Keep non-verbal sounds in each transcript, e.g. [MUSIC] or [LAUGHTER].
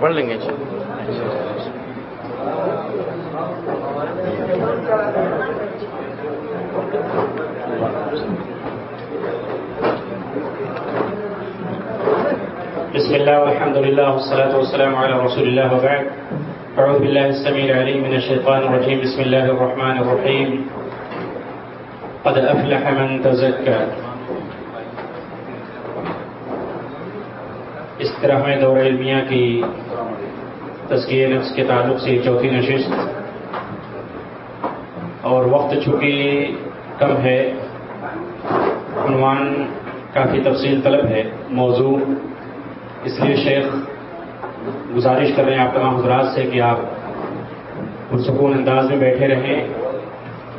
پڑھ لیں گے بسم الله والحمد لله والصلاة والسلام على رسول الله وبعد أعوذ بالله السميع العليم من الشيطان الرجيم بسم الله الرحمن الرحيم قد أفلح من تزكى اس میں دور علمیہ کی تزکیہ نفس کے تعلق سے چوتھی نشست۔ اور وقت چونکہ کم ہے۔ عنوان کافی تفصیل طلب ہے۔ موضوع اس لیے شیخ گزارش کر رہے ہیں آپ تمام حضرات سے کہ آپ پرسکون انداز میں بیٹھے رہیں۔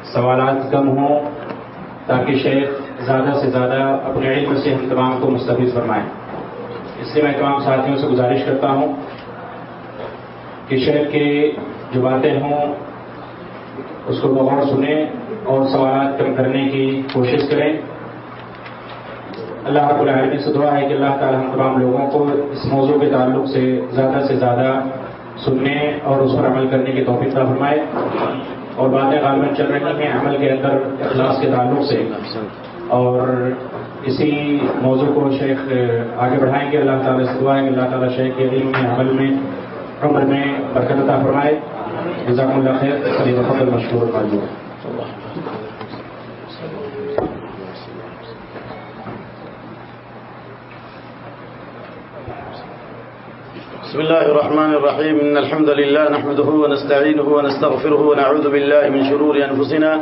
سوالات کم ہوں تاکہ شیخ زیادہ سے زیادہ اپنے علم سے ہم تمام کو مستفید فرمائیں۔ اس لیے میں تمام ساتھیوں سے گزارش کرتا ہوں کہ شیخ کے جو باتیں ہوں، اس کو بغور سنیں اور سوالات کم کرنے کی کوشش کریں۔ اللہ رب العالمین سے دعا ہے کہ اللہ تعالی ہم تمام لوگوں کو اس موضوع کے تعلق سے زیادہ سے زیادہ سننے اور اس پر عمل کرنے کی توفیق فرمائے۔ اور باتیں غالباً چل رہی ہیں عمل کے اندر، اخلاص کے تعلق سے۔ اور اسی موضوع کو شیخ آگے بڑھائیں گے۔ اللہ تعالیٰ سے دعا ہے اللہ تعالیٰ شیخ کے علم میں عمل میں، عمر میں برکت عطا فرمائے۔ جزاک اللہ خیر۔ خلی وقت مشہور موضوع بسم الله الرحمن الرحيم إن الحمد لله نحمده ونستعينه ونستغفره ونعوذ بالله من شرور أنفسنا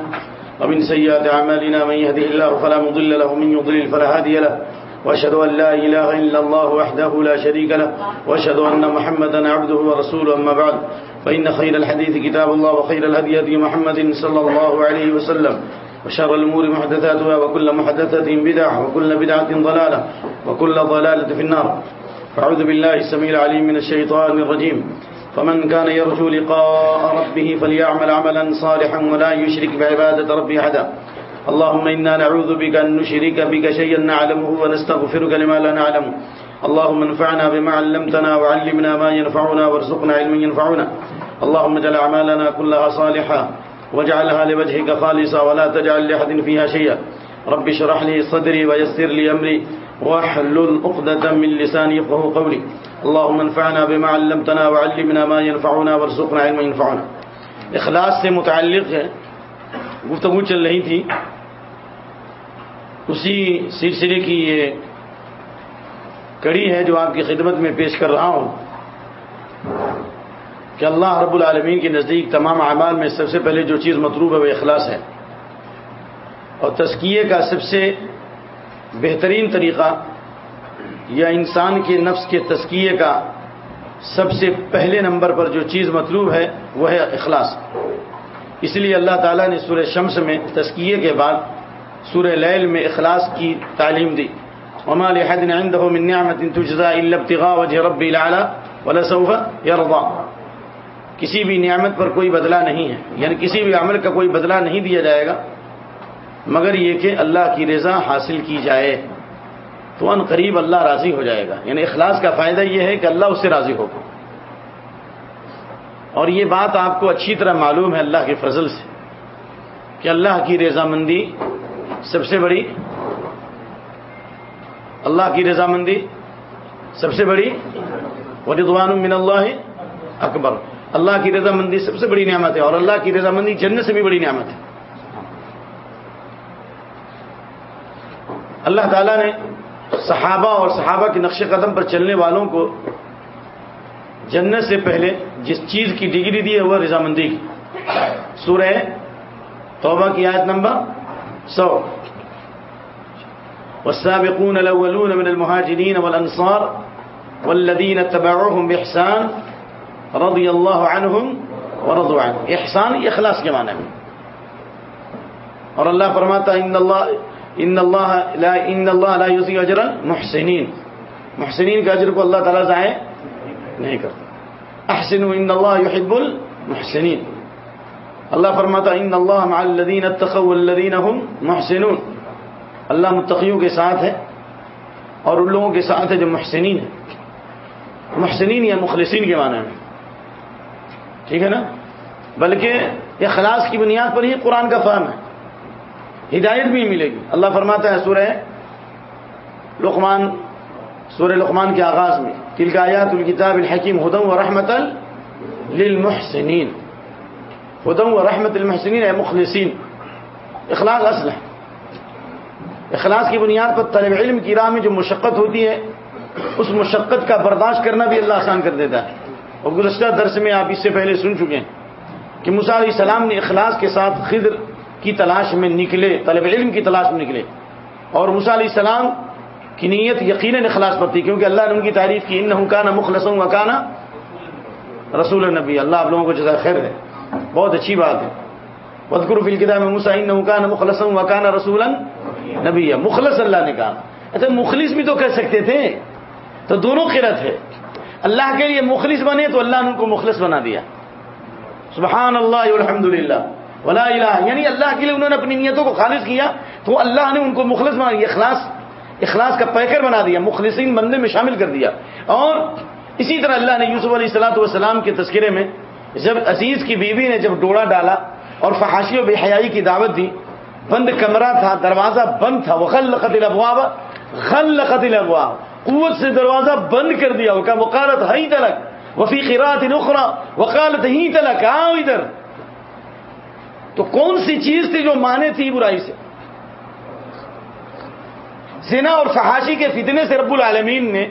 ومن سيئات أعمالنا من يهده الله فلا مضل له، ومن يضلل فلا هادي له. وأشهد أن لا إله إلا الله وحده لا شريك له. وأشهد أن محمدا عبده ورسوله، أما بعد. فإن خير الحديث كتاب الله، وخير الهدي هدي محمد صلى الله عليه وسلم. وشر الأمور محدثاتها، وكل محدثة بدعة، وكل بدعة ضلالة، وكل ضلالة في النار. فأعوذ بالله السميع العليم من الشيطان الرجيم. فمن كان يرجو لقاء ربه فليعمل عملا صالحا ولا يشرك بعبادة ربه أحدا. اللهم إنا نعوذ بك أن نشرك بك شيئا نعلمه ونستغفرك لما لا نعلم. اللهم انفعنا بما علمتنا وعلمنا ما ينفعنا وارزقنا علما ينفعنا. اللهم اجعل أعمالنا كلها صالحة واجعلها لوجهك خالصا ولا تجعل لأحد فيها شيئا. رب اشرح لي صدري ويسر لي أمري. واحلل عقدة من لساني يفقهوا قولي. اللهم انفعنا بما علمتنا وعلمنا ما ينفعنا وارزقنا علما ينفعنا. اخلاص سے متعلق ہے، گفتگو چل رہی تھی۔ اسی سلسلے کی یہ کڑی ہے جو آپ کی خدمت میں پیش کر رہا ہوں۔ کہ اللہ رب العالمین کے نزدیک تمام اعمال میں سب سے پہلے جو چیز مطلوب ہے وہ اخلاص ہے۔ اور تزکیے کا سب سے بہترین طریقہ یا انسان کے نفس کے تزکیے کا سب سے پہلے نمبر پر جو چیز مطلوب ہے، وہ ہے اخلاص۔ اس لیے اللہ تعالیٰ نے سورہ شمس میں تزکیے کے بعد سورہ لیل میں اخلاص کی تعلیم دی۔ وما لحد عنده من نعمت تجزا الا ابتغاء وجه رب العلا ولسوف يرضى۔ کسی بھی نعمت پر کوئی بدلہ نہیں ہے یعنی کسی بھی عمل کا کوئی بدلہ نہیں دیا جائے گا۔ مگر یہ کہ اللہ کی رضا حاصل کی جائے تو ان قریب اللہ راضی ہو جائے گا۔ یعنی اخلاص کا فائدہ یہ ہے کہ اللہ اس سے راضی ہوگا اور یہ بات آپ کو اچھی طرح معلوم ہے اللہ کے فضل سے کہ اللہ کی رضامندی سب سے بڑی اللہ کی رضامندی سب سے بڑی ردوان من اللہ اکبر۔ اللہ کی رضامندی سب سے بڑی نعمت ہے اور اللہ کی رضامندی جنت سے بھی بڑی نعمت ہے۔ اللہ تعالیٰ نے صحابہ اور صحابہ کے نقش قدم پر چلنے والوں کو جنت سے پہلے جس چیز کی ڈگری دی ہے وہ رضامندی کی۔ سورہ توبہ کی آیت نمبر سو۔ والسابقون الاولون من المهاجرين والانصار والذين اتبعوهم باحسان رضي الله عنهم ورضوا عنه احسان اخلاص کے معنی میں۔ اور اللہ فرماتا ان اللہ ان اللہ لا ان اللہ لا یضیع اجر المحسنین۔ محسنین کا اجر کو اللہ تعالی ضائع نہیں کرتا۔ احسنوا ان اللہ يحب المحسنین۔ اللہ فرماتا ان اللہ مع الذين اتقوا والذين هم محسنون۔ اللہ متقیوں کے ساتھ ہے اور ان لوگوں کے ساتھ ہے جو محسنین ہیں۔ محسنین یا مخلصین کے معنی میں۔ ٹھیک ہے نا؟ بلکہ اخلاص کی بنیاد پر ہی قرآن کا فہم ہے۔ ہدایت بھی ملے گی۔ اللہ فرماتا ہے سورہ لقمان سورہ لقمان کے آغاز میں تلکایات الکتاب الحکیم ہدم و رحمت للمحسنین۔ ہدم و رحمت المحسنین اے مخلصین۔ اخلاص اصل ہے۔ اخلاص کی بنیاد پر طلب علم کی راہ میں جو مشقت ہوتی ہے، اس مشقت کا برداشت کرنا بھی اللہ آسان کر دیتا ہے۔ اور گزشتہ درس میں آپ اس سے پہلے سن چکے ہیں کہ علیہ السلام نے اخلاص کے ساتھ خضر کی تلاش میں نکلے، طلب علم کی تلاش میں نکلے۔ اور علیہ السلام کی نیت یقیناً اخلاص پر تھی، کیونکہ اللہ نے ان کی تعریف کی ان کا نا مخلصوں کا نا رسول نبی اللہ آپ لوگوں کو جزا خیر ہے بہت اچھی بات ہے۔ بدگر فل کتاب میں مسا ان مخلصوں وکانا رسول نبی مخلص اللہ نے کہا۔ اچھا مخلص بھی تو کہہ سکتے تھے۔ تو دونوں قرت ہے۔ اللہ کے لیے مخلص بنے تو اللہ نے ان کو مخلص بنا دیا۔ سبحان اللہ الحمد للہ ولا الہ یعنی اللہ کے لیے انہوں نے اپنی نیتوں کو خالص کیا، تو اللہ نے ان کو مخلص بنا دیا، اخلاص اخلاص کا پیکر بنا دیا، مخلصین بندے میں شامل کر دیا۔ اور اسی طرح اللہ نے یوسف علیہ السلاۃ والسلام کے تذکرے میں جب عزیز کی بیوی نے جب ڈوڑا ڈالا اور فحاشی و بے حیائی کی دعوت دی، بند کمرہ تھا، دروازہ بند تھا وہ خل قتل ابواب خل قتل ابواب قوت سے دروازہ بند کر دیا کا وکالت ہی تلک، وفی قرات نخرا وکالت ہی تلک، آؤ ادھر۔ تو کون سی چیز تھی جو مانے تھی برائی سے؟ زنا اور فحاشی کے فتنے سے رب العالمین نے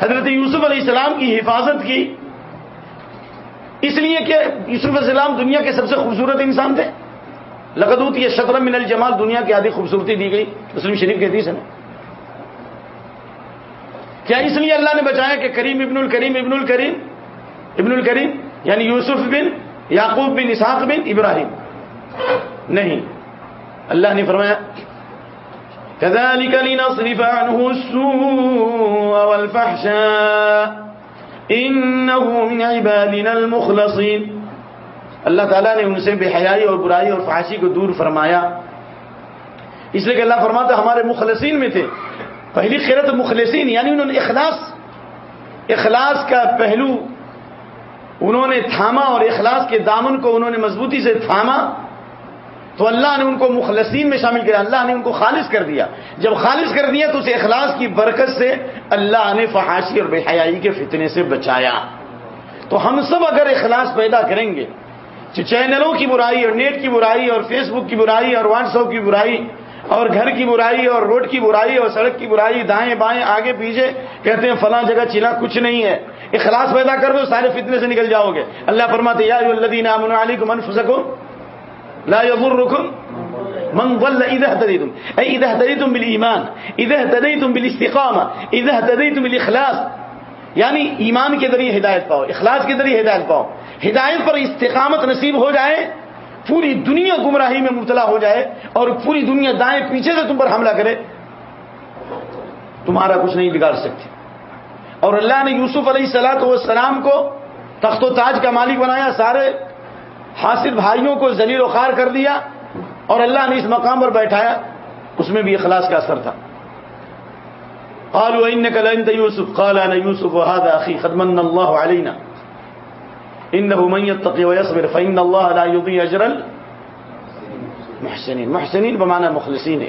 حضرت یوسف علیہ السلام کی حفاظت کی۔ اس لیے کہ یوسف علیہ السلام دنیا کے سب سے خوبصورت انسان تھے۔ لگدوت یہ شطر من الجمال، دنیا کی آدھی خوبصورتی دی گئی۔ مسلم شریف کہتی سے کیا اس لیے اللہ نے بچایا کہ کریم ابن الکریم ابن الکریم ابن الکریم یعنی یوسف بن یعقوب بن اسحاق بن ابراہیم۔ نہیں۔ اللہ نے فرمایا كذلك لنصرف عنه السوء والفحشاء انه من عبادنا المخلصين اللہ تعالیٰ نے ان سے بے حیائی اور برائی اور فحاشی کو دور فرمایا۔ اس لیے کہ اللہ فرماتا ہمارے مخلصین میں تھے۔ پہلی خیرت مخلصین یعنی انہوں نے اخلاص اخلاص کا پہلو انہوں نے تھاما اور اخلاص کے دامن کو انہوں نے مضبوطی سے تھاما تو اللہ نے ان کو مخلصین میں شامل کیا، اللہ نے ان کو خالص کر دیا۔ جب خالص کر دیا تو اسے اخلاص کی برکت سے اللہ نے فحاشی اور بے حیائی کے فتنے سے بچایا۔ تو ہم سب اگر اخلاص پیدا کریں گے چینلوں کی برائی اور نیٹ کی برائی اور فیس بک کی برائی اور واٹس ایپ کی برائی اور گھر کی برائی اور روڈ کی برائی اور سڑک کی برائی دائیں بائیں آگے پیچھے کہتے ہیں فلاں جگہ چلا، کچھ نہیں ہے۔ اخلاص پیدا کر دو، سارے فتنے سے نکل جاؤ گے۔ اللہ فرماتے یا الدین امن علی کو منف سکو لا يضركم من ضل اذا هديتم اي اذا هديتم بالايمان اذا هديتم بالاستقامه اذا هديتم بالاخلاص۔ یعنی ایمان کے ذریعے ہدایت پاؤ، اخلاص کے ذریعے ہدایت پاؤ۔ ہدایت پر استقامت نصیب ہو جائے، پوری دنیا گمراہی میں مبتلا ہو جائے اور پوری دنیا دائیں پیچھے سے تم پر حملہ کرے۔ تمہارا کچھ نہیں بگاڑ سکتے اور اللہ نے یوسف علیہ السلاط والسلام کو تخت و تاج کا مالک بنایا، سارے حاصل بھائیوں کو ذلیل و خوار کر دیا اور اللہ نے اس مقام پر بیٹھایا، اس میں بھی اخلاص کا اثر تھا۔ قالوا انك لانت يوسف، قال انا يوسف وهذا اخي قد من الله علينا۔ انه من يتقي ويصبر فان الله لا يضيع اجر المحسنين۔ محسنين بمعنى مخلصين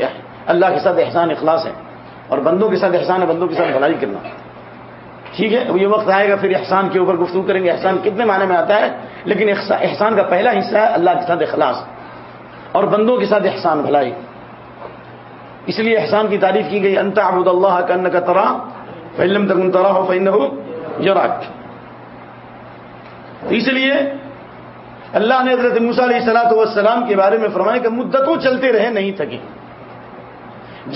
اللہ کے ساتھ احسان، اخلاص ہے۔ اور بندوں کے ساتھ احسان ہے، بندوں کے ساتھ بھلائی کرنا۔ ٹھیک ہے یہ وقت آئے گا، پھر احسان کے اوپر گفتگو کریں گے۔ احسان کتنے معنی میں آتا ہے، لیکن احسان کا پہلا حصہ ہے اللہ کے ساتھ اخلاص اور بندوں کے ساتھ احسان، بھلائی۔ اس لیے احسان کی تعریف کی گئی، انت عبد اللہ کا کا ترا فلم تک ترا ہو فن ہو اس لیے اللہ نے حضرت موسیٰ علیہ السلاۃ والسلام کے بارے میں فرمایا کہ مدتوں چلتے رہے، نہیں تھکے۔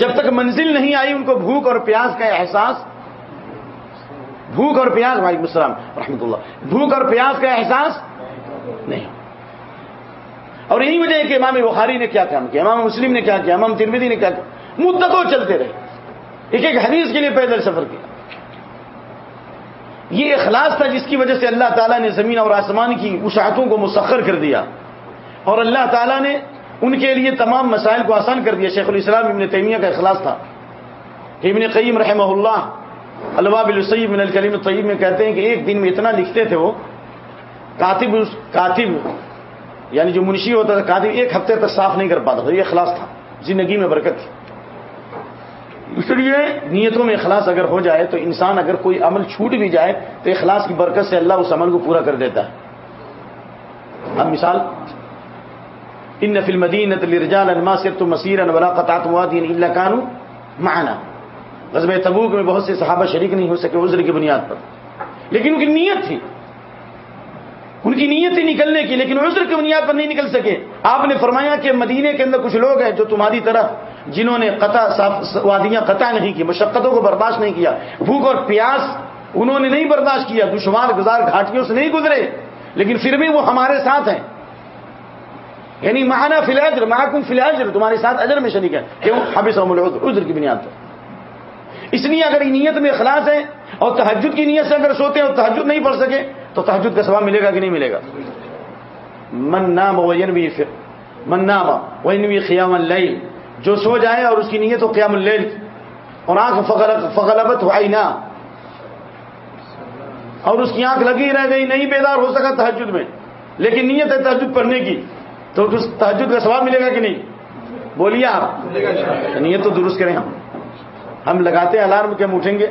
جب تک منزل نہیں آئی، ان کو بھوک اور پیاس کا احساس بھوک اور پیاس بھائی السلام رحمۃ اللہ۔ بھوک اور پیاس کا احساس نہیں۔ اور یہی وجہ ہے کہ امام بخاری نے کیا کام کیا، امام مسلم نے کیا کیا، امام ترمیدی نے کیا کیا۔ مدتوں چلتے رہے۔ ایک ایک حدیث کے لیے پیدل سفر کیا۔ یہ اخلاص تھا جس کی وجہ سے اللہ تعالیٰ نے زمین اور آسمان کی وسعتوں کو مسخر کر دیا۔ اور اللہ تعالیٰ نے ان کے لیے تمام مسائل کو آسان کر دیا۔ شیخ الاسلام ابن تیمیہ کا اخلاص تھا۔ ابن قیم رحمہ اللہ الباب السیب من الکلیم الطیب میں کہتے ہیں کہ ایک دن میں اتنا لکھتے تھے وہ، کاتب کاتب یعنی جو منشی ہوتا تھا، کاتب ایک ہفتے تک صاف نہیں کر پاتا تھا، یہ اخلاص تھا، زندگی میں برکت تھی۔ اس لیے نیتوں میں اخلاص اگر ہو جائے تو انسان اگر کوئی عمل چھوٹ بھی جائے تو اخلاص کی برکت سے اللہ اس عمل کو پورا کر دیتا ہے۔ اب مثال، ان نفل مدین رجال انما صرف مسیر انولا قطعت وادین اللہ کانو معنا۔ غزب تبوک میں بہت سے صحابہ شریک نہیں ہو سکے عذر کی بنیاد پر۔ لیکن ان کی نیت تھی۔ ان کی نیت تھی نکلنے کی، لیکن عذر کی بنیاد پر نہیں نکل سکے۔ آپ نے فرمایا کہ مدینے کے اندر کچھ لوگ ہیں جو تمہاری طرح، جنہوں نے قطع وادیاں قطع نہیں کی، مشقتوں کو برداشت نہیں کیا۔ بھوک اور پیاس انہوں نے نہیں برداشت کیا، دشوار گزار گھاٹیوں سے نہیں گزرے۔ لیکن پھر بھی وہ ہمارے ساتھ ہیں۔ یعنی مہانا فلاجر محکم فلاجر تمہارے ساتھ اجر میں شریک ہے کیوں حبیث عذر کی بنیاد پر۔ اس لیے اگر نیت میں اخلاص ہے اور تحجد کی نیت سے اگر سوتے ہیں اور تحجد نہیں پڑھ سکے، تو تحجد کا سواب ملے گا کہ نہیں ملے گا؟ من نام وینوی من نام وینوی قیام اللیل، جو سو جائے اور اس کی نیت ہو قیام اللیل، اور آنکھ فغلبت ہو اور اس کی آنکھ لگی رہ گئی، نہیں بیدار ہو سکا تحجد میں، لیکن نیت ہے تحجد پڑھنے کی، تو اس تحجد کا سواب ملے گا کہ نہیں؟ بولیے آپ، نیت تو درست کریں ہم۔ ہم لگاتے ہیں الارم کے ہم اٹھیں گے۔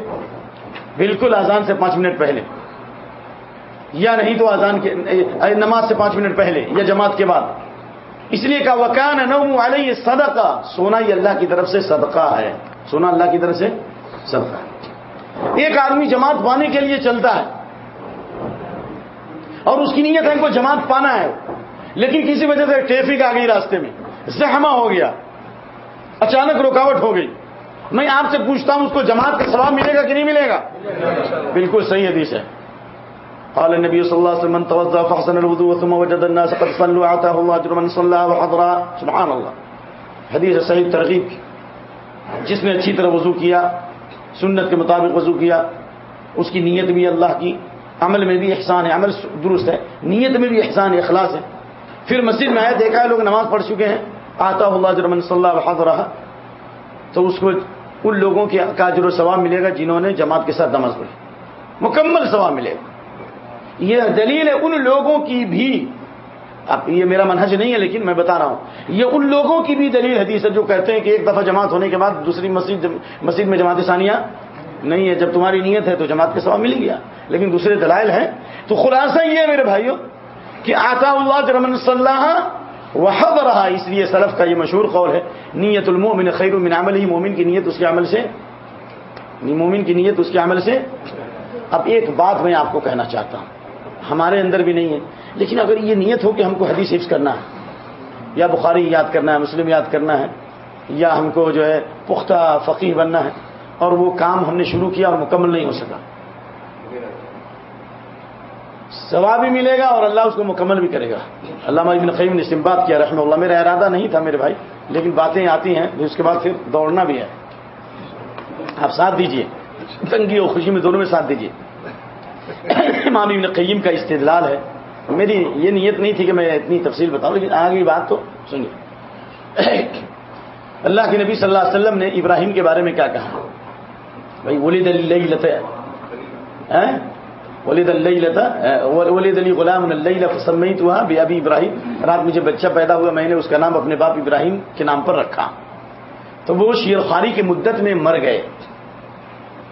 بالکل آزان سے پانچ منٹ پہلے۔ یا نہیں تو آزان کے نماز سے پانچ منٹ پہلے یا جماعت کے بعد۔ اس لیے کا وکان نوم علیہ صدقہ سونا یہ اللہ کی طرف سے صدقہ ہے۔ سونا اللہ کی طرف سے صدقہ ہے۔ ایک آدمی جماعت پانے کے لیے چلتا ہے۔ اور اس کی نیت ہے کو جماعت پانا ہے۔ لیکن کسی وجہ سے ٹریفک آ گئی راستے میں۔ زحمہ ہو گیا۔ اچانک رکاوٹ ہو گئی۔ میں آپ سے پوچھتا ہوں، اس کو جماعت کا ثواب ملے گا کہ نہیں ملے گا؟ بالکل صحیح حدیث ہے۔ قال النبي صلى الله عليه وسلم توضا فحسن الوضوء ثم وجد الناس قد صلوا عطاه الله اجر من صلى وحضر. سبحان الله حدیث صحیح ترغیب جس نے اچھی طرح وضو کیا، سنت کے مطابق وضو کیا، اس کی نیت بھی اللہ کی۔ عمل میں بھی احسان ہے، عمل درست ہے، نیت میں بھی احسان ہے، اخلاص ہے۔ پھر مسجد میں آئے، دیکھا ہے، لوگ نماز پڑھ چکے ہیں آتا اللہ جرمن صلی اللہ وحد رہا تو اس کو ان لوگوں کے کا جو ثواب ملے گا جنہوں نے جماعت کے ساتھ نماز پڑھی۔ مکمل ثواب ملے گا۔ یہ دلیل ہے ان لوگوں کی بھی، اب یہ میرا منہج نہیں ہے لیکن میں بتا رہا ہوں۔ یہ ان لوگوں کی بھی دلیل حدیث ہے جو کہتے ہیں کہ ایک دفعہ جماعت ہونے کے بعد دوسری مسجد مسجد میں جماعت ثانیہ نہیں ہے۔ جب تمہاری نیت ہے تو جماعت کے سواب مل گیا۔ لیکن دوسرے دلائل ہیں۔ تو خلاصہ یہ ہے میرے بھائیوں کہ آتا اللہ جرمن صلی اللہ وحب رہا اس لیے سلف کا یہ مشہور قول ہے، نیت المومن خیر من عمل ہی مومن کی نیت اس کے عمل سے، مومن کی نیت اس کے عمل سے. اب ایک بات میں آپ کو کہنا چاہتا ہوں، ہمارے اندر بھی نہیں ہے، لیکن اگر یہ نیت ہو کہ ہم کو حدیث حفظ کرنا ہے، یا بخاری یاد کرنا ہے، مسلم یاد کرنا ہے، یا ہم کو جو ہے پختہ فقیر بننا ہے، اور وہ کام ہم نے شروع کیا اور مکمل نہیں ہو سکا ثواب بھی ملے گا اور اللہ اس کو مکمل بھی کرے گا۔ اللہ ابن قیم نے بات کیا، رحمہ اللہ، میرا ارادہ نہیں تھا میرے بھائی، لیکن باتیں آتی ہیں اس کے بعد پھر دوڑنا بھی ہے۔ آپ ساتھ دیجیے، تنگی اور خوشی میں دونوں میں ساتھ دیجیے۔ امام ابن قیم کا استدلال ہے۔ میری یہ نیت نہیں تھی کہ میں اتنی تفصیل بتاؤں، لیکن آگے بات تو سنیے۔ اللہ کے نبی صلی اللہ علیہ وسلم نے ابراہیم کے بارے میں کیا کہا؟ بھائی ولید علی لتا ہاں؟ ولید اللہ لتا ولید علی غلام اللہ سمیت ہوا بے ابھی ابراہیم رات مجھے بچہ پیدا ہوا، میں نے اس کا نام اپنے باپ ابراہیم کے نام پر رکھا۔ تو وہ شیر خاری کی مدت میں مر گئے۔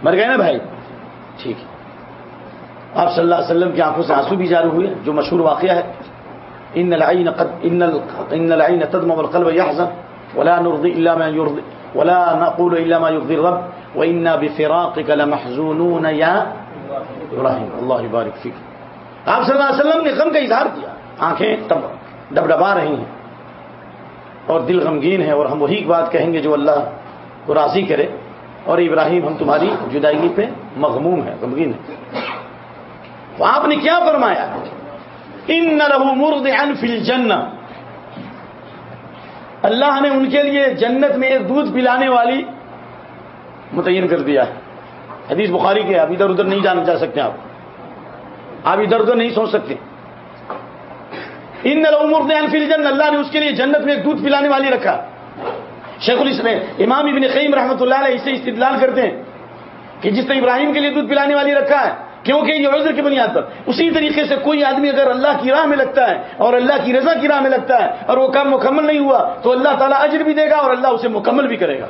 مر گئے نا بھائی؟ ٹھیک۔ آپ صلی اللہ علیہ وسلم کی آنکھوں سے آنسو بھی جاری ہوئے، جو مشہور واقعہ ہے۔ ان العین ان العین تدم والقلب يحزن، ولا نرضي الا ما يرضي، ولا نقول الا ما يرضي الرب وانا بفراقك لمحزونون يا ابراہیم، اللہ يبارك فيك آپ صلی اللہ علیہ وسلم نے غم کا اظہار کیا۔ آنکھیں ڈب ڈبا رہی ہیں۔ اور دل غمگین ہے اور ہم وہی بات کہیں گے جو اللہ کو راضی کرے۔ اور ابراہیم، ہم تمہاری جدائیگی پہ مغموم ہے غمگین ہے تو آپ نے کیا فرمایا؟ ان لہو مرد انفل جن اللہ نے ان کے لیے جنت میں ایک دودھ پلانے والی متعین کر دیا ہے۔ حدیث بخاری کے اب ادھر ادھر نہیں جانا جا سکتے آپ۔ آپ ادھر ادھر نہیں سوچ سکتے۔ ان لہو مرد جن اللہ نے اس کے لیے جنت میں ایک دودھ پلانے والی رکھا۔ شیخ الاسلام امام ابن قیم رحمۃ اللہ علیہ اسے استدلال کرتے ہیں کہ جس نے ابراہیم کے لیے دودھ پلانے والی رکھا ہے، کیونکہ یہ عذر کی بنیاد پر۔ اسی طریقے سے کوئی آدمی اگر اللہ کی راہ میں لگتا ہے اور اللہ کی رضا کی راہ میں لگتا ہے اور وہ کام مکمل نہیں ہوا، تو اللہ تعالیٰ اجر بھی دے گا اور اللہ اسے مکمل بھی کرے گا۔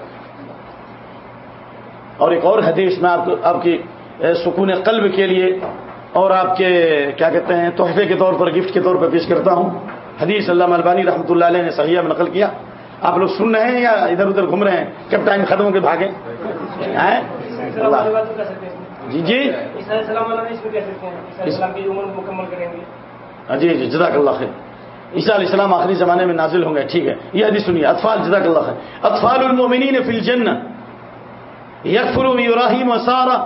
اور ایک اور حدیث میں آپ آپ کی سکون قلب کے لیے اور آپ کے، کیا کہتے ہیں، تحفے کے طور پر، گفٹ کے طور پر پیش کرتا ہوں۔ حدیث اللہ البانی رحمۃ اللہ علیہ نے صحیح میں نقل کیا۔ آپ لوگ سن رہے ہیں یا ادھر ادھر گھوم رہے ہیں؟ کب ٹائم ختم ہو کے بھاگے جی جی؟ جی جی جزاک اللہ خیر۔ عیسیٰ علیہ السلام آخری زمانے میں نازل ہوں گے، ٹھیک ہے۔ یہ حدیث سنیے، اطفال، جزاک اللہ خیر۔ اطفال المومنین فی الجنہ۔ یکفروا براہیم و سارا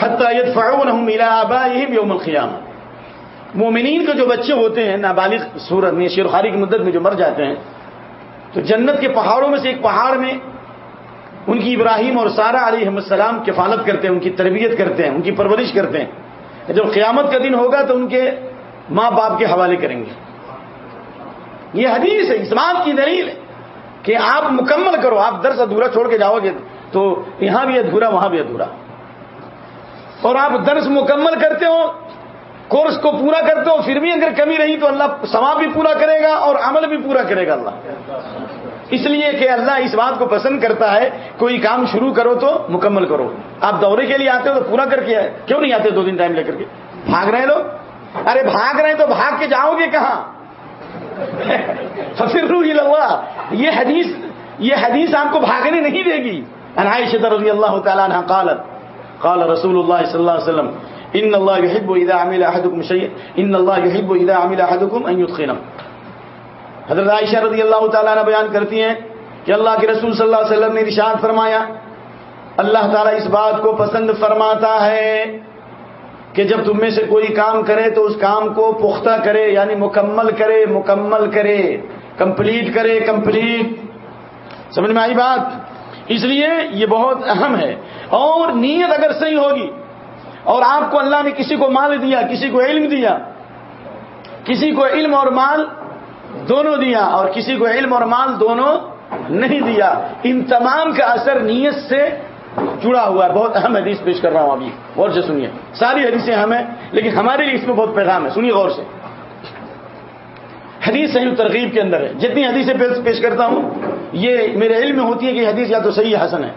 حتی یدفعونہم الى آبائہم یوم القیامہ مومنین کے جو بچے ہوتے ہیں، نابالغ صورت میں شیرخاری کی مدت میں جو مر جاتے ہیں، تو جنت کے پہاڑوں میں سے ایک پہاڑ میں ان کی ابراہیم اور سارا علیہ السلام کفالت کرتے ہیں، ان کی تربیت کرتے ہیں، ان کی پرورش کرتے ہیں۔ جب قیامت کا دن ہوگا تو ان کے ماں باپ کے حوالے کریں گے۔ یہ حدیث ہے اسلام کی دلیل ہے کہ آپ مکمل کرو، آپ درس ادھورا چھوڑ کے جاؤ گے۔ تو یہاں بھی ادھورا، وہاں بھی ادھورا۔ اور آپ درس مکمل کرتے ہو، کورس کو پورا کرتے ہو، پھر بھی اگر کمی رہی تو اللہ ثواب بھی پورا کرے گا اور عمل بھی پورا کرے گا اللہ۔ اس لیے کہ اللہ اس بات کو پسند کرتا ہے، کوئی کام شروع کرو تو مکمل کرو۔ آپ دورے کے لیے آتے ہو تو پورا کر کے آئے۔ کیوں نہیں آتے دو دن ٹائم لے کر کے؟ بھاگ رہے لوگ؟ ارے بھاگ رہے ہیں تو بھاگ کے جاؤ گے کہاں؟ فصر روح لوا یہ حدیث یہ حدیث آپ کو بھاگنے نہیں دے گی۔ انائش رضی اللہ تعالیٰ قالت، قال رسول اللہ صلی اللہ علیہ وسلم ان اللہ يحب اذا عمل احدكم شيئا ان اللہ يحب اذا عمل احدكم ان يدخنه حضرت عائشہ رضی اللہ تعالیٰ نے بیان کرتی ہیں کہ اللہ کے رسول صلی اللہ علیہ وسلم نے ارشاد فرمایا، اللہ تعالیٰ اس بات کو پسند فرماتا ہے کہ جب تم میں سے کوئی کام کرے تو اس کام کو پختہ کرے یعنی مکمل کرے مکمل کرے کمپلیٹ کرے کمپلیٹ سمجھ میں آئی بات؟ اس لیے یہ بہت اہم ہے۔ اور نیت اگر صحیح ہوگی اور آپ کو اللہ نے کسی کو مال دیا، کسی کو علم دیا، کسی کو علم اور مال دونوں دیا اور کسی کو علم اور مال دونوں نہیں دیا، ان تمام کا اثر نیت سے جڑا ہوا ہے۔ بہت اہم حدیث پیش کر رہا ہوں ابھی۔ غور سے سنیے۔ ساری حدیثیں اہم ہیں، لیکن ہمارے لیے اس میں بہت پیغام ہے۔ سنیے غور سے۔ حدیث صحیح ترغیب کے اندر ہے۔ جتنی حدیثیں پیش کرتا ہوں یہ میرے علم میں ہوتی ہے کہ حدیث یا تو صحیح حسن ہے۔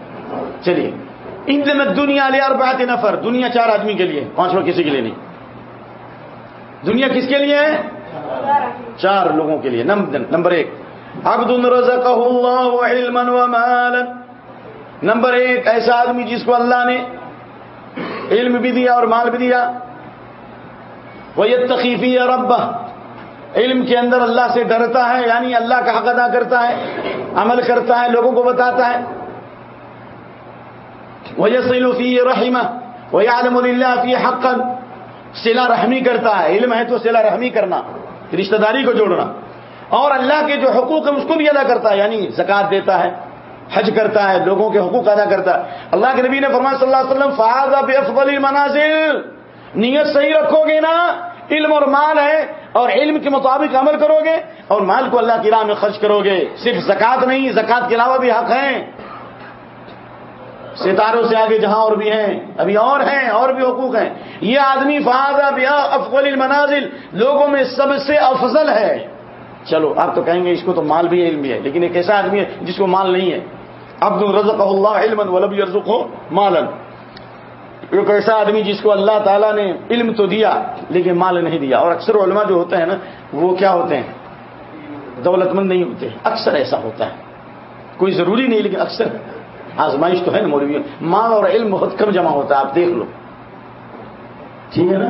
چلیے۔ ان دن دنیا لے اور نفر، دنیا چار آدمی کے لیے پانچواں کسی کے لیے نہیں۔ دنیا کس کے لیے؟ ہے چار لوگوں کے لیے۔ نمبر ایک۔ عبد رزقہ اللہ علما ومالا نمبر ایک، ایسا آدمی جس کو اللہ نے علم بھی دیا اور مال بھی دیا۔ وہ یہ تقیفی رب علم کے اندر اللہ سے ڈرتا ہے یعنی اللہ کا حق ادا کرتا ہے، عمل کرتا ہے، لوگوں کو بتاتا ہے۔ وہ فی رحیمہ وہ عالم اللہ فی حق۔ سلا رحمی کرتا ہے، علم ہے تو سلا رحمی کرنا، رشتہ داری کو جوڑنا۔ اور اللہ کے جو حقوق ہیں، اس کو بھی ادا کرتا ہے یعنی زکات دیتا ہے، حج کرتا ہے، لوگوں کے حقوق ادا کرتا ہے۔ اللہ کے نبی نے فرمایا صلی اللہ علیہ وسلم فاض افضل المنازل۔ نیت صحیح رکھو گے نا، علم اور مال ہے اور علم کے مطابق عمل کرو گے اور مال کو اللہ کی راہ میں خرچ کرو گے صرف زکات نہیں زکات کے علاوہ بھی حق ہیں۔ ستاروں سے آگے جہاں اور بھی ہیں، ابھی اور ہیں، اور بھی حقوق ہیں۔ یہ آدمی فاض افضل المنازل، لوگوں میں سب سے افضل ہے۔ چلو، آپ تو کہیں گے اس کو تو مال بھی علم بھی ہے، لیکن ایک ایسا آدمی ہے جس کو مال نہیں ہے۔ عبد الرزق اللہ علم ولب یرزق ہو مالن ایک ایسا آدمی جس کو اللہ تعالیٰ نے علم تو دیا لیکن مال نہیں دیا۔ اور اکثر علماء جو ہوتے ہیں نا، وہ کیا ہوتے ہیں؟ دولت مند نہیں ہوتے۔ اکثر ایسا ہوتا ہے۔ کوئی ضروری نہیں، لیکن اکثر آزمائش تو ہے نا مولوی مال اور علم بہت کم جمع ہوتا ہے، آپ دیکھ لو۔ ٹھیک ہے نا؟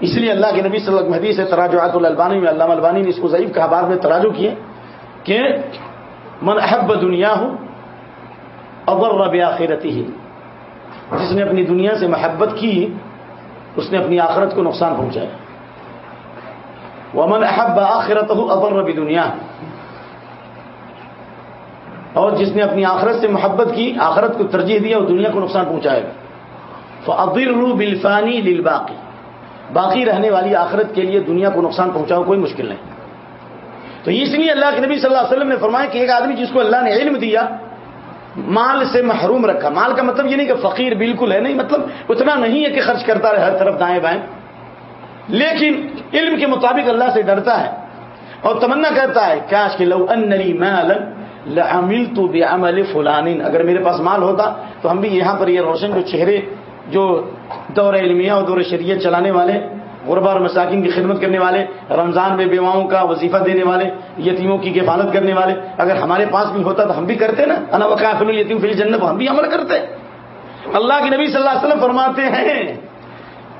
اس لیے اللہ کے نبی صلی اللہ علیہ حدیث ہے، تراجعات البانی میں علامہ البانی نے اس کو ضعیف کہا، بعد میں تراجو کیے کہ من احب دنیا ہو ابر رب آخرتی ہی جس نے اپنی دنیا سے محبت کی، اس نے اپنی آخرت کو نقصان پہنچایا۔ ومن احب آخرت ہو ابر ربی دنیا اور جس نے اپنی آخرت سے محبت کی، آخرت کو ترجیح دیا اور دنیا کو نقصان پہنچائے گا۔ تو ابر رو بلفانی لل باقی باقی رہنے والی آخرت کے لیے دنیا کو نقصان پہنچاؤ، کوئی مشکل نہیں۔ تو اس لیے اللہ کے نبی صلی اللہ علیہ وسلم نے فرمایا کہ ایک آدمی جس کو اللہ نے علم دیا مال سے محروم رکھا۔ مال کا مطلب یہ نہیں کہ فقیر بالکل ہے، نہیں مطلب اتنا نہیں ہے کہ خرچ کرتا رہے ہر طرف دائیں بائیں۔ لیکن علم کے مطابق اللہ سے ڈرتا ہے اور تمنا کرتا ہے، کاش کہ لو انری لعمل تو بعمل فلان۔ اگر میرے پاس مال ہوتا تو ہم بھی یہاں پر یہ روشن جو چہرے، جو دور علمیہ اور دور شریعت چلانے والے غربا اور مساکین کی خدمت کرنے والے، رمضان میں بیواؤں کا وظیفہ دینے والے، یتیموں کی کفالت کرنے والے، اگر ہمارے پاس بھی ہوتا تو ہم بھی کرتے نا۔ انا وقافل یتیم فی جنت ہم بھی عمل کرتے۔ اللہ کے نبی صلی اللہ علیہ وسلم فرماتے ہیں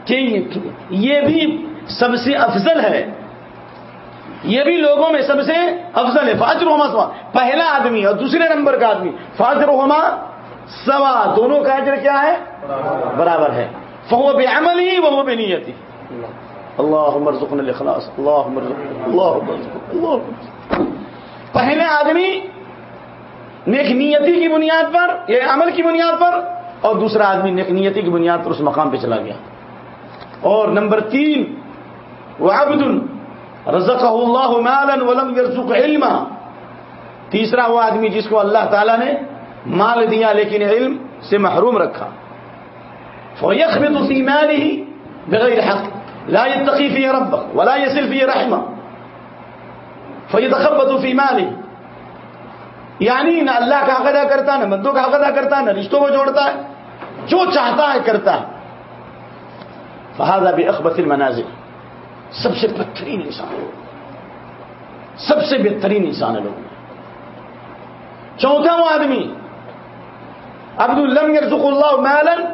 کہ یہ بھی سب سے افضل ہے۔ یہ بھی لوگوں میں سب سے افضل ہے۔ فاجر ہوما سوا، پہلا آدمی اور دوسرے نمبر کا آدمی۔ فاجر ہوما سوا، دونوں کا اجر کیا ہے؟ برابر ہے۔ فہو بے عمل ہی وہ بے نیت ہی اللہ مرزقن الاخلاص، اللہ اللہ اللہ پہلے آدمی نیک نیتی کی بنیاد پر یہ عمل کی بنیاد پر، اور دوسرا آدمی نیک نیتی کی بنیاد پر اس مقام پہ چلا گیا۔ اور نمبر تین، وہ عبد اللہ مالا ولم يرزق علما۔ تیسرا وہ آدمی جس کو اللہ تعالی نے مال دیا لیکن علم سے محروم رکھا۔ فيخبط في ماله بغير حق۔ لا يتقي فيه ربه ولا يسل فيه رحمه. فيتخبط في ماله. یعنی نہ اللہ کا حق ادا کرتا، نہ مندوں کا حق ادا کرتا، نہ رشتوں کو جوڑتا ہے جو چاہتا ہے کرتا. ہے فہذا بأخبث المنازل. سب سے بہترین انسان لوگ سب سے بہترین انسان ہے لوگ چوتھا وہ آدمی عبد الم یرزق اللہ مالن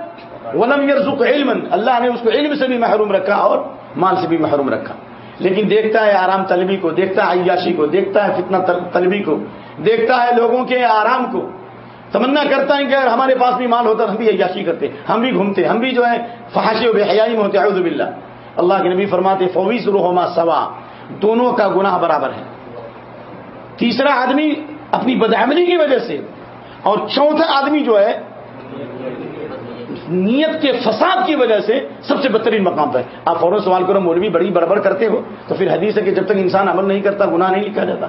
ولم یرزق علم اللہ نے اس کو علم سے بھی محروم رکھا اور مال سے بھی محروم رکھا. لیکن دیکھتا ہے آرام طلبی کو، دیکھتا ہے عیاشی کو، دیکھتا ہے فتنہ طلبی کو، دیکھتا ہے لوگوں کے آرام کو. تمنا کرتا ہے کہ اگر ہمارے پاس بھی مال ہوتا ہم بھی عیاشی کرتے، ہم بھی گھومتے، ہم بھی جو ہے فحاشی و بے حیائی میں ہوتے، اعوذ باللہ. اللہ کے نبی فرماتے فویز روحما سوا. دونوں کا گناہ برابر ہے. تیسرا آدمی اپنی بدعملی کی وجہ سے، اور چوتھا آدمی جو ہے نیت کے فساد کی وجہ سے سب سے بہترین مقام پہ آپ فوراً سوال کرو، مولوی بڑی برابر کرتے ہو تو پھر حدیث ہے کہ جب تک انسان عمل نہیں کرتا، گناہ نہیں لکھا جاتا۔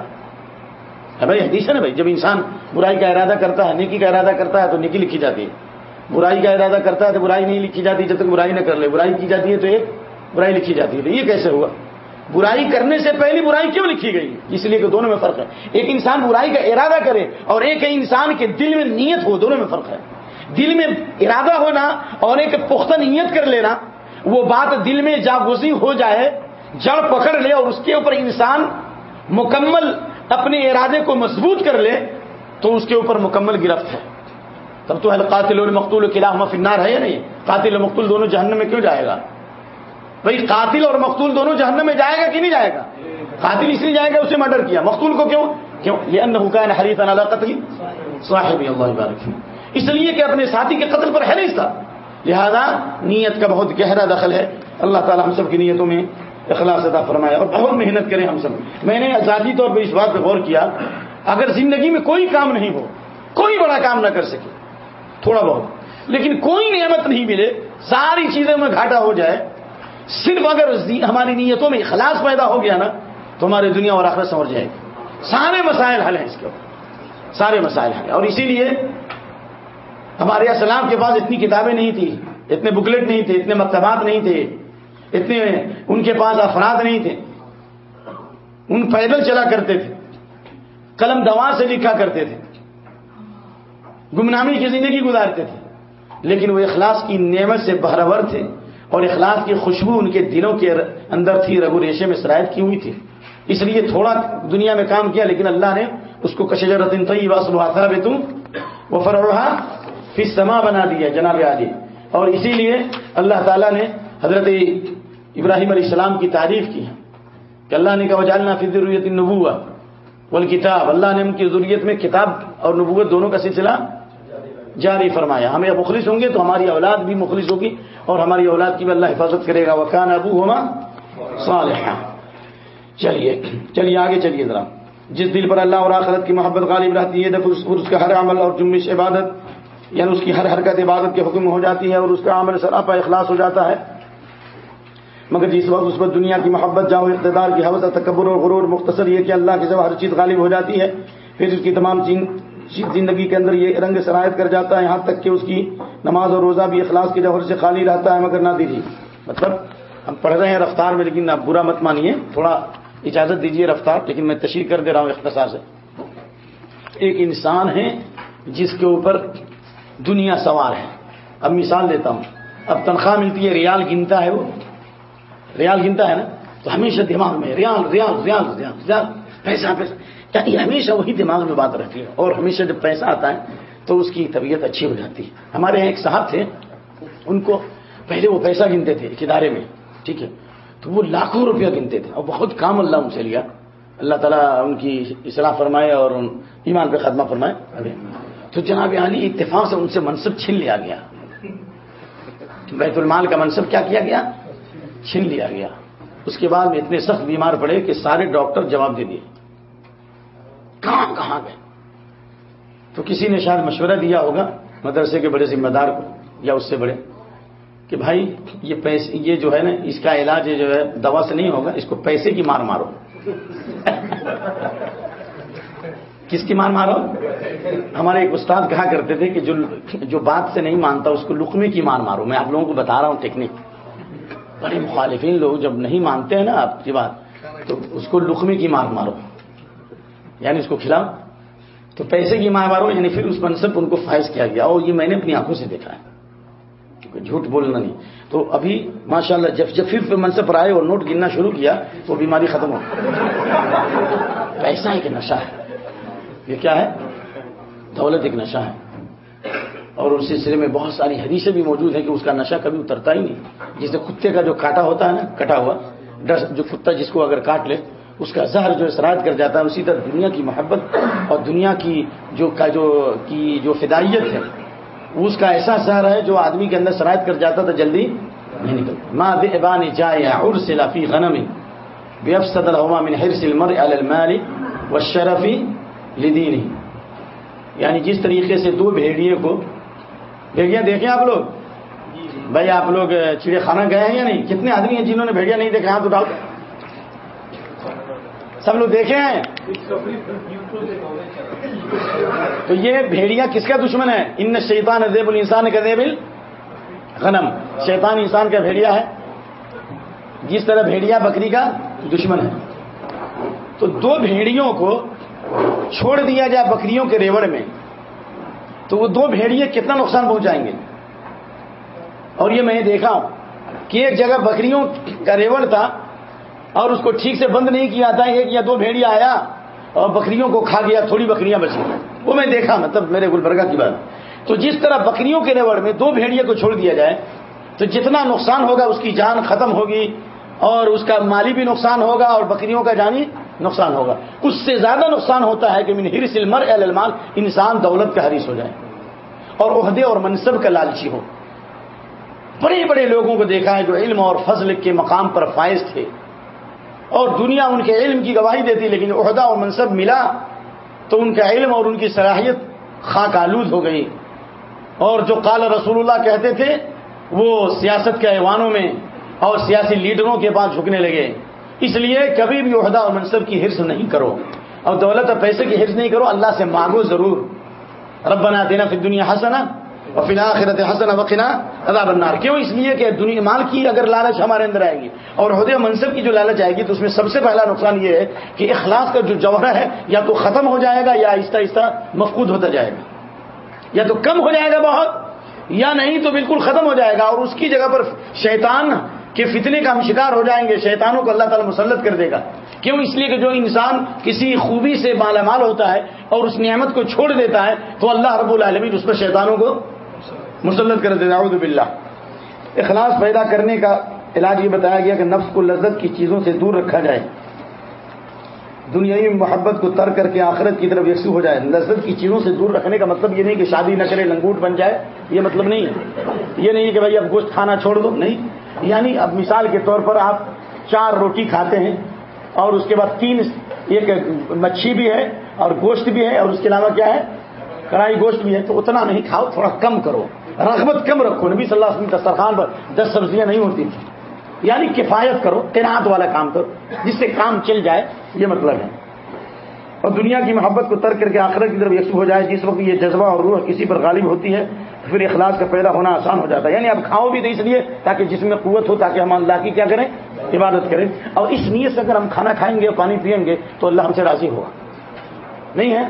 ہے بھائی حدیث ہے نا بھائی، جب انسان برائی کا ارادہ کرتا ہے، نیکی کا ارادہ کرتا ہے تو نیکی لکھی جاتی ہے۔ برائی کا ارادہ کرتا ہے تو برائی نہیں لکھی جاتی، جب تک برائی نہ کر لے۔ برائی کی جاتی ہے تو ایک برائی لکھی جاتی ہے۔ تو یہ کیسے ہوا؟ برائی کرنے سے پہلی برائی کیوں لکھی گئی؟ اس لیے کہ دونوں میں فرق ہے۔ ایک انسان برائی کا ارادہ کرے اور ایک انسان کے دل میں نیت ہو، دونوں میں فرق ہے۔ دل میں ارادہ ہونا اور ایک پختہ نیت کر لینا، وہ بات دل میں جاگوزی ہو جائے، جڑ پکڑ لے اور اس کے اوپر انسان مکمل اپنے ارادے کو مضبوط کر لے، تو اس کے اوپر مکمل گرفت ہے۔ تب تو قاتل مقتول کے خلاف مفنار ہے یا نہیں؟ قاتل و مقتول دونوں جہنم میں کیوں جائے گا؟ بھائی قاتل اور مقتول دونوں جہنم میں جائے گا کہ نہیں جائے گا؟ قاتل اس لیے جائے گا اسے مرڈر کیا۔ مقتول کو کیوں؟ کیوں؟ یہ ان حکام حریف قتل صاحب اللہ بارک اس لیے کہ اپنے ساتھی کے قتل پر حریص تھا۔ لہذا نیت کا بہت گہرا دخل ہے۔ اللہ تعالی ہم سب کی نیتوں میں اخلاص ادا فرمایا اور بہت محنت کریں ہم سب۔ میں نے ذاتی طور پہ اس بات پہ غور کیا۔ اگر زندگی میں کوئی کام نہیں ہو، کوئی بڑا کام نہ کر سکے، تھوڑا بہت۔ لیکن کوئی نعمت نہیں ملے، ساری چیزوں میں گھاٹا ہو جائے۔ صرف اگر ہماری نیتوں میں اخلاص پیدا ہو گیا نا، تو ہماری دنیا اور آخرت سمجھ جائے گی۔ سارے مسائل حل ہیں اس کے اوپر۔ سارے مسائل حل ہیں۔ اور اسی لیے ہمارے اسلام کے پاس اتنی کتابیں نہیں تھی اتنے بکلیٹ نہیں تھے، اتنے مکتبات نہیں تھے، اتنے ان کے پاس افراد نہیں تھے۔ ان پیدل چلا کرتے تھے، قلم دوا سے لکھا کرتے تھے۔ گمنامی کی زندگی گزارتے تھے۔ لیکن وہ اخلاص کی نعمت سے بہرور تھے اور اخلاص کی خوشبو ان کے دلوں کے اندر تھی، رگو ریشے میں شرائط کی ہوئی تھی۔ اس لیے تھوڑا دنیا میں کام کیا، لیکن اللہ نے اس کو کشج رتن طی واسلحا بے تم وہ فروحا پھر سما بنا دیا جناب عالی۔ اور اسی لیے اللہ تعالیٰ نے حضرت ابراہیم علیہ السلام کی تعریف کی۔ کہ اللہ نے کہا وجالنا فی ضروریت نبوا بول کتاب اللہ نے ان کی ضروریت میں کتاب اور نبوت دونوں کا سلسلہ جاری فرمایا۔ ہمیں مخلص ہوں گے تو ہماری اولاد بھی مخلص ہوگی اور ہماری اولاد کی بھی اللہ حفاظت کرے گا۔ وکان ابو ہوما صالحہ چلیے چلیے، آگے چلیے ذرا۔ جس دل پر اللہ اور آخرت کی محبت غالب رہتی ہے اس کا ہر عمل اور جمش عبادت۔ یعنی اس کی ہر حرکت عبادت کے حکم ہو جاتی ہے اور اس کا عمل سراپا اخلاص ہو جاتا ہے۔ مگر جس وقت اس پر دنیا کی محبت جاؤ، اقتدار کی حوث، تکبر اور غرور مختصر، یہ کہ اللہ کی جب ہر چیز غالب ہو جاتی ہے، پھر اس کی تمام زندگی کے اندر یہ رنگ شرائط کر جاتا ہے۔ یہاں تک کہ اس کی نماز اور روزہ بھی اخلاص کے جوہر سے خالی رہتا ہے، مگر نہ دیجیے۔ مطلب ہم پڑھ رہے ہیں رفتار میں، لیکن آپ برا مت مانیے۔ تھوڑا اجازت دیجیے رفتار، لیکن میں تشریح کر دے رہا ہوں اختصار سے۔ ایک انسان ہے جس کے اوپر دنیا سوار ہے اب مثال دیتا ہوں۔ اب تنخواہ ملتی ہے، ریال گنتا ہے وہ۔ ریال گنتا ہے نا؟ تو ہمیشہ دماغ میں ریال ریال ریال ریال ریال۔ پیسہ پیسہ۔ یعنی ہمیشہ وہی دماغ میں بات رہتی ہے۔ اور ہمیشہ جب پیسہ آتا ہے تو اس کی طبیعت اچھی ہو جاتی ہے۔ ہمارے یہاں ایک صاحب تھے، ان کو پہلے وہ پیسہ گنتے تھے ایک ادارے میں، ٹھیک ہے؟ تو وہ لاکھوں روپیہ گنتے تھے۔ اور بہت کام اللہ ان سے لیا۔ اللہ تعالیٰ ان کی اصلاح فرمائے اور ان ایمان پہ خدمہ فرمائے۔ تو جناب علی اتفاق سے ان سے منصب چھین لیا گیا۔ بیت المال کا منصب کیا کیا گیا؟ چھین لیا گیا۔ اس کے بعد میں اتنے سخت بیمار پڑے کہ سارے ڈاکٹر جواب دے دیے۔ کہاں کہاں گئے؟ تو کسی نے شاید مشورہ دیا ہوگا مدرسے کے بڑے ذمہ دار کو یا اس سے بڑے کہ بھائی، یہ پیسے یہ جو ہے نا، اس کا علاج جو ہے، دوا سے نہیں ہوگا، اس کو پیسے کی مار مارو۔ کس کی مار مارو ہمارے ایک استاد کہا کرتے تھے کہ جو جو بات سے نہیں مانتا اس کو لقمے کی مار مارو۔ میں آپ لوگوں کو بتا رہا ہوں ٹیکنیک۔ بڑے مخالفین لوگ جب نہیں مانتے ہیں نا آپ کی بات، تو اس کو لقمے کی مار مارو۔ یعنی اس کو کھلاؤ۔ تو پیسے کی مار مارو یعنی پھر اس منصب ان کو فائز کیا گیا۔ اور یہ میں نے اپنی آنکھوں سے دیکھا ہے۔ جھوٹ بولنا نہیں۔ تو ابھی ماشاءاللہ جب جب پھر منصب پر آئے اور نوٹ گننا شروع کیا، تو بیماری ختم ہو۔ پیسہ ایک نشہ ہے۔ یہ کیا ہے؟ دولت ایک نشہ ہے۔ اور اس سلسلے میں بہت ساری حدیثیں بھی موجود ہیں کہ اس کا نشہ کبھی اترتا ہی نہیں۔ جسے کتے کا جو کاٹا ہوتا ہے نا، کٹا ہوا جو کتا جس کو اگر کاٹ لے، اس کا زہر جو اثرات کر جاتا ہے، اسی طرح دنیا کی محبت اور دنیا کی جو کا جو، کی جو فدائیت ہے، اس کا ایسا زہر ہے جو آدمی کے اندر شرائط کر جاتا تھا جلدی نہیں نکلتا۔ ماں بے جائے اور سے لفی غنمی بے صدر من حرس المر المال و شرفی لدینی۔ یعنی جس طریقے سے دو بھیڑیے کو بھیڑیا دیکھیں آپ لوگ؟ بھائی آپ لوگ چڑیا خانہ گئے ہیں یا نہیں؟ کتنے آدمی ہیں جنہوں نے بھیڑیا نہیں دیکھا ہاتھ اٹھاؤ سب لوگ دیکھے ہیں؟ تو یہ بھیڑیا کس کا دشمن ہے؟ ان شیطان زیب الانسان کا زیب غنم شیطان انسان کا بھیڑیا ہے۔ جس طرح بھیڑیا بکری کا دشمن ہے۔ تو دو بھیڑیوں کو چھوڑ دیا جائے بکریوں کے ریوڑ میں، تو وہ دو بھیڑیے کتنا نقصان پہنچائیں گے؟ اور یہ میں نے دیکھا ہوں کہ ایک جگہ بکریوں کا ریوڑ تھا اور اس کو ٹھیک سے بند نہیں کیا تھا، ایک یا دو بھیڑیا آیا اور بکریوں کو کھا گیا، تھوڑی بکریاں بچی وہ میں دیکھا مطلب میرے گلبرگہ کی بات۔ تو جس طرح بکریوں کے ریوڑ میں دو بھیڑیے کو چھوڑ دیا جائے، تو جتنا نقصان ہوگا، اس کی جان ختم ہوگی اور اس کا مالی بھی نقصان ہوگا اور بکریوں کا جانی نقصان ہوگا۔ اس سے زیادہ نقصان ہوتا ہے کہ من ہرس المر المال، انسان دولت کا حریث ہو جائے اور عہدے اور منصب کا لالچی ہو۔ بڑے بڑے لوگوں کو دیکھا ہے جو علم اور فضل کے مقام پر فائز تھے۔ اور دنیا ان کے علم کی گواہی دیتی، لیکن عہدہ اور منصب ملا تو ان کا علم اور ان کی صلاحیت خاک آلود ہو گئی۔ اور جو قال رسول اللہ کہتے تھے، وہ سیاست کے ایوانوں میں اور سیاسی لیڈروں کے پاس جھکنے لگے۔ اس لیے کبھی بھی عہدہ اور منصب کی حرص نہیں کرو اور دولت اور پیسے کی حرص نہیں کرو، اللہ سے مانگو ضرور۔ ربنا دینا پھر دنیا حسنا اور فی الآخرت حسن وقنا ادا بنار کیوں اس لیے کہ دنیا مال کی اگر لالچ ہمارے اندر آئے گی اور عہدے منصب کی جو لالچ آئے گی تو اس میں سب سے پہلا نقصان یہ ہے کہ اخلاص کا جو جوہر ہے یا تو ختم ہو جائے گا یا آہستہ آہستہ مفقود ہوتا جائے گا۔ یا تو کم ہو جائے گا بہت یا نہیں تو بالکل ختم ہو جائے گا اور اس کی جگہ پر شیطان کہ فتنے کا ہم شکار ہو جائیں گے، شیطانوں کو اللہ تعالیٰ مسلط کر دے گا۔ کیوں؟ اس لیے کہ جو انسان کسی خوبی سے مالا مال ہوتا ہے اور اس نعمت کو چھوڑ دیتا ہے، تو اللہ رب العالمین اس پر شیطانوں کو مسلط کر دیتا ہے باللہ۔ اخلاص پیدا کرنے کا علاج یہ بتایا گیا کہ نفس کو لذت کی چیزوں سے دور رکھا جائے۔ دنیائی محبت کو تر کر کے آخرت کی طرف یکسو ہو جائے، لذت کی چیزوں سے دور رکھنے کا مطلب یہ نہیں کہ شادی نہ کرے، لنگوٹ بن جائے، یہ مطلب نہیں ہے۔ یہ نہیں کہ بھائی اب گوشت کھانا چھوڑ دو، نہیں۔ یعنی اب مثال کے طور پر آپ چار روٹی کھاتے ہیں اور اس کے بعد تین ایک مچھی بھی ہے اور گوشت بھی ہے اور اس کے علاوہ کیا ہے؟ کڑھائی گوشت بھی ہے۔ تو اتنا نہیں، کھاؤ، تھوڑا کم کرو۔ رغبت کم رکھو۔ نبی صلی اللہ علیہ وسلم دسترخوان پر دس سبزیاں نہیں ہوتی۔ یعنی کفایت کرو تینات والا کام کرو، جس سے کام چل جائے، یہ مطلب ہے۔ اور دنیا کی محبت کو ترک کر کے آخرت کی طرف یکسو ہو جائے، جس وقت یہ جذبہ اور روح کسی پر غالب ہوتی ہے، تو پھر اخلاص کا پیدا ہونا آسان ہو جاتا ہے۔ یعنی اب کھاؤ بھی تو اس لیے تاکہ جس میں قوت ہو، تاکہ ہم اللہ کی کیا کریں، عبادت کریں۔ اور اس نیت سے اگر ہم کھانا کھائیں گے پانی پئیں گے، تو اللہ ہم سے راضی ہوگا نہیں ہے؟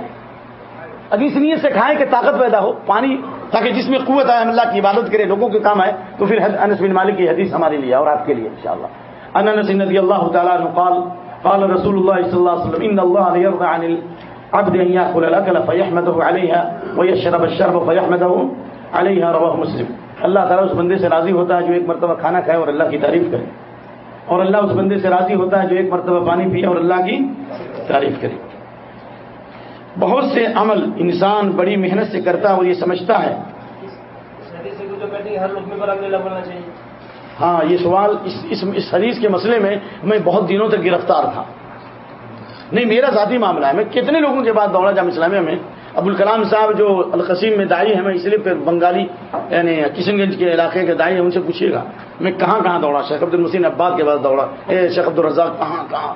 اب اس نیت سے کھائیں کہ طاقت پیدا ہو، پانی، تاکہ جس میں قوت آئے، اللہ کی عبادت کرے، لوگوں کے کام آئے، تو پھر انس بن مالک کی حدیث ہمارے لیے اور آپ کے لیے انشاءاللہ۔ ان انس رضی اللہ تعالی عنہ قال قال رسول اللہ صلی اللہ علیہ وسلم، ان اللہ يرضى عن العبد ان ياكل الاكل فيحمده عليها ويشرب الشرب فيحمده عليها رواه مسلم۔ اللہ تعالیٰ اس بندے سے راضی ہوتا ہے جو ایک مرتبہ کھانا کھائے اور اللہ کی تعریف کرے۔ اور اللہ اس بندے سے راضی ہوتا ہے جو ایک مرتبہ پانی پیے اور اللہ کی تعریف کرے۔ بہت سے عمل انسان بڑی محنت سے کرتا ہے اور یہ سمجھتا ہے۔ ہاں یہ سوال اس اس, اس حدیث کے مسئلے میں میں بہت دنوں تک گرفتار تھا۔ نہیں میرا ذاتی معاملہ ہے۔ میں کتنے لوگوں کے بعد دوڑا جامع اسلامیہ میں۔ ابو الکلام صاحب جو القسیم میں دائی ہیں میں اس لیے پھر بنگالی یعنی کشن گنج کے علاقے کے دائی ہیں ان سے پوچھیے گا۔ میں کہاں کہاں دوڑا؟ شیخ عبد المسین عباد کے بعد دوڑا۔ اے شیخ عبد الرزاق کہاں کہاں؟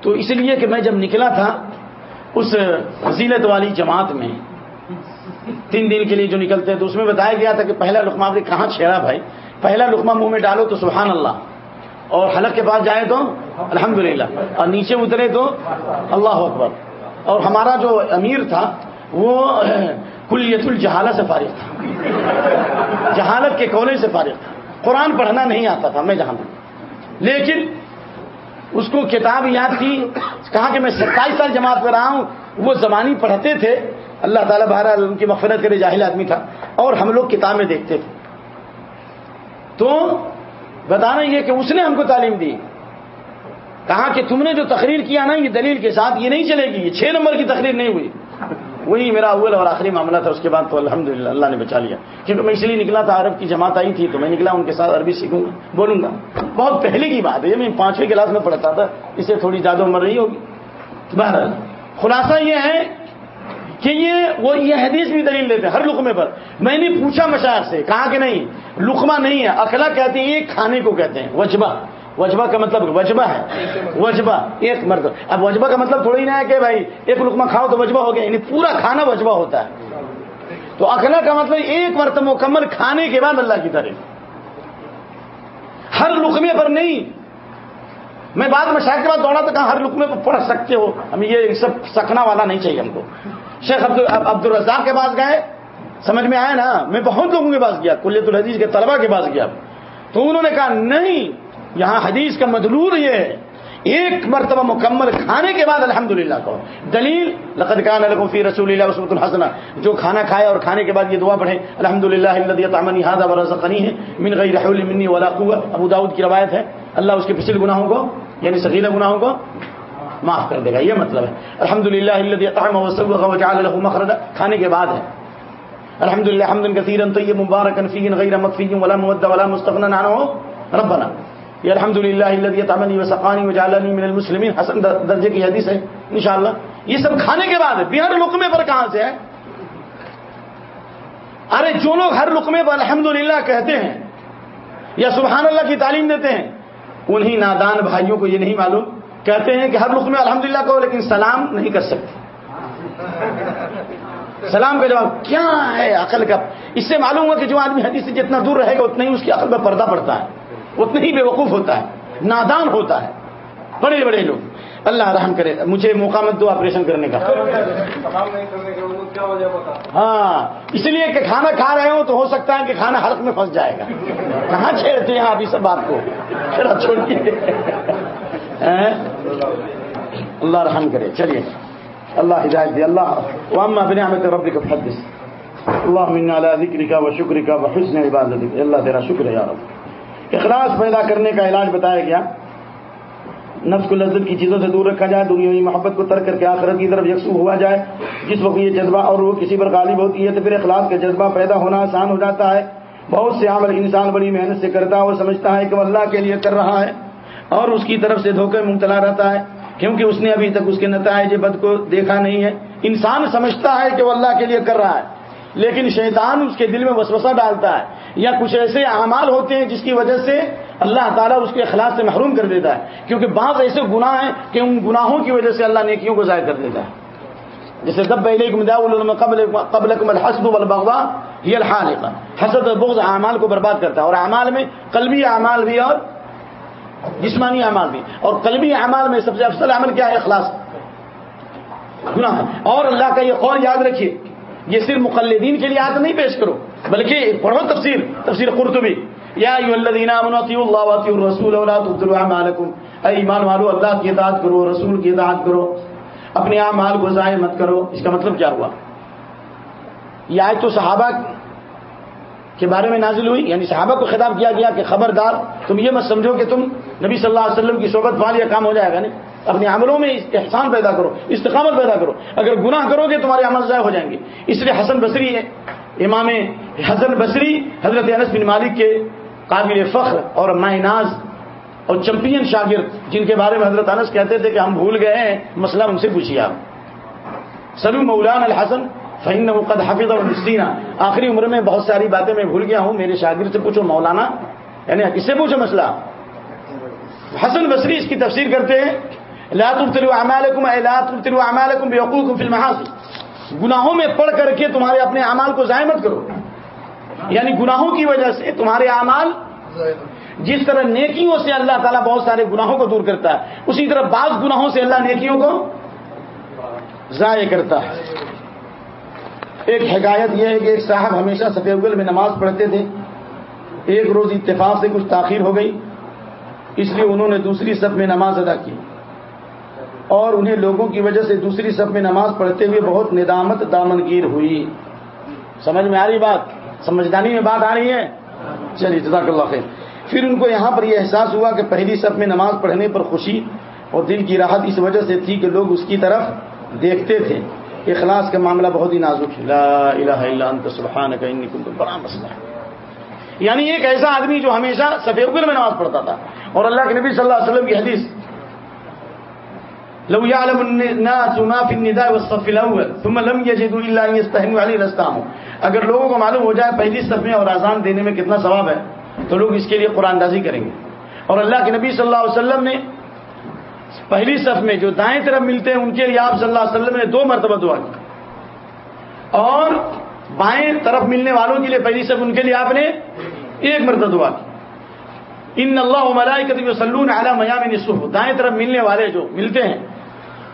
تو اس لیے کہ میں جب نکلا تھا اس فضیلت والی جماعت میں تین دن کے لیے جو نکلتے ہیں تو اس میں بتایا گیا تھا کہ پہلا لقمہ آپ نے کہاں چھیڑا بھائی؟ پہلا لقمہ منہ میں ڈالو تو سبحان اللہ۔ اور حلق کے پاس جائے تو الحمدللہ۔ اور نیچے اترے تو اللہ اکبر۔ اور ہمارا جو امیر تھا، وہ کلیت الجہالت سے فارغ تھا۔ جہالت کے کونے سے فارغ تھا۔ قرآن پڑھنا نہیں آتا تھا، میں جہاں لیکن اس کو کتاب یاد تھی کہا کہ میں ستائیس سال جماعت کر رہا ہوں، وہ زمانی پڑھتے تھے۔ اللہ تعالیٰ بہرحال ان کی مفرت کرے جاہل آدمی تھا۔ اور ہم لوگ کتابیں دیکھتے تھے۔ تو بتانا یہ کہ اس نے ہم کو تعلیم دی۔ کہا کہ تم نے جو تقریر کیا نا، یہ دلیل کے ساتھ یہ نہیں چلے گی، یہ چھ نمبر کی تقریر نہیں ہوئی۔ وہی میرا اول اور آخری معاملہ تھا، اس کے بعد تو الحمد اللہ نے بچا لیا۔ کیونکہ میں اس لیے نکلا تھا، عرب کی جماعت آئی تھی، تو میں نکلا، ان کے ساتھ عربی سیکھوں گا، بولوں گا۔ بہت پہلے کی بات ہے میں پانچویں کلاس میں پڑھتا تھا اسے تھوڑی زیادہ عمر رہی ہوگی۔ بہرحال، خلاصہ یہ ہے کہ یہ، وہ یہ حدیث بھی دلیل دیتے ہر لقمے پر۔ میں نے پوچھا مشاعر سے، کہا کہ نہیں، لقمہ نہیں ہے اخلا کہتے ہیں، یہ کھانے کو کہتے ہیں، وجبہ۔ وجبہ کا مطلب وجبہ ہے۔ وجبہ، ایک مرتبہ۔ اب وجبہ کا مطلب تھوڑی نہ ہے کہ بھائی ایک لقمہ کھاؤ تو وجبہ ہو گیا یعنی پورا کھانا وجبہ ہوتا ہے۔ تو اخلا کا مطلب ایک مرتبہ مکمل کھانے کے بعد اللہ کی تعریف۔ ہر لقمے پر نہیں۔ میں بعد میں شاید کے بعد دوڑا تو کہا ہر لقمے پر پڑھ سکتے ہو؟ ہم یہ سب سکنا والا نہیں چاہیے ہم کو۔ شیخ عبد الرزاق کے پاس گئے۔ سمجھ میں آیا نا؟ میں بہت لوگوں کے پاس گیا کلیت الحدیث کے طلبا کے پاس گیا۔ تو انہوں نے کہا، نہیں یہاں حدیث کا مدلور یہ ہے۔ ایک مرتبہ مکمل کھانے کے بعد الحمدللہ کو دلیل، لقد کان لکم فی رسول اللہ وسوۃ الحسنہ جو کھانا کھائے اور کھانے کے بعد یہ دعا پڑھیں، الحمدللہ الذی اطعمنی هذا ورزقنی ہے۔ من غیر حول منی ولا قوه ابو داؤد کی روایت ہے۔ اللہ اس کے پچھلے گناہوں کو یعنی صغیرہ گناہوں کو معاف کر دے گا۔ یہ مطلب ہے۔ الحمدللہ الذی اطعم وسوغ وجعل له مخرجا۔ کھانے کے بعد ہے۔ الحمدللہ حمدا کثیرا طیبا مبارکا فیہ غیر مکفی ولا مود ولا مستغنى عنه ربنا۔ یہ الحمد للہ اللہ وسقانی وجالنی من المسلمین۔ حسن درجے کی حدیث ہے، انشاءاللہ۔ یہ سب کھانے کے بعد بہر لقمے پر کہاں سے ہے؟ ارے جو لوگ ہر لقمے پر الحمد کہتے ہیں یا سبحان اللہ کی تعلیم دیتے ہیں، انہی نادان بھائیوں کو یہ نہیں معلوم۔ کہتے ہیں کہ ہر لقمے الحمد للہ کو لیکن سلام نہیں کر سکتے۔ سلام کا جواب، کیا ہے عقل کا؟ اس سے معلوم ہوا کہ جو آدمی حدیث سے جتنا دور رہے گا، اتنا ہی اس کی عقل میں پردہ پڑتا ہے۔ اتنا ہی بے وقوف ہوتا ہے، نادان ہوتا ہے۔ بڑے بڑے لوگ۔ اللہ رحم کرے، مجھے موقع مت دو آپریشن کرنے کا۔ ہاں اس لیے کہ کھانا کھا رہے ہو تو ہو سکتا ہے کہ کھانا حلق میں پھنس جائے گا۔ کہاں چھیڑتے ہیں آپ اس بات کو؟ چھوڑیے ہاں؟ اللہ رحم کرے۔ چلیے، اللہ ہدایت دے۔ اللہ وام اپنے ہمیں تو ربی کا حدث اللہ منا ذکر کا و شکر کا و حسن عبادت اللہ تیرا شکر ہے یا رب۔ اخلاص پیدا کرنے کا علاج بتایا گیا۔ نفس کو لذت کی چیزوں سے دور رکھا جائے دنیا محبت کو ترک کر کے آخرت کی طرف یکسو ہوا جائے۔ جس وقت یہ جذبہ اور وہ کسی پر غالب ہوتی ہے، تو پھر اخلاص کا جذبہ پیدا ہونا آسان ہو جاتا ہے۔ بہت سے عمل انسان بڑی محنت سے کرتا ہے اور سمجھتا ہے کہ وہ اللہ کے لیے کر رہا ہے۔ اور اس کی طرف سے دھوکے مبتلا رہتا ہے، کیونکہ اس نے ابھی تک اس کے نتائج بد کو دیکھا نہیں ہے۔ انسان سمجھتا ہے کہ وہ اللہ کے لیے کر رہا ہے۔ لیکن شیطان اس کے دل میں وسوسہ ڈالتا ہے یا کچھ ایسے اعمال ہوتے ہیں جس کی وجہ سے اللہ تعالیٰ اس کے اخلاق سے محروم کر دیتا ہے کیونکہ بعض ایسے گناہ ہیں کہ ان گناہوں کی وجہ سے اللہ نیکیوں کو ضائع کر دیتا ہے۔ جیسے دب قبل قبل الحسب البغا یہ الحال حسد بغض اعمال کو برباد کرتا ہے اور اعمال میں قلبی اعمال بھی اور جسمانی اعمال بھی۔ اور قلبی اعمال میں سب سے افضل عمل کیا ہے؟ اخلاص۔ گناہ۔ اور اللہ کا یہ قول یاد رکھیے۔ یہ صرف مقلدین کے لیے آیت نہیں پیش کرو، بلکہ پڑھو تفسیر تفسیر قرطبی۔ یا اللہ الرسول اے ایمان والو، اللہ کی اطاعت کرو، رسول کی اطاعت کرو۔ اپنے اعمال کو ضائع مت کرو۔ اس کا مطلب کیا ہوا؟ یہ آیت تو صحابہ کے بارے میں نازل ہوئی یعنی صحابہ کو خطاب کیا گیا کہ خبردار، تم یہ مت سمجھو کہ تم نبی صلی اللہ علیہ وسلم کی صحبت وال یا کام ہو جائے گا، نہیں۔ اپنے عملوں میں احسان پیدا کرو، استقامت پیدا کرو۔ اگر گناہ کرو گے، تمہارے عمل ضائع ہو جائیں گے۔ اس لیے حسن بصری ہے امام حسن بصری حضرت انس بن مالک کے قابل فخر اور مائناز اور چمپئن شاگرد، جن کے بارے میں حضرت انس کہتے تھے کہ ہم بھول گئے ہیں، مسئلہ ان سے پوچھیے آپ۔ سلو مولان الحسن فہین قد حافظ اور نسینہ آخری عمر میں بہت ساری باتیں میں بھول گیا ہوں۔ میرے شاگرد سے پوچھو، مولانا یعنی کس سے پوچھو مسئلہ۔ حسن بصری اس کی تفسیر کرتے ہیں۔ لا اعمالکم اے لا تبتلوا اعمالکم بیوقوکم فی گناہوں میں پڑھ کر کے تمہارے اپنے اعمال کو ضائع مت کرو۔ یعنی گناہوں کی وجہ سے تمہارے اعمال جس طرح نیکیوں سے اللہ تعالیٰ بہت سارے گناہوں کو دور کرتا ہے، اسی طرح بعض گناہوں سے اللہ نیکیوں کو ضائع کرتا ہے۔ ایک حکایت یہ ہے کہ ایک صاحب ہمیشہ سفید میں نماز پڑھتے تھے۔ ایک روز اتفاق سے کچھ تاخیر ہو گئی، اس لیے انہوں نے دوسری صف میں نماز ادا کی۔ اور انہیں لوگوں کی وجہ سے دوسری صف میں نماز پڑھتے ہوئے بہت ندامت دامنگیر ہوئی۔ سمجھ میں آ رہی بات؟ سمجھدانی میں بات آ رہی ہے؟ چلیے، جزاک اللہ خیر۔ پھر ان کو یہاں پر یہ احساس ہوا کہ پہلی صف میں نماز پڑھنے پر خوشی اور دل کی راحت اس وجہ سے تھی کہ لوگ اس کی طرف دیکھتے تھے۔ اخلاص کا معاملہ بہت ہی نازک لا الہ الا انت، سبحانک، انی کنت۔ بڑا مسئلہ ہے۔ یعنی ایک ایسا آدمی جو ہمیشہ سفید میں نماز پڑھتا تھا۔ اور اللہ کے نبی صلی اللہ علیہ وسلم کی حدیث، لو يعلم الناس ما في النداء والصف الاول، ثم لم يجدوا الا ان يستهنوا عليه رستاهم اگر لوگوں کو معلوم ہو جائے پہلی صف میں اور اذان دینے میں کتنا ثواب ہے، تو لوگ اس کے لیے قرآن دازی کریں گے۔ اور اللہ کے نبی صلی اللہ علیہ وسلم نے پہلی صف میں جو دائیں طرف ملتے ہیں، ان کے لیے آپ صلی اللہ علیہ وسلم نے دو مرتبہ دعا کی۔ اور بائیں طرف ملنے والوں کے لیے پہلی صف، ان کے لیے آپ نے ایک مرتبہ دعا کی۔ ان اللہ ملائی کتب وسلون اعلیٰ میام نصف دائیں طرف ملنے والے جو ملتے ہیں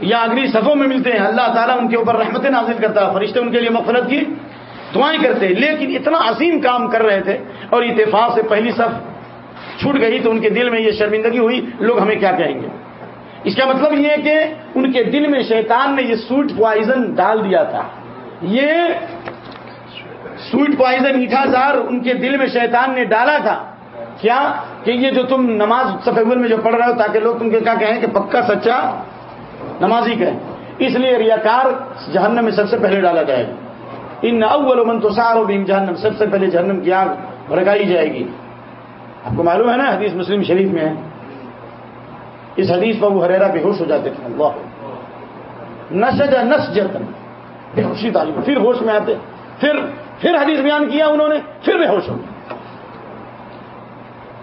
یا اگلی صفوں میں ملتے ہیں، اللہ تعالیٰ ان کے اوپر رحمت نازل کرتا ہے، فرشتے ان کے لیے مفرت کی دعائیں کرتے ہیں۔ لیکن اتنا عظیم کام کر رہے تھے اور اتفاق سے پہلی صف چھوٹ گئی تو ان کے دل میں یہ شرمندگی ہوئی، لوگ ہمیں کیا کہیں گے؟ اس کا مطلب یہ کہ ان کے دل میں شیطان نے یہ سویٹ پوائزن ڈال دیا تھا۔ یہ سویٹ پوائزن میٹھا زار ان کے دل میں شیطان نے ڈالا تھا۔ کیا؟ کہ یہ جو تم نماز سفید میں جو پڑھ رہے ہو تاکہ لوگ تم کے کیا کہیں کہ پکا سچا نمازی کہیں۔ اس لیے ریاکار جہنم میں سب سے پہلے ڈالا جائے گا۔ ان اول من تو سارو بیم جہنم، سب سے پہلے جہنم کی آگ بھڑکائی جائے گی۔ آپ کو معلوم ہے نا، حدیث مسلم شریف میں ہے۔ اس حدیث پر وہ ہریرا بے ہوش ہو جاتے تھے اللہ۔ نس نس جتن بے ہوشی تعلیم پھر ہوش میں آتے، پھر پھر حدیث بیان کیا انہوں نے، پھر بے ہوش ہو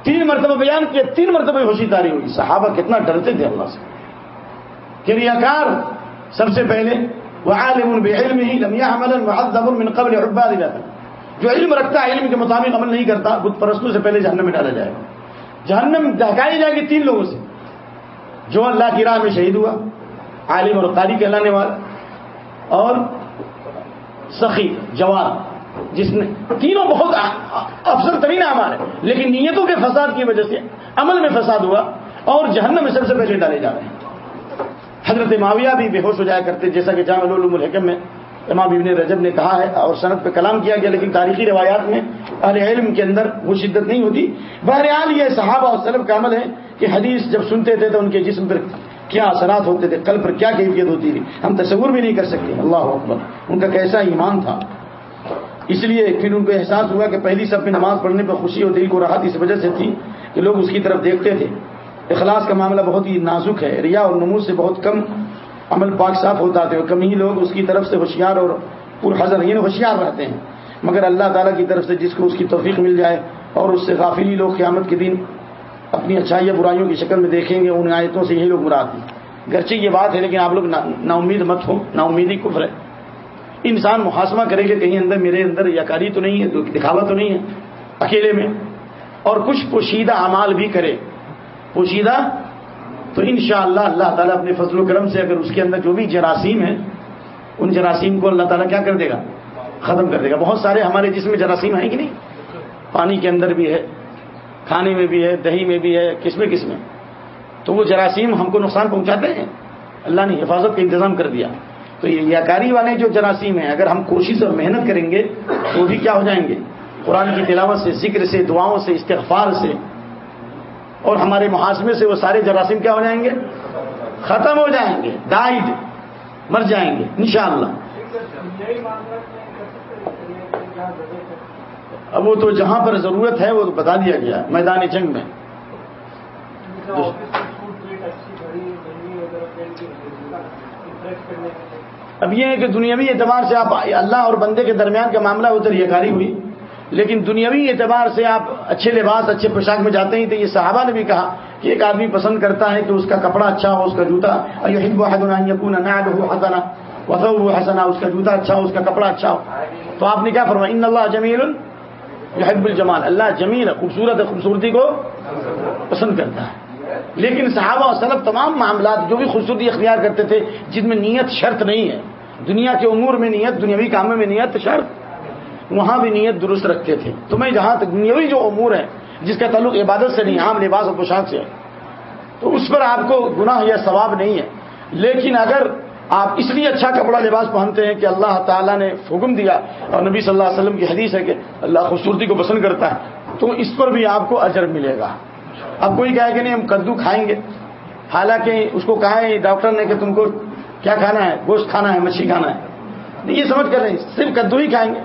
تین مرتبہ بیان کیا، تین مرتبہ ہوشی تاری ہوئی۔ صحابہ کتنا ڈرتے تھے اللہ سے۔ کہ ریاکار سب سے پہلے، وہ عالم بعلم ہی لمیا عمل معذب من قبل عباد جاتا جو علم رکھتا ہے، علم کے مطابق عمل نہیں کرتا بت پرستوں سے پہلے جہنم میں ڈالا جائے گا۔ جہنم دہکائی جائے گی تین لوگوں سے۔ جو اللہ کی راہ میں شہید ہوا، عالم اور قاری کہلانے والا، اور سخی، جوان، جس نے تینوں بہت افسر ترین اعمال ہے لیکن نیتوں کے فساد کی وجہ سے عمل میں فساد ہوا اور جہنم میں سب سے پہلے ڈالے جا رہے ہیں۔ حضرت معاویہ بھی بے ہوش ہو جایا کرتے، جیسا کہ جامع العلوم الحکم میں امام ابن رجب نے کہا ہے اور صنعت پہ کلام کیا گیا لیکن تاریخی روایات میں اہل علم کے اندر وہ شدت نہیں ہوتی۔ بہرحال یہ صحابہ اور سلب کا عمل ہے کہ حدیث جب سنتے تھے تو ان کے جسم پر کیا اثرات ہوتے تھے کل پر کیا کیفیت ہوتی تھی، ہم تصور بھی نہیں کر سکتے۔ اللہ اکبر۔ ان کا کیسا ایمان تھا۔ اس لیے پھر ان کو احساس ہوا کہ پہلی سب میں نماز پڑھنے پر خوشی اور دل کو راحت اس وجہ سے تھی کہ لوگ اس کی طرف دیکھتے تھے۔ اخلاص کا معاملہ بہت ہی نازک ہے، ریا اور نمود سے بہت کم عمل پاک صاف ہوتا تھے اور کم ہی لوگ اس کی طرف سے ہوشیار اور پرحضر ہی یعنی ہوشیار رہتے ہیں۔ مگر اللہ تعالیٰ کی طرف سے جس کو اس کی توفیق مل جائے اور اس سے غافلی لوگ قیامت کے دن اپنی اچھائی برائیوں کی شکل میں دیکھیں گے، ان آیتوں سے یہی لوگ مراد ہیں۔ گرچہ یہ بات ہے، لیکن آپ لوگ نا امید مت ہو نا امیدی کفر ہے۔ انسان محاسمہ کرے گا کہیں اندر میرے اندر یکاری تو نہیں ہے دکھاوا تو نہیں ہے، اکیلے میں۔ اور کچھ پوشیدہ اعمال بھی کرے۔ پوشیدہ تو انشاءاللہ اللہ اللہ تعالیٰ اپنے فضل و کرم سے اگر اس کے اندر جو بھی جراثیم ہے ان جراثیم کو اللہ تعالیٰ کیا کر دے گا؟ ختم کر دے گا۔ بہت سارے ہمارے جسم میں جراثیم ہیں کہ نہیں؟ پانی کے اندر بھی ہے، کھانے میں بھی ہے، دہی میں بھی ہے، کس میں کس میں۔ تو وہ جراثیم ہم کو نقصان پہنچاتے ہیں۔ اللہ نے حفاظت کا انتظام کر دیا۔ تو یہ یاکاری والے جو جراثیم ہیں، اگر ہم کوشش اور محنت کریں گے تو بھی کیا ہو جائیں گے؟ قرآن کی تلاوت سے، ذکر سے، دعاؤں سے، استغفار سے۔ اور ہمارے محاسمے سے وہ سارے جراثیم کیا ہو جائیں گے؟ ختم ہو جائیں گے ڈائڈ مر جائیں گے، انشاءاللہ۔ اب وہ تو جہاں پر ضرورت ہے وہ تو بتا دیا گیا، میدان جنگ میں۔ اب یہ ہے کہ دنیاوی اعتبار سے آپ اللہ اور بندے کے درمیان کا معاملہ ادھر یہ کاری ہوئی۔ لیکن دنیاوی اعتبار سے آپ اچھے لباس، اچھے پوشاک میں جاتے ہیں تو یہ صحابہ نے بھی کہا کہ ایک آدمی پسند کرتا ہے کہ اس کا کپڑا اچھا ہو، اس کا جوتا حسنا، اس کا جوتا اچھا ہو، اس کا کپڑا اچھا ہو۔ تو آپ نے کیا فرمایا؟ ان اللہ جمیل یحب الجمال۔ اللہ جمیل، خوبصورت، خوبصورتی کو پسند کرتا ہے۔ لیکن صحابہ و سلف تمام معاملات جو بھی خوبصورتی اختیار کرتے تھے، جن میں نیت شرط نہیں ہے، دنیا کے امور میں نیت، دنیاوی کاموں میں نیت شرط۔ وہاں بھی نیت درست رکھتے تھے۔ تو میں جہاں تک دنیاوی جو امور ہے جس کا تعلق عبادت سے نہیں، عام لباس اور پوشاک سے ہے، تو اس پر آپ کو گناہ یا ثواب نہیں ہے۔ لیکن اگر آپ اس لیے اچھا کپڑا لباس پہنتے ہیں کہ اللہ تعالیٰ نے حکم دیا اور نبی صلی اللہ علیہ وسلم کی حدیث ہے کہ اللہ خوبصورتی کو پسند کرتا ہے، تو اس پر بھی آپ کو اجر ملے گا۔ اب کوئی کہا کہ نہیں، ہم کدو کھائیں گے۔ حالانکہ اس کو کہا ہے، ڈاکٹر نے کہ تم کو کیا کھانا ہے؟ گوشت کھانا ہے مچھلی کھانا ہے۔ یہ سمجھ کر رہے صرف کدو ہی کھائیں گے۔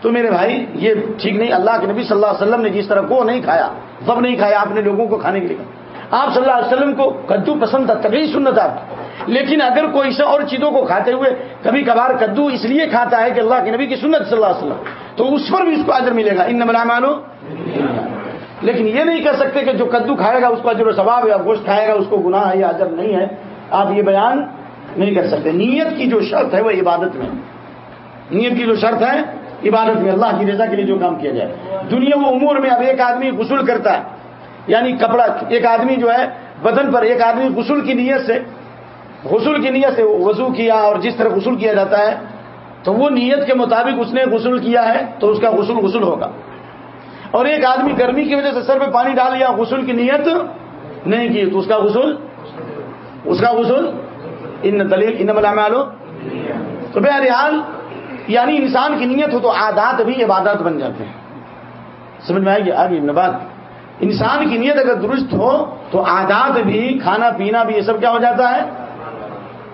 تو میرے بھائی، یہ ٹھیک نہیں، اللہ کے نبی صلی اللہ علیہ وسلم نے جس طرح کو نہیں کھایا سب نہیں کھایا، آپ نے لوگوں کو کھانے کے لیے آپ صلی اللہ علیہ وسلم کو کدو پسند تھا، تبھی سنت آپ۔ لیکن اگر کوئی سا اور چیزوں کو کھاتے ہوئے کبھی کبھار کدو اس لیے کھاتا ہے کہ اللہ کے نبی کی سنت صلی اللہ علیہ وسلم، تو اس پر بھی اس کو آدر ملے گا۔ ان نمبر مانو لیکن یہ نہیں کہہ سکتے کہ جو کدو کھائے گا، اس کو اجر ثواب یا گوشت کھائے گا، اس کو گناہ ہے یا اجر نہیں ہے۔ آپ یہ بیان نہیں کر سکتے۔ نیت کی جو شرط ہے وہ عبادت میں۔ نیت کی جو شرط ہے عبادت میں اللہ کی رضا کے لیے جو کام کیا جائے۔ دنیا و امور میں اب ایک آدمی غسل کرتا ہے یعنی کپڑا، ایک آدمی جو ہے بدن پر ایک آدمی غسل کی نیت سے، غسل کی نیت سے وضو کیا اور جس طرح غسل کیا جاتا ہے، تو وہ نیت کے مطابق اس نے غسل کیا ہے، تو اس کا غسل غسل ہوگا۔ اور ایک آدمی گرمی کی وجہ سے سر پہ پانی ڈال لیا غسل کی نیت نہیں کی، تو اس کا غسل، اس کا غسل، ان دلیل ان ملو تو بہرحال یعنی انسان کی نیت ہو تو عادات بھی عبادات بن جاتے ہیں۔ سمجھ میں آئے گی؟ آگے بات انسان کی نیت اگر درست ہو تو عادات بھی، کھانا پینا بھی، یہ سب کیا ہو جاتا ہے؟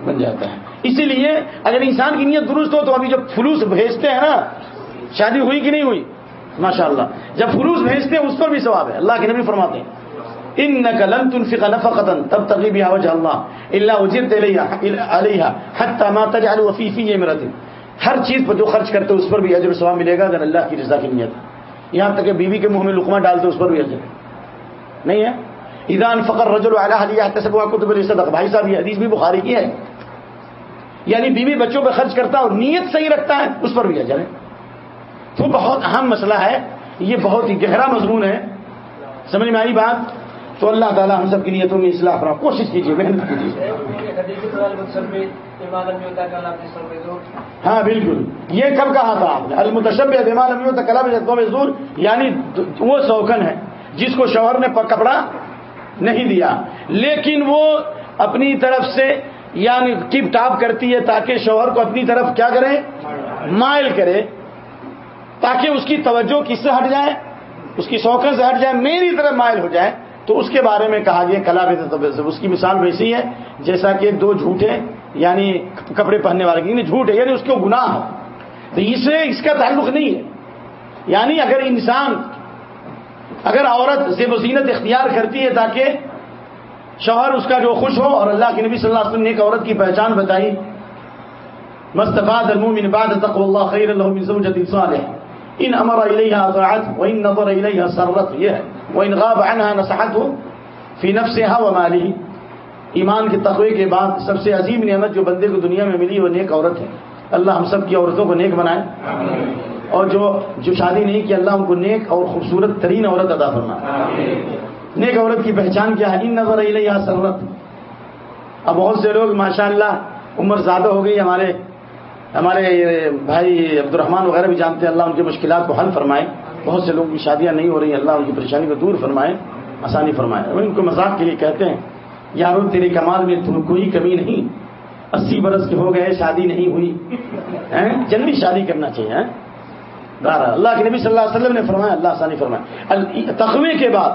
بن جاتا ہے۔ اسی لیے اگر انسان کی نیت درست ہو تو ابھی جب فلوس بھیجتے ہیں نا، شادی ہوئی کہ نہیں ہوئی؟ ماشاء اللہ جب فلوس بھیجتے ہیں، اس پر بھی ثواب ہے۔ اللہ کے نبی فرماتے ہیں ان نقلن تنفق نفقتن تب تقریبی وجہ اللہ اللہ اجرت علیہ حتی ما تجعل وفیفی امرت ہر چیز پر جو خرچ کرتے اس پر بھی اجر ثواب ملے گا، اگر اللہ کی رضا کی نیت یہاں تک کہ بیوی کے منہ میں لقمہ ڈالتے اس پر بھی اجر نہیں ہے؟ ایدان فقر رجل علی حلیہ کتب بھائی صاحب، یہ حدیث بھی بخاری کی ہے۔ یعنی بیوی بچوں پہ خرچ کرتا ہے اور نیت صحیح رکھتا ہے، اس پر بھی اجر ہے۔ تو بہت اہم مسئلہ ہے، یہ بہت ہی گہرا مضمون ہے۔ سمجھ میں آئی بات؟ تو اللہ تعالیٰ ہم سب کی نیتوں میں اصلاح کرا کوشش کیجیے محنت کیجیے ہاں بالکل۔ یہ کب کہا تھا آپ نے المتشب امیوں کلاب زور یعنی وہ سوکن ہے جس کو شوہر نے کپڑا نہیں دیا۔ لیکن وہ اپنی طرف سے یعنی ٹپ ٹاپ کرتی ہے تاکہ شوہر کو اپنی طرف کیا کرے؟ مائل کرے۔ تاکہ اس کی توجہ کس سے ہٹ جائے؟ اس کی شوقیں سے ہٹ جائے، میری طرف مائل ہو جائے۔ تو اس کے بارے میں کہا گیا، کلا اس کی مثال ویسی ہے، جیسا کہ دو جھوٹے یعنی کپڑے پہننے والے یعنی جھوٹ ہے یعنی اس کو گناہ ہو۔ تو اس سے اس کا تعلق نہیں ہے۔ یعنی اگر انسان، اگر عورت زیب و زینت اختیار کرتی ہے تاکہ شوہر اس کا جو خوش ہو اور اللہ کے نبی صلی اللہ علیہ وسلم نے ایک عورت کی پہچان بتائی، مستفاد المومن بعد تقوى الله خير له من زوجة صالح ان امر اليها اطاعت وان نظر اليها سرت یہ ہے۔ وان غاب عنها نصحته فی نف سے ہاں و مالی۔ ایمان کے تقوی کے بعد سب سے عظیم نعمت جو بندے کو دنیا میں ملی وہ نیک عورت ہے۔ اللہ ہم سب کی عورتوں کو نیک بنائے۔ اور جو جو شادی نہیں کی اللہ ان کو نیک اور خوبصورت ترین عورت ادا فرمائے۔ نیک عورت کی پہچان کیا ہے؟ ان نظر علیہ سرورت اب بہت سے لوگ ماشاء اللہ عمر زیادہ ہو گئی ہمارے ہمارے بھائی عبد الرحمان وغیرہ بھی جانتے ہیں، اللہ ان کی مشکلات کو حل فرمائے۔ بہت سے لوگوں کی شادیاں نہیں ہو رہی ہیں، اللہ ان کی پریشانی کو دور فرمائے، آسانی فرمائے۔ ان کو مذاق کے لیے کہتے ہیں، یارو تیرے کمال میں تم کوئی کمی نہیں، اسی برس کے ہو گئے، شادی نہیں ہوئی۔ جلدی شادی کرنا چاہیے دارا اللہ کے نبی صلی اللہ علیہ وسلم نے فرمایا، اللہ آسانی فرمایا تخوے کے بعد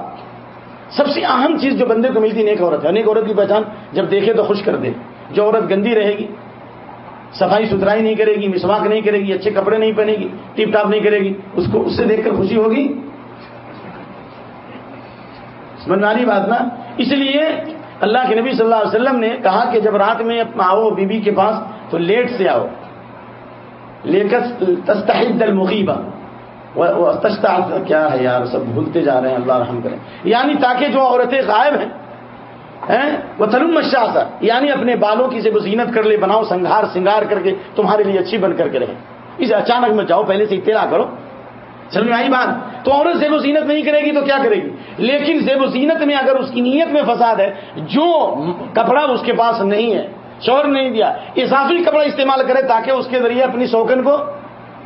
سب سے اہم چیز جو بندے کو ملتی نیک عورت ہے۔ نیک عورت کی پہچان جب دیکھے تو خوش کر دے، جو عورت گندی رہے گی صفائی ستھرائی نہیں کرے گی، مسواک نہیں کرے گی، اچھے کپڑے نہیں پہنے گی، ٹیپ ٹاپ نہیں کرے گی، اس کو اس سے دیکھ کر خوشی ہوگی؟ سمجھ والی بات نا؟ اس لیے اللہ کے نبی صلی اللہ علیہ وسلم نے کہا کہ جب رات میں آؤ بی بی کے پاس تو لیٹ سے آؤ۔ لے کر تستحد المغیبہ کیا ہے یار، سب بھولتے جا رہے ہیں، اللہ رحم کریں یعنی تاکہ جو عورتیں غائب ہیں وہ تلم یعنی اپنے بالوں کی سے وہ زینت کر لے، بناؤ، سنگھار، سنگار کر کے تمہارے لیے اچھی بن کر کے رہے۔ اس اچانک میں جاؤ، پہلے سے اطلاع کرو۔ چل میں آئی بات؟ تو عورت زیب و زینت نہیں کرے گی تو کیا کرے گی؟ لیکن زیب و زینت میں اگر اس کی نیت میں فساد ہے، جو کپڑا اس کے پاس نہیں ہے، شور نہیں دیا، اضافی کپڑا استعمال کرے تاکہ اس کے ذریعے اپنی شوقن کو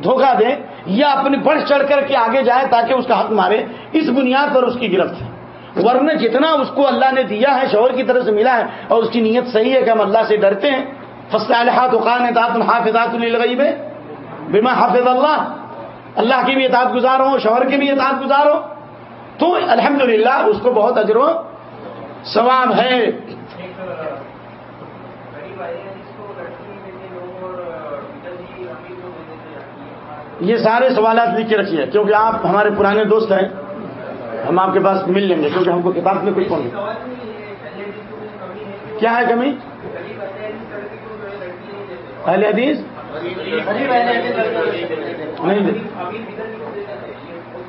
دھوکہ دے یا اپنے بڑھ چڑھ کر کے آگے جائے تاکہ اس کا حق مارے، اس بنیاد پر اس کی گرفت ہے۔ ورنہ جتنا اس کو اللہ نے دیا ہے، شوہر کی طرف سے ملا ہے، اور اس کی نیت صحیح ہے کہ ہم اللہ سے ڈرتے ہیں۔ فصلحات وقان حافظات الغیب بما حافظ اللہ اللہ کی بھی اطاعت گزار ہو شوہر کی بھی اطاعت گزار ہو تو الحمدللہ اس کو بہت اجر و ثواب ہے۔ یہ سارے سوالات لکھ کے رکھیے، کیونکہ آپ ہمارے پرانے دوست ہیں۔ ہم آپ کے پاس مل لیں گے کیونکہ ہم کو کتاب میں کچھ کون کیا ہے کمی؟ اہل حدیث؟ نہیں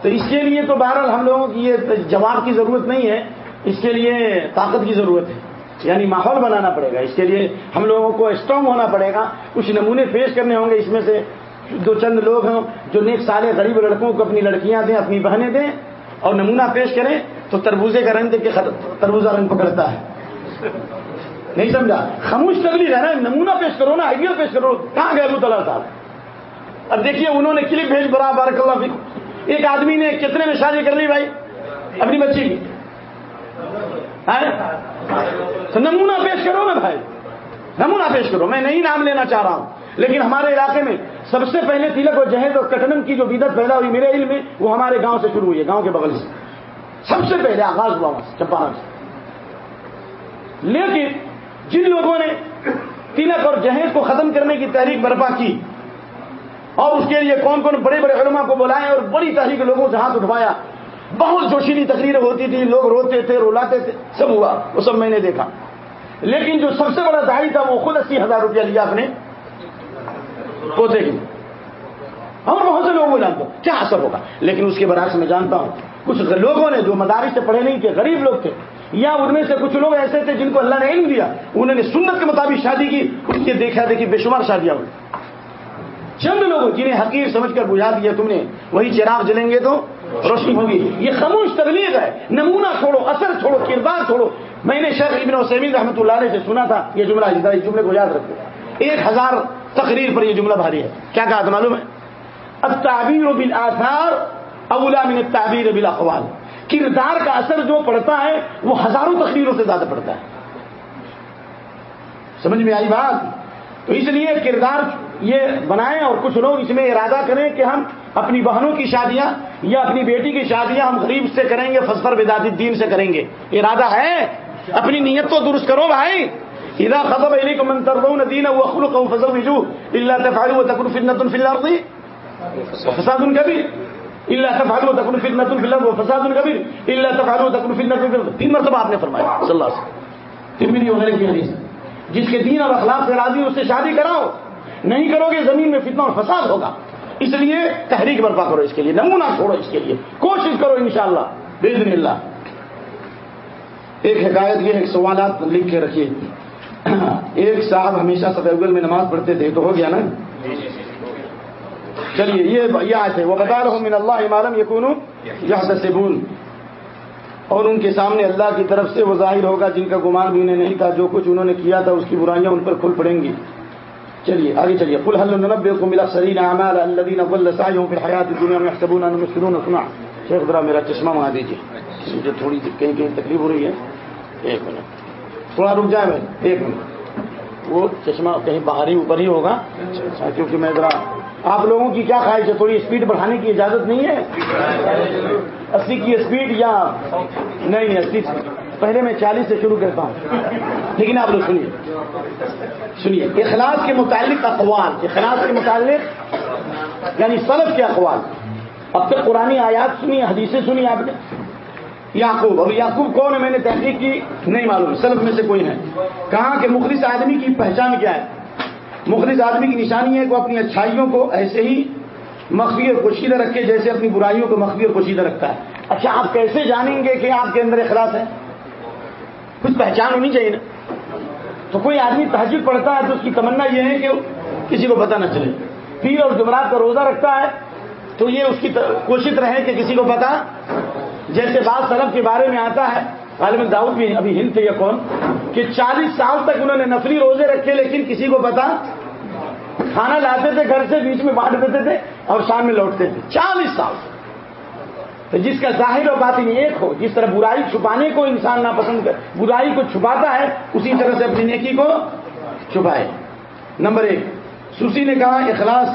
تو اس کے لیے تو بہرحال ہم لوگوں کی یہ جواب کی ضرورت نہیں ہے، اس کے لیے طاقت کی ضرورت ہے۔ یعنی ماحول بنانا پڑے گا، اس کے لیے ہم لوگوں کو اسٹرانگ ہونا پڑے گا۔ کچھ نمونے پیش کرنے ہوں گے، اس میں سے دو چند لوگ ہوں جو نیک سارے غریب لڑکوں کو اپنی لڑکیاں دیں، اپنی بہنیں دیں۔ اور نمونہ پیش کریں تو تربوزے کا رنگ دیکھ کے تربوزہ رنگ پکڑتا ہے۔ نہیں سمجھا؟ خاموش تبلیغ ہے نا نمونہ پیش کرو نا آئیڈیا پیش کرو، کہاں گئے ابو تعالیٰ صاحب؟ اب دیکھیے انہوں نے کلپ بھیج برا بارک اللہ فکر ایک آدمی نے کتنے میں شادی کر لی بھائی؟ اپنی بچی کی۔ ہاں؟ تو نمونہ پیش کرو نا بھائی۔ نمونہ پیش کرو، میں نہیں نام لینا چاہ رہا ہوں۔ لیکن ہمارے علاقے میں سب سے پہلے تلک اور جہیز اور کٹنم کی جو بدت پیدا ہوئی میرے علم میں، وہ ہمارے گاؤں سے شروع ہوئی ہے، گاؤں کے بغل سے۔ سب سے پہلے آغاز ہوا چمپارن سے لیکن جن لوگوں نے تلک اور جہیز کو ختم کرنے کی تحریک برپا کی، اور اس کے لیے کون کون بڑے بڑے علماء کو بلائے اور بڑی تحریک لوگوں سے ہاتھ اٹھوایا، بہت جوشیلی تقریریں ہوتی تھی لوگ روتے تھے رلاتے تھے، سب ہوا، وہ سب میں نے دیکھا۔ لیکن جو سب سے بڑا دہائی تھا، وہ خود اسی ہزار روپیہ لیا اپنے پوتے کی اور بہت سے لوگوں کو جانتا ہوں کیا اثر ہوگا؟ لیکن اس کے برعکس میں جانتا ہوں۔ کچھ لوگوں نے جو مدارس سے پڑھے نہیں تھے، غریب لوگ تھے، یا ان میں سے کچھ لوگ ایسے تھے جن کو اللہ نے علم دیا، انہوں نے سنت کے مطابق شادی کی، ان کے دیکھا دیکھی بے شمار شادیاں ہوئی۔ چند لوگ جنہیں حقیر سمجھ کر بجھا دیا تم نے، وہی چراغ جلیں گے تو روشنی ہوگی۔ یہ خاموش تبلیغ ہے۔ نمونہ چھوڑو، اثر چھوڑو، کردار چھوڑو۔ میں نے شیخ ابن وسیمین رحمۃ اللہ علیہ سے سنا تھا، یہ جملہ اس جملے کو یاد رکھو۔ ایک ہزار تقریر پر یہ جملہ بھاری ہے۔ کیا کہا تھا معلوم ہے؟ التعبیر بالآثار اولا من التعبیر بالاقوال کردار کا اثر جو پڑتا ہے، وہ ہزاروں تقریروں سے زیادہ پڑتا ہے۔ سمجھ میں آئی بات؟ تو اس لیے کردار یہ بنائیں اور کچھ لوگ اس میں ارادہ کریں کہ ہم اپنی بہنوں کی شادیاں یا اپنی بیٹی کی شادیاں ہم غریب سے کریں گے فصفر بداد الدین سے کریں گے۔ ارادہ ہے؟ اپنی نیت تو درست کرو بھائی۔ اذا خطب اليكم من ترضون دينه وخلقه فزوجوه الا تفعلوا وتكون فتنه في الارض وفساد كبير. الا تفعلوا وتكون فتنه في الارض وفساد كبير. الا تفعلوا وتكون فتنه في الارض تین مرتبہ آپ نے فرمایا. صلی اللہ علیہ وسلم. ترمذی وغیرہ کی حدیث. جس کے دین اور اخلاق سے راضی اس سے شادی کراؤ. نہیں کرو گے، زمین میں فتنہ اور فساد ہوگا. اس لیے تحریک برپا کرو اس کے لیے، نمونہ چھوڑو اس کے لیے. کوشش کرو انشاءاللہ. باذن اللہ. ایک حکایت، یہ ایک سوالات لکھ کے رکھیے. [COUGHS] ایک صاحب ہمیشہ سفید میں نماز پڑھتے تھے تو ہو گیا نا؟ چلیے، یہ آئے تھے وہ بتا رہا ہوں من اللہ عمارم یہ کون اور ان کے سامنے اللہ کی طرف سے وہ ظاہر ہوگا جن کا گمان بھی انہیں نہیں تھا، جو کچھ انہوں نے کیا تھا، اس کی برائیاں ان پر کھل پڑیں گی۔ چلیے، آگے چلیے۔ کل حل نبے کو ملا سرین اعمال الذين ضل سعيهم في الحياه الدنيا يحسبون انهم يحسنون صنعا شیخ ذرا میرا چشمہ منگا دیجیے مجھے تھوڑی کہیں کہیں تکلیف ہو رہی ہے۔ ایک منٹ۔ تھوڑا رک جائے میں، ایک منٹ۔ وہ چشمہ کہیں باہر ہی اوپر ہی ہوگا۔ اچھا، کیونکہ میں ذرا آپ لوگوں کی کیا خواہش ہے؟ تھوڑی اسپیڈ بڑھانے کی اجازت نہیں ہے؟ اسی کی اسپیڈ یا نہیں اسی پہلے میں چالیس سے شروع کرتا ہوں۔ لیکن آپ لوگ سنیے۔ سنیے، اخلاص کے متعلق اقوال، اخلاص کے متعلق یعنی سلف کے اقوال۔ اب تک پرانی آیات سنی، حدیثیں سنی آپ نے؟ یعقوب. اب یعقوب کون ہے؟ میں نے تحقیق کی، نہیں معلوم، سلف میں سے کوئی ہے۔ کہاں کہ مخلص آدمی کی پہچان کیا ہے؟ مخلص آدمی کی نشانی ہے کہ وہ اپنی اچھائیوں کو ایسے ہی مخفی اور پوشیدہ رکھے، جیسے اپنی برائیوں کو مخفی اور پوشیدہ رکھتا ہے۔ اچھا آپ کیسے جانیں گے کہ آپ کے اندر اخلاص ہے؟ کچھ پہچان ہونی چاہیے نا۔ تو کوئی آدمی تحجد پڑھتا ہے تو اس کی تمنا یہ ہے کہ کسی کو پتہ نہ چلے۔ پیر اور جمعرات کا روزہ رکھتا ہے تو یہ اس کی کوشش رہے کہ کسی کو پتا جیسے بعض سلف کے بارے میں آتا ہے غالب داؤد بھی ابھی ہند تھے یا کون؟ کہ چالیس سال تک انہوں نے نفلی روزے رکھے لیکن کسی کو پتا کھانا لاتے تھے، گھر سے بیچ میں بانٹ دیتے تھے اور شام میں لوٹتے تھے۔ چالیس سال۔ تو جس کا ظاہر و باطن ایک ہو، جس طرح برائی چھپانے کو انسان ناپسند کر، برائی کو چھپاتا ہے، اسی طرح سے اپنی نیکی کو چھپائے۔ نمبر ایک، سوسی نے کہا، اخلاص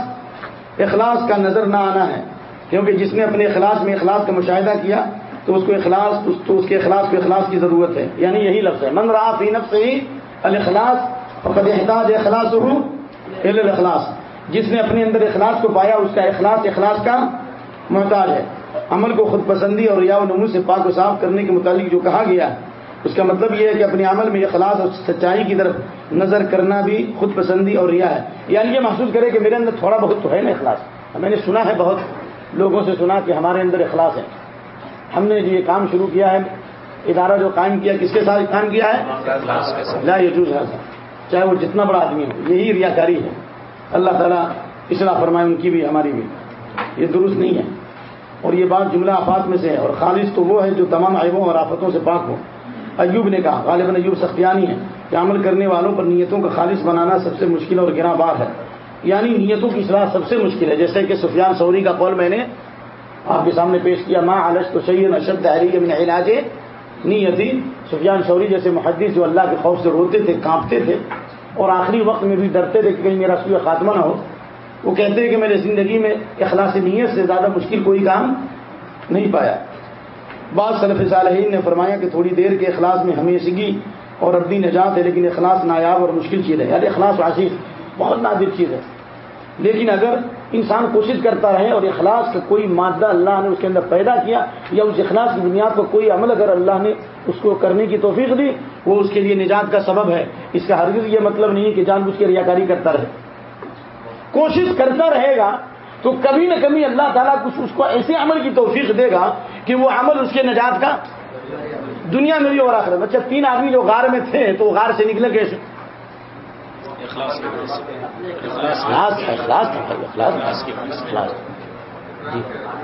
اخلاص کا نظر نہ آنا ہے، کیونکہ جس نے اپنے اخلاص میں اخلاص کا مشاہدہ کیا تو اس کو اخلاص تو اس کے اخلاص کو اخلاص کی ضرورت ہے۔ یعنی یہی لفظ ہے۔ من رہا فی نفس ہی الخلاص اور احتاج اخلاص ہو اخلاص جس نے اپنے اندر اخلاص کو پایا، اس کا اخلاص اخلاص کا محتاج ہے۔ عمل کو خود پسندی اور ریا و نمو سے پاک و صاف کرنے کے متعلق جو کہا گیا، اس کا مطلب یہ ہے کہ اپنے عمل میں اخلاص اور سچائی کی طرف نظر کرنا بھی خود پسندی اور ریا ہے۔ یعنی یہ محسوس کرے کہ میرے اندر تھوڑا بہت تو ہے نا اخلاص۔ میں نے سنا ہے بہت لوگوں سے سنا کہ ہمارے اندر اخلاص ہے۔ ہم نے یہ کام شروع کیا ہے، ادارہ جو قائم کیا، کس کے ساتھ کام کیا ہے؟ لا یجوز ہے۔ چاہے وہ جتنا بڑا آدمی ہو، یہی ریاکاری ہے۔ اللہ تعالیٰ اصلاح فرمائے ان کی بھی، ہماری بھی۔ یہ درست نہیں ہے۔ اور یہ بات جملہ آفات میں سے ہے۔ اور خالص تو وہ ہے جو تمام عیبوں اور آفتوں سے پاک ہو۔ ایوب نے کہا، غالباً ایوب سختیانی ہے کہ عمل کرنے والوں پر نیتوں کا خالص بنانا سب سے مشکل اور گرا بار ہے۔ یعنی نیتوں کی اصلاح سب سے مشکل ہے۔ جیسے کہ سفیان سوری کا قول میں نے آپ کے سامنے پیش کیا ماں علش تو سید اشد من علاج نیتی سفیان شوری جیسے محدث جو اللہ کے خوف سے روتے تھے، کانپتے تھے، اور آخری وقت میں بھی ڈرتے تھے کہ کہیں میرا سوئے خاتمہ نہ ہو۔ وہ کہتے ہیں کہ میرے زندگی میں اخلاص نیت سے زیادہ مشکل کوئی کام نہیں پایا۔ بعض صنف صالحین نے فرمایا کہ تھوڑی دیر کے اخلاص میں ہمیشگی اور ردی نجات ہے، لیکن اخلاص نایاب اور مشکل چیز ہے۔ یعنی اخلاص عاشق بہت نادر چیز ہے۔ لیکن اگر انسان کوشش کرتا رہے اور اخلاص کا کوئی مادہ اللہ نے اس کے اندر پیدا کیا یا اس اخلاص کی بنیاد پر کوئی عمل اگر اللہ نے اس کو کرنے کی توفیق دی، وہ اس کے لیے نجات کا سبب ہے۔ اس کا ہرگز یہ مطلب نہیں کہ جان بوجھ کے ریاکاری کرتا رہے۔ کوشش کرتا رہے گا تو کبھی نہ کبھی اللہ تعالیٰ کچھ اس کو ایسے عمل کی توفیق دے گا کہ وہ عمل اس کے نجات کا دنیا میں بھی اور آخر اچھا تین آدمی جو غار میں تھے تو وہ غار سے نکلے کیسے؟ اخلاص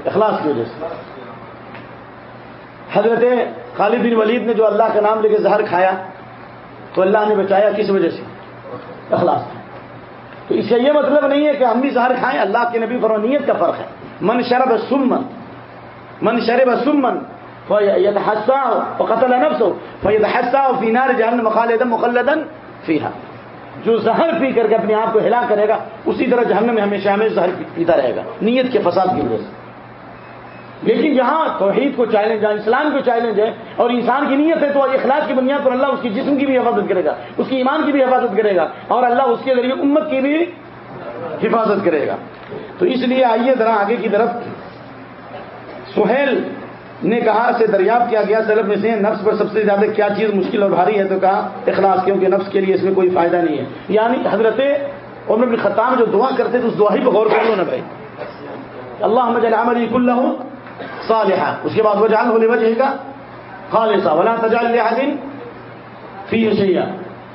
اخلاص کی جی۔ وجہ سے۔ حضرت خالد بن ولید نے جو اللہ کا نام لے کے زہر کھایا، تو اللہ نے بچایا کس وجہ سے؟ اخلاص تو اس کا یہ مطلب نہیں ہے کہ ہم بھی زہر کھائیں، اللہ کے نبی فرونیت کا فرق ہے۔ من شرب سمن، من شرب سمن فیتحسا قتل نفسه فیتحسا فی نار جہنم خالدا مخلدا فیہا جو زہر پی کر کے اپنے آپ کو ہلا کرے گا، اسی طرح جہنم میں ہمیشہ ہمیں زہر پیتا رہے گا۔ نیت کے فساد کی وجہ سے۔ لیکن جہاں توحید کو چیلنج ہے، اسلام کو چیلنج ہے اور انسان کی نیت ہے تو اخلاق کی بنیاد پر اللہ اس کی جسم کی بھی حفاظت کرے گا، اس کی ایمان کی بھی حفاظت کرے گا اور اللہ اس کے ذریعے امت کی بھی حفاظت کرے گا۔ تو اس لیے آئیے ذرا آگے کی طرف۔ سہیل نے کہا سے دریافت کیا گیا سلب میں سے نفس پر سب سے زیادہ کیا چیز مشکل اور بھاری ہے؟ تو کہا، اخلاص، کیونکہ نفس کے لیے اس میں کوئی فائدہ نہیں ہے۔ یعنی حضرت عمر بن خطاب جو دعا کرتے تھے، اس دعا ہی پہ غور کر لو نا بھائی۔ اللہ عمل کل ہوں صالحہ اس کے بعد وہ جان ہونے وجہ کا خالصہ ولا تجال دن فی شیا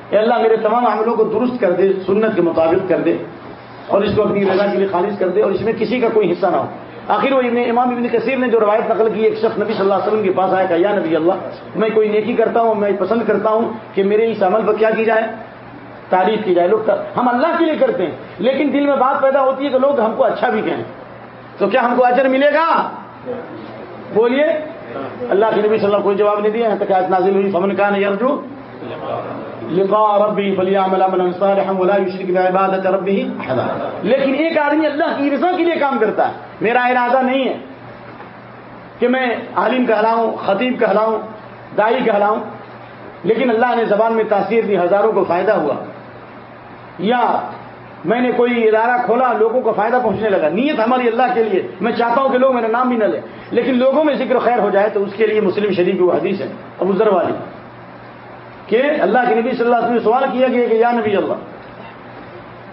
اے اللہ، میرے تمام عملوں کو درست کر دے، سنت کے مطابق کر دے، اور اس کو اپنی رضا کے لیے خالص کر دے، اور اس میں کسی کا کوئی حصہ نہ ہو۔ آخر وہ ابن امام ابن کثیر نے جو روایت نقل کی، ایک شخص نبی صلی اللہ علیہ وسلم کے پاس آیا کہ یا نبی اللہ، میں کوئی نیکی کرتا ہوں، میں پسند کرتا ہوں کہ میرے اس عمل پر کیا کی جائے؟ تعریف کی جائے۔ لوگ ہم اللہ کے لیے کرتے ہیں، لیکن دل میں بات پیدا ہوتی ہے کہ لوگ ہم کو اچھا بھی کہیں۔ تو کیا ہم کو اجر ملے گا؟ بولیے۔ اللہ کے نبی صلی اللہ کوئی جواب نہیں دیا ہے تک نازل ہوئی، فمن کا نہیں ارجو لقاء ربی فلی عمل صالحا ولا يشرك بعبادت ربه احدا لیکن ایک آدمی اللہ کی رضا کے لیے کام کرتا ہے. میرا ارادہ نہیں ہے کہ میں عالم کہلاؤں، خطیب کہلاؤں، دائی کہلاؤں، لیکن اللہ نے زبان میں تاثیر دی، ہزاروں کو فائدہ ہوا. یا میں نے کوئی ادارہ کھولا، لوگوں کو فائدہ پہنچنے لگا. نیت ہماری اللہ کے لیے. میں چاہتا ہوں کہ لوگ میرا نام بھی نہ لے لیکن لوگوں میں ذکر خیر ہو جائے تو اس کے لیے مسلم شریف کی وہ حدیث ہے، ابو ذر والی. کہ اللہ کے نبی صلی اللہ علیہ وسلم نے سوال کیا گیا کہ یا نبی اللہ،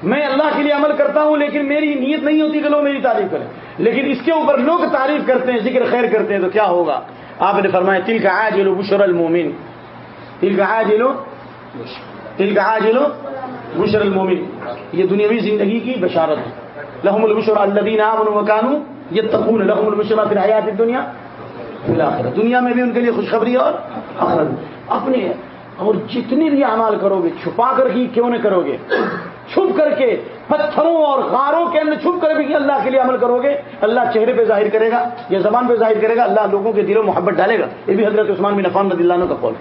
میں اللہ کے لیے عمل کرتا ہوں لیکن میری نیت نہیں ہوتی کہ لوگ میری تعریف کریں۔ لیکن اس کے اوپر لوگ تعریف کرتے ہیں، ذکر خیر کرتے ہیں، تو کیا ہوگا؟ آپ نے فرمایا تل کا آج لو بشر المومن تل کا آج لو تل کا آج لو بشر المومن یہ دنیاوی زندگی کی بشارت ہے۔ لحم البشر الدین عام مکانو یہ تقون لحم البشر پھر حیات دنیا دنیا میں بھی ان کے لیے خوشخبری اور اپنے اور جتنی بھی اعمال کرو گے، چھپا کر ہی کیوں نہ کرو گے؟ چھپ کر کے پتھروں اور غاروں کے اندر چھپ کر بھی اللہ کے لیے عمل کرو گے؟ اللہ چہرے پہ ظاہر کرے گا، یا زبان پہ ظاہر کرے گا، اللہ لوگوں کے دلوں محبت ڈالے گا۔ یہ بھی حضرت عثمان بن عفان رضی اللہ عنہ کا قول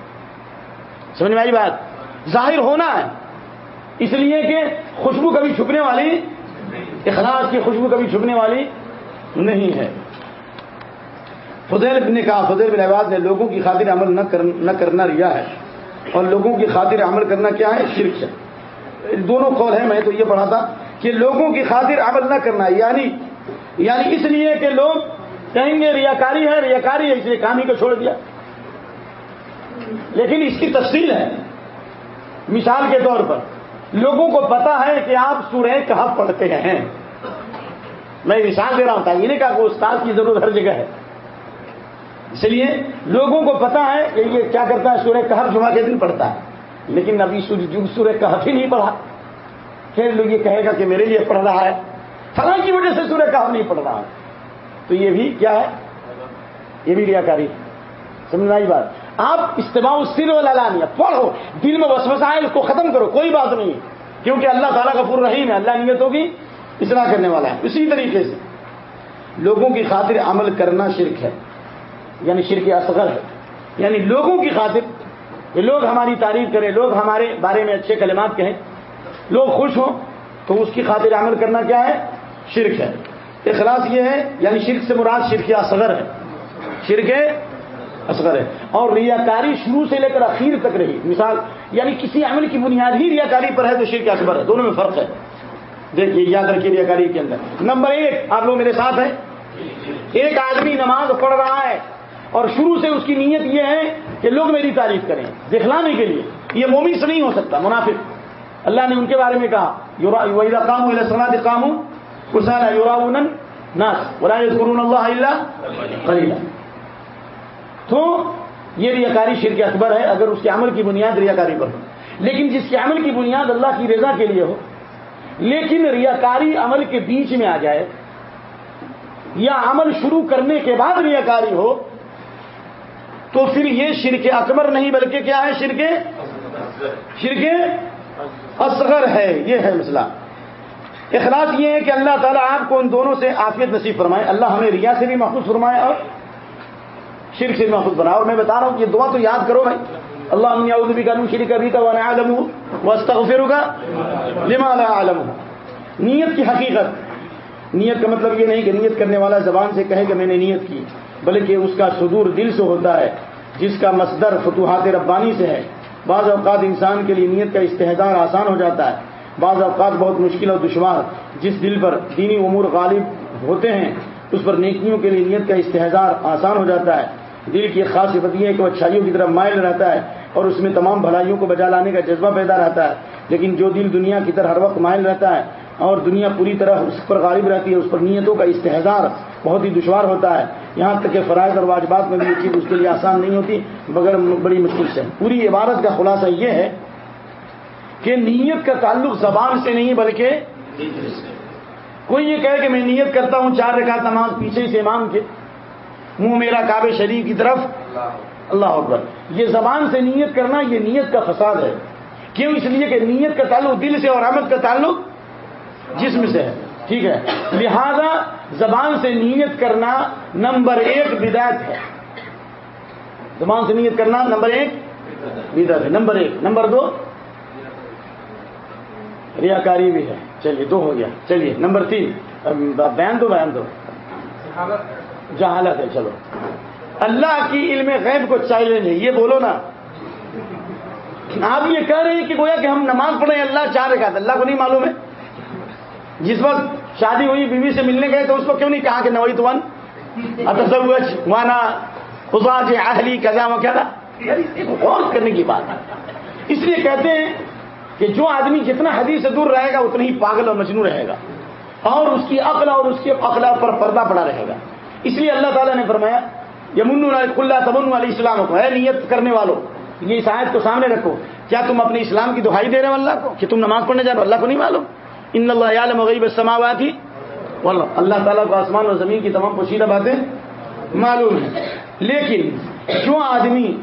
سمجھ میں آئی بات؟ ظاہر ہونا ہے۔ اس لیے کہ خوشبو کبھی چھپنے والی، اخلاص کی خوشبو کبھی چھپنے والی نہیں ہے۔ فضیل نے کہا فضیل بن عباد نے لوگوں کی خاطر عمل نہ کرنا ریا ہے۔ اور لوگوں کی خاطر عمل کرنا کیا ہے؟ شرک ہے۔ دونوں قول ہیں، میں تو یہ پڑھا تھا کہ لوگوں کی خاطر عمل نہ کرنا یعنی یعنی اس لیے کہ لوگ کہیں گے ریاکاری ہے ریاکاری ہے، اس لیے کام ہی کو چھوڑ دیا۔ لیکن اس کی تفصیل ہے۔ مثال کے طور پر، لوگوں کو پتا ہے کہ آپ سورہ کہاں پڑھتے ہیں۔ میں مثال دے رہا ہوں تھا یہ نہیں کہا کہ استاد کی ضرورت ہر جگہ ہے۔ اس لیے لوگوں کو پتا ہے کہ یہ کیا کرتا ہے، سورہ کہف جمعہ کے دن پڑھتا ہے۔ لیکن ابھی سورہ کہف ہی نہیں پڑھا، پھر لوگ یہ کہے گا کہ میرے لیے پڑھ رہا ہے۔ فلاں کی وجہ سے سورہ کہف نہیں پڑھ رہا۔ ہے تو یہ بھی کیا ہے؟ یہ بھی ریاکاری سمجھنا ہی بات۔ آپ استعمال السر والا پڑھو، دل میں وسوسہ ہے، اس کو ختم کرو، کوئی بات نہیں۔ کیونکہ اللہ تعالیٰ کا پور رحیم ہے، اللہ نیتوں کی اصلاح کرنے والا ہے۔ اسی طریقے سے لوگوں کی خاطر عمل کرنا شرک ہے۔ یعنی شرک اصغر ہے۔ یعنی لوگوں کی خاطر کہ لوگ ہماری تعریف کریں، لوگ ہمارے بارے میں اچھے کلمات کہیں۔ لوگ خوش ہوں تو اس کی خاطر عمل کرنا کیا ہے؟ شرک ہے۔ اخلاص یہ ہے یعنی شرک سے مراد شرک اصغر ہے۔ شرک اصغر ہے۔ اور ریاکاری شروع سے لے کر اخیر تک رہی۔ مثال یعنی کسی عمل کی بنیاد ہی ریاکاری پر ہے تو شرک اکبر ہے۔ دونوں میں فرق ہے۔ دیکھیے، یاد رکھیے ریاکاری کے اندر۔ نمبر ایک، آپ لوگ میرے ساتھ ہیں۔ ایک آدمی نماز پڑھ رہا ہے۔ اور شروع سے اس کی نیت یہ ہے کہ لوگ میری تعریف کریں، دکھلانے کے لیے۔ یہ مومن سے نہیں ہو سکتا، منافق۔ اللہ نے ان کے بارے میں کہا، یورا کام کام ہوں تو یہ ریاکاری شرک اکبر ہے، اگر اس کے عمل کی بنیاد ریاکاری پر ہو۔ لیکن جس کے عمل کی بنیاد اللہ کی رضا کے لیے ہو، لیکن ریاکاری عمل کے بیچ میں آ جائے، یا عمل شروع کرنے کے بعد ریاکاری ہو تو پھر یہ شرک اکبر نہیں بلکہ کیا ہے شرک شرک اصغر ہے، یہ ہے مسئلہ۔ اخلاص یہ ہے کہ اللہ تعالیٰ آپ کو ان دونوں سے عافیت نصیب فرمائے۔ اللہ ہمیں ریا سے بھی محفوظ فرمائے اور شرک سے بھی محفوظ بنائے۔ اور میں بتا رہا ہوں کہ یہ دعا تو یاد کرو بھائی۔ اللہ بھی کروں شرک ابھی کا عالم ہوں وسطر کا لما عالم نیت کی حقیقت۔ نیت کا مطلب یہ نہیں کہ نیت کرنے والا زبان سے کہے کہ میں نے نیت کی، بلکہ اس کا صدور دل سے ہوتا ہے، جس کا مصدر فتوحات ربانی سے ہے۔ بعض اوقات انسان کے لیے نیت کا استحدار آسان ہو جاتا ہے۔ بعض اوقات بہت مشکل اور دشوار جس دل پر دینی امور غالب ہوتے ہیں، اس پر نیکیوں کے لیے نیت کا استحدار آسان ہو جاتا ہے۔ دل کی خاص صفت یہ ہے کہ وہ اچھائیوں کی طرف مائل رہتا ہے اور اس میں تمام بھلائیوں کو بجا لانے کا جذبہ پیدا رہتا ہے۔ لیکن جو دل دنیا کی طرح ہر وقت مائل رہتا ہے اور دنیا پوری طرح اس پر غالب رہتی ہے، اس پر نیتوں کا استحدار بہت ہی دشوار ہوتا ہے۔ یہاں تک کہ فرائض اور واجبات میں بھی یہ چیز اس کے لیے آسان نہیں ہوتی، مگر بڑی مشکل سے۔ پوری عبارت کا خلاصہ یہ ہے کہ نیت کا تعلق زبان سے نہیں، بلکہ کوئی یہ کہے کہ میں نیت کرتا ہوں، چار رکعت نماز پیچھے سے امام کے منہ میرا کعبے شریف کی طرف۔ اللہ اکبر۔ یہ زبان سے نیت کرنا، یہ نیت کا فساد ہے۔ کیوں؟ اس لیے کہ نیت کا تعلق دل سے اور احمد کا تعلق جسم سے ہے ٹھیک ہے؟ لہذا زبان سے نیت کرنا نمبر ایک بدایت ہے۔ زبان سے نیت کرنا نمبر ایک بدعت ہے۔ نمبر ایک۔ نمبر دو، ریاکاری بھی ہے۔ چلیے، دو ہو گیا۔ چلیے، نمبر تین۔ بیان دو بیان دو۔ جہالت ہے، چلو۔ اللہ کی علم غیب کو چیلنج ہے یہ بولو نا۔ آپ یہ کہہ رہے ہیں کہ گویا کہ ہم نماز پڑھیں، اللہ چاہ رہے اللہ کو نہیں معلوم ہے؟ جس وقت شادی ہوئی، بیوی سے ملنے گئے تو اس کو کیوں نہیں کہا کہ نوئی تو وانا خزاج اہلی کزا وغیرہ غور کرنے کی بات ہے۔ اس لیے کہتے ہیں کہ جو آدمی جتنا حدیث سے دور رہے گا، اتنا ہی پاگل اور مجنو رہے گا۔ اور اس کی عقل اور اس کی عقلا پر پردہ پڑا رہے گا۔ اس لیے اللہ تعالیٰ نے فرمایا یمن اللہ تمن علیہ السلام کو ہے نیت کرنے والوں یہ اس آیت کو سامنے رکھو۔ کیا تم اپنے اسلام کی دہائی دے رہے ہو اللہ کو؟ کہ تم نماز پڑھنے جا رہے ہو؟ اللہ کو نہیں معلوم۔ ان اللہ عالم وغیب سماوا تھی اللہ تعالیٰ کو آسمان اور زمین کی تمام پوشیدہ باتیں معلوم ہیں۔ لیکن جو آدمی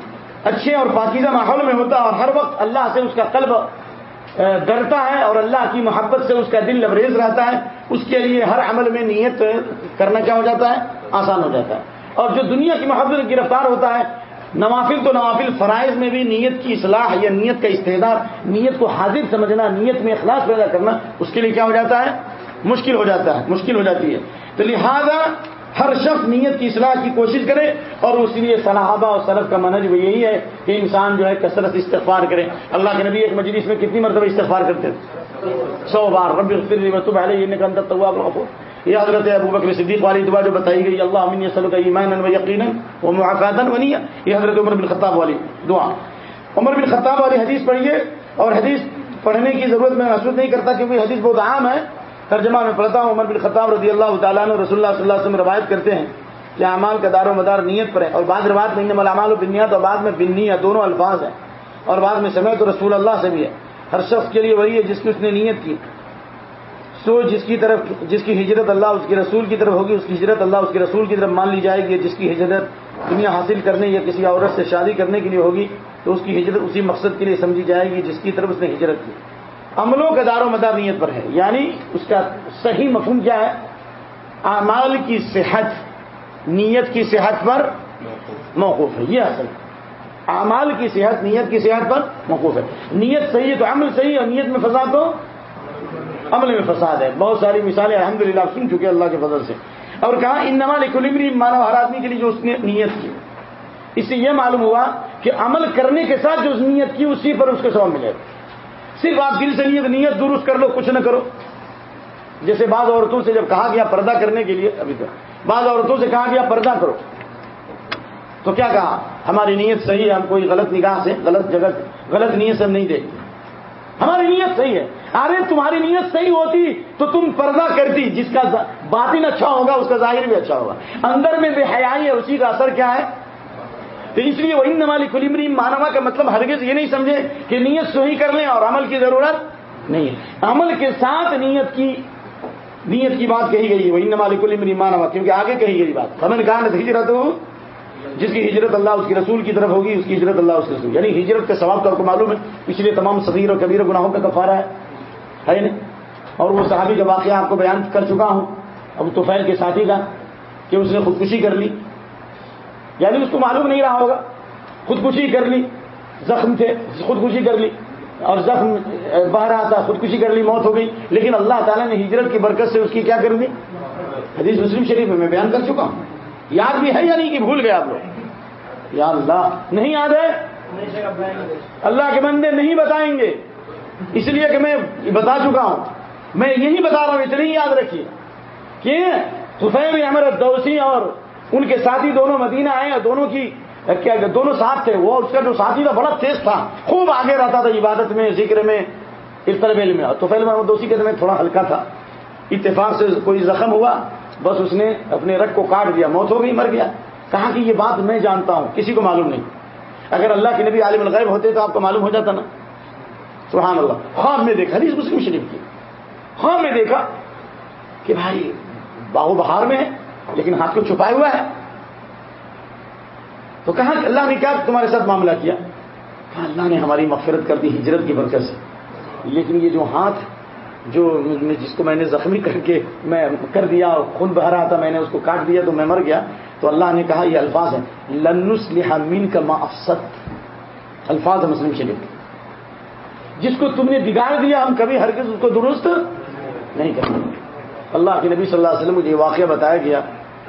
اچھے اور پاکیزہ ماحول میں ہوتا ہے اور ہر وقت اللہ سے اس کا قلب ڈرتا ہے اور اللہ کی محبت سے اس کا دل لبریز رہتا ہے، اس کے لیے ہر عمل میں نیت کرنا کیا ہو جاتا ہے؟ آسان ہو جاتا ہے۔ اور جو دنیا کی محبت گرفتار ہوتا ہے نوافل تو نوافل فرائض میں بھی نیت کی اصلاح یا نیت کا استحدار نیت کو حاضر سمجھنا، نیت میں اخلاص پیدا کرنا، اس کے لیے کیا ہو جاتا ہے؟ مشکل ہو جاتا ہے، مشکل ہو جاتی ہے۔ تو لہذا ہر شخص نیت کی اصلاح کی کوشش کرے اور اس لیے صلاحبہ اور سلف کا منج وہ یہی ہے کہ انسان جو ہے کثرت استغفار کرے۔ اللہ کے نبی ایک مجلس میں کتنی مرتبہ استغفار کرتے تھے؟ سو بار ربی اندر یہ یہ حضرت ابو بکر صدیق والی دعا جو بتائی گئی، اللہ امین صلی کا ایمان و یقین وہ محافظ بنی یہ حضرت عمر بن خطاب والی دعا۔ عمر بن خطاب والی حدیث پڑھیے اور حدیث پڑھنے کی ضرورت میں محسوس نہیں کرتا کیونکہ حدیث بہت عام ہے۔ ترجمہ میں پڑھتا ہوں، عمر بن خطاب رضی اللہ تعالیٰ نے رسول اللہ صلی اللہ علیہ وسلم روایت کرتے ہیں کہ اعمال کا دار و مدار نیت پر ہے اور بعض روایت میں ملامال و بنیاد اور بعد میں بنیا دونوں الفاظ ہیں۔ اور بعد میں سمے تو رسول اللہ سے بھی ہے۔ ہر شخص کے لیے وہی ہے جس کی اس نے نیت کی۔ سو جس کی طرف جس کی ہجرت اللہ اس کے رسول کی طرف ہوگی، اس کی ہجرت اللہ اس کے رسول کی طرف مان لی جائے گی، جس کی ہجرت دنیا حاصل کرنے یا کسی عورت سے شادی کرنے کے لیے ہوگی، تو اس کی ہجرت اسی مقصد کے لیے سمجھی جائے گی جس کی طرف اس نے ہجرت کی۔ عملوں کا دار و مدار نیت پر ہے۔ یعنی اس کا صحیح مفہوم کیا ہے؟ اعمال کی صحت، نیت کی صحت پر موقوف ہے۔ یہ اصل۔ اعمال کی صحت، نیت کی صحت پر موقوف ہے۔ نیت صحیح ہے تو عمل صحیح اور نیت میں فساد تو عمل میں فساد ہے۔ بہت ساری مثالیں الحمد للہ سن چکے اللہ کے فضل سے۔ اور کہا ان نمال کلمری مانو ہر آدمی کے لیے جو اس نے نیت کی۔ اس سے یہ معلوم ہوا کہ عمل کرنے کے ساتھ جو اس نیت کی، اسی پر اس کو سبب ملے گا۔ صرف آپ دل سے نیت نیت درست کر لو، کچھ نہ کرو۔ جیسے بعض عورتوں سے جب کہا گیا پردہ کرنے کے لیے، ابھی تک بعض عورتوں سے کہا گیا پردہ کرو۔ تو کیا کہا؟ ہماری نیت صحیح ہے، ہم کوئی غلط نگاہ سے، غلط جگہ غلط نیت سے ہم نہیں دیکھتے۔ ہماری نیت صحیح ہے۔ ارے تمہاری نیت صحیح ہوتی تو تم پردہ کرتی، جس کا باطن اچھا ہوگا، اس کا ظاہر بھی اچھا ہوگا۔ اندر میں بے حیائی ہے، اسی کا اثر کیا ہے؟ تو اس لیے وہ ان نمالی کلیمری مانوا کا مطلب ہرگز یہ نہیں سمجھے کہ نیت صحیح کر لیں اور عمل کی ضرورت نہیں ہے۔ عمل کے ساتھ نیت کی نیت کی بات کہی گئی وہ ان نمالی کلیمری مانوا، کیونکہ آگے کہی گئی بات۔ ہمیں کہا نہ ہجرت ہو جس کی ہجرت اللہ، اس کی رسول کی طرف ہوگی، اس کی ہجرت اللہ، اس کے رسول۔ یعنی ہجرت کے ثواب تو آپ کو معلوم ہے اس لیے تمام صغیر اور کبیر گناہوں کا کفارہ ہے۔ ہے اور وہ صحابی کا واقعہ آپ کو بیان کر چکا ہوں۔ اب توفیل کے ساتھی کا کہ اس نے خودکشی کر لی۔ یعنی اس کو معلوم نہیں رہا ہوگا۔ خودکشی کر لی۔ زخم تھے۔ خودکشی کر لی۔ اور زخم بہ رہا تھا خودکشی کر لی، موت ہو گئی۔ لیکن اللہ تعالیٰ نے ہجرت کی برکت سے اس کی کیا کر دی؟ حدیث مسلم شریف میں میں بیان کر چکا ہوں۔ یاد بھی ہے یا نہیں کہ بھول گئے آپ لوگ؟ یا اللہ، نہیں یاد ہے؟ اللہ کے بندے نہیں بتائیں گے۔ اس لیے کہ میں بتا چکا ہوں۔ میں یہی بتا رہا ہوں اتنی یاد رکھیے۔ کہ سفید احمد دوسی اور ان کے ساتھی دونوں مدینہ آئے اور دونوں کی، کیا دونوں ساتھ تھے۔ وہ اس کا جو ساتھی تھا، بڑا تیز تھا۔ خوب آگے رہتا تھا عبادت میں، ذکر میں، اس طرح علم میں۔ تو فیل محمد دوسی کے میں تھوڑا ہلکا تھا۔ اتفاق سے کوئی زخم ہوا، بس اس نے اپنے رگ کو کاٹ دیا، موت ہو گئی، مر گیا۔ کہا کہ یہ بات میں جانتا ہوں، کسی کو معلوم نہیں۔ اگر اللہ کے نبی عالم الغیب ہوتے تو آپ کو معلوم ہو جاتا نا۔ سبحان اللہ۔ خواب میں دیکھا نہیں مسلم شریف کی۔ خواب میں دیکھا کہ بھائی باہو بہار میں ہے، لیکن ہاتھ کو چھپائے ہوا ہے۔ تو کہا کہ اللہ نے کیا تمہارے ساتھ معاملہ کیا؟ کہا، اللہ نے ہماری مغفرت کر دی ہجرت کی برکت سے۔ لیکن یہ جو ہاتھ، جو جس کو میں نے زخمی کر کے میں کر دیا، خون بہ رہا تھا، میں نے اس کو کاٹ دیا تو میں مر گیا، تو اللہ نے کہا یہ الفاظ ہیں۔ لنس لحامین کا ما افسد الفاظ ہے مسلم شریف جس کو تم نے بگاڑ دیا، ہم کبھی ہرگز اس کو درست نہیں کرتے اللہ کے نبی صلی اللہ علیہ وسلم مجھے یہ واقعہ بتایا گیا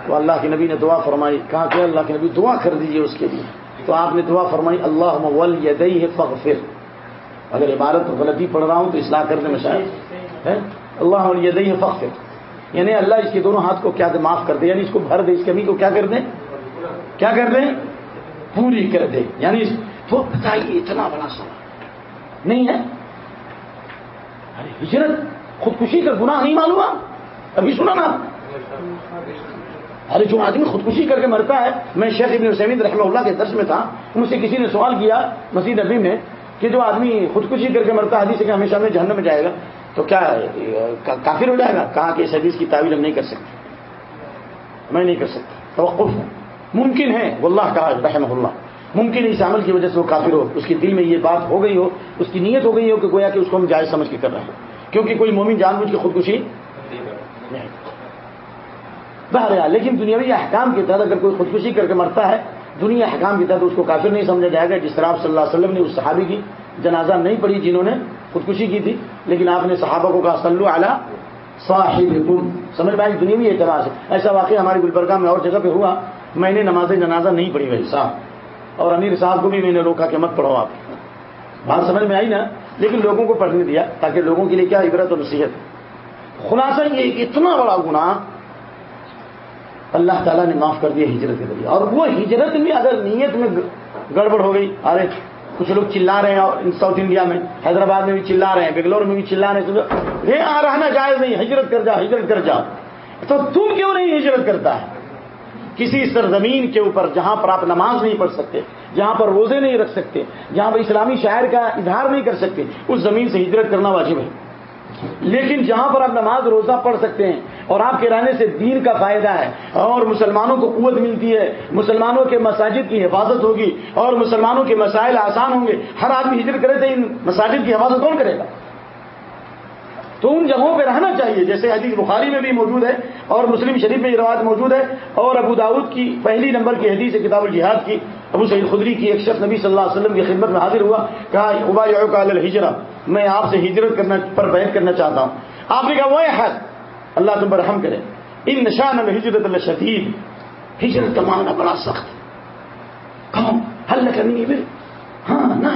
تو اللہ کے نبی نے دعا فرمائی، کہا کہ اللہ کے نبی دعا کر دیجیے اس کے لیے۔ تو آپ نے دعا فرمائی اللہ مول یدئی ہے فغفر اگر عبارت غلطی پڑھ رہا ہوں تو اصلاح کرنے میں شاید۔ اللہ یدئی ہے فغفر یعنی اللہ اس کے دونوں ہاتھ کو کیا دے، معاف کر دے یعنی اس کو بھر دے، اس کمی کو کیا کر دیں؟ کیا کر دیں؟ پوری کر دے یعنی تو بتائیے، اتنا بڑا سوال۔ نہیں ہے؟ ارے، ہجرت، خودکشی کا گناہ نہیں معلوم ابھی سنا نا۔ ارے، جو آدمی خودکشی کر کے مرتا ہے، میں شیخ ابن حسین رحمہ اللہ کے درس میں تھا مجھ سے کسی نے سوال کیا مسیح نبی میں کہ جو آدمی خودکشی کر کے مرتا حدیث کہ ہمیشہ میں جہنم میں جائے گا، تو کیا کافر ہو جائے گا؟ کہا کہ اس حدیث کی تعویل ہم نہیں کر سکتے۔ میں نہیں کر سکتا۔ توقف ہے۔ ممکن ہے، واللہ کہا رحمہ اللہ۔ ممکن ہے اس عمل کی وجہ سے وہ کافر ہو۔ اس کے دل میں یہ بات ہو گئی ہو، اس کی نیت ہو گئی ہو کہ گویا کہ اس کو ہم جائز سمجھ کے کر رہے ہیں۔ کیونکہ کوئی مومن جان بوجھ کے خودکشی نہیں۔ بہرحال، لیکن دنیاوی احکام کے تحت اگر کوئی خودکشی کر کے مرتا ہے، دنیا احکام کے تحت اس کو کافر نہیں سمجھا جائے گا۔ جس طرح آپ صلی اللہ علیہ وسلم نے اس صحابی کی جنازہ نہیں پڑھی جنہوں نے خودکشی کی تھی، لیکن آپ نے صحابہ کو کہا، صلو اعلیٰ صاحب سمجھ بھائی دنیاوی اعتبار سے ایسا واقعہ ہماری گلبرگہ میں اور جگہ پہ ہوا۔ میں نے نماز جنازہ نہیں پڑھی بھائی صاحب۔ اور امیر صاحب کو بھی میں نے روکا کہ مت پڑھو آپ۔ بات سمجھ میں آئی نا؟ لیکن لوگوں کو پڑھنے دیا تاکہ لوگوں کے لیے کیا عبرت و نصیحت۔ خلاصہ یہ کہ اتنا بڑا گناہ اللہ تعالیٰ نے معاف کر دیا ہجرت کے ذریعے۔ اور وہ ہجرت میں اگر نیت میں گڑبڑ ہو گئی، ارے، کچھ لوگ چلا رہے ہیں ساؤتھ انڈیا میں، حیدرآباد میں بھی چلا رہے ہیں، بنگلور میں بھی چلا رہے ہیں یہاں رہنا جائز نہیں، ہجرت کر جا، ہجرت کر جا۔ تو تم کیوں نہیں ہجرت کرتا ہے؟ کسی سرزمین کے اوپر جہاں پر آپ نماز نہیں پڑھ سکتے، جہاں پر روزے نہیں رکھ سکتے، جہاں پر اسلامی شاعر کا اظہار نہیں کر سکتے، اس زمین سے ہجرت کرنا واجب ہے۔ لیکن جہاں پر آپ نماز روزہ پڑھ سکتے ہیں اور آپ کے رہنے سے دین کا فائدہ ہے اور مسلمانوں کو قوت ملتی ہے، مسلمانوں کے مساجد کی حفاظت ہوگی اور مسلمانوں کے مسائل آسان ہوں گے، ہر آدمی ہجرت کرے تو ان مساجد کی حفاظت کون کرے گا؟ تو ان جگہوں پہ رہنا چاہیے، جیسے حدیث بخاری میں بھی موجود ہے اور مسلم شریف میں یہ روایت موجود ہے اور ابو داود کی پہلی نمبر کی حدیث کتاب الجہاد کی، ابو سعید خدری کی ایک شخص نبی صلی اللہ علیہ وسلم کی خدمت میں حاضر ہوا، کہا الحجرا میں آپ سے ہجرت کرنا پر بیان کرنا چاہتا ہوں۔ آپ نے کہا، وہ حد، اللہ تم پر رحم کرے۔ ان نشان ہجرت اللہ شدید۔ ہجرت کا ماننا بڑا سخت کہوں؟ حل کرنی ہے ہاں نہ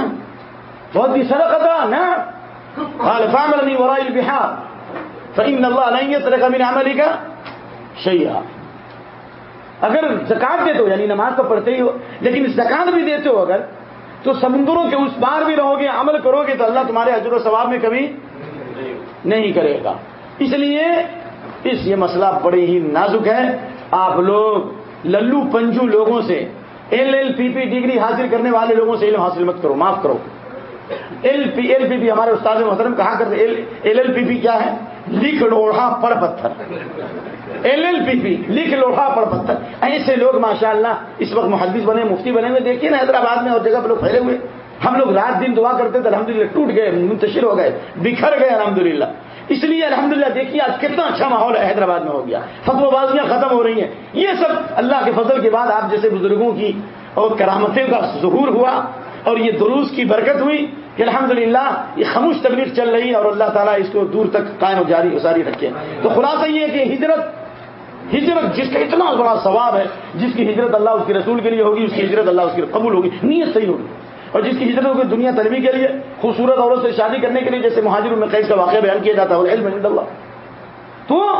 بہت بھی سرقتا نہ قال فعملني وراء البحار، فإن الله لن يترك من عملك شيئا. اگر زکات دیتے ہو یعنی نماز تو پڑھتے ہی ہو، لیکن زکات بھی دیتے ہو اگر، تو سمندروں کے اس پار بھی رہو گے، عمل کرو گے، تو اللہ تمہارے حضر و ثواب میں کبھی نہیں کرے گا۔ اس لیے اس یہ مسئلہ بڑے ہی نازک ہے۔ آپ لوگ للو پنجو لوگوں سے، L L P P degree حاصل کرنے والے لوگوں سے علم حاصل مت کرو، معاف کرو۔ ایل پی ایل پی پی ہمارے استاد محترم کہا کرتے ایل ایل پی پی کیا ہے؟ لکھ لوڑا پڑ پتھر۔ ایل ایل پی پی لکھ لوڑا پڑ پتھر۔ ایسے لوگ ماشاء اللہ اس وقت محدث بنے، مفتی بنے ہوئے، دیکھیے نا، حیدرآباد میں اور جگہ پہ لوگ پھیلے ہوئے۔ ہم لوگ رات دن دعا کرتے تھے الحمد للہ ٹوٹ گئے، منتشر ہو گئے، بکھر گئے الحمد للہ اس لیے الحمد للہ دیکھیے آج کتنا اچھا ماحول ہے، حیدرآباد میں ہو گیا۔ فتو بازیاں ختم ہو رہی ہیں۔ یہ سب اللہ کے فضل کے بعد آپ جیسے بزرگوں کی اور کرامتیں کا ظہور ہوا۔ اور یہ دروس کی برکت ہوئی کہ الحمد یہ خاموش تبلیغ چل رہی ہے اور اللہ تعالیٰ اس کو دور تک قائم و جاری جاری رکھے۔ تو خلاصہ یہ ہے کہ ہجرت ہجرت جس کا اتنا بڑا ثواب ہے، جس کی ہجرت اللہ اس کے رسول کے لیے ہوگی، اس کی ہجرت اللہ اس کی قبول ہوگی، نیت صحیح ہوگی۔ اور جس کی ہجرت ہوگی دنیا تربی کے لیے، خوبصورت عورت سے شادی کرنے کے لیے، جیسے مہاجر میں قید کا واقعہ بیان کیا جاتا ہے علم اللہ۔ تو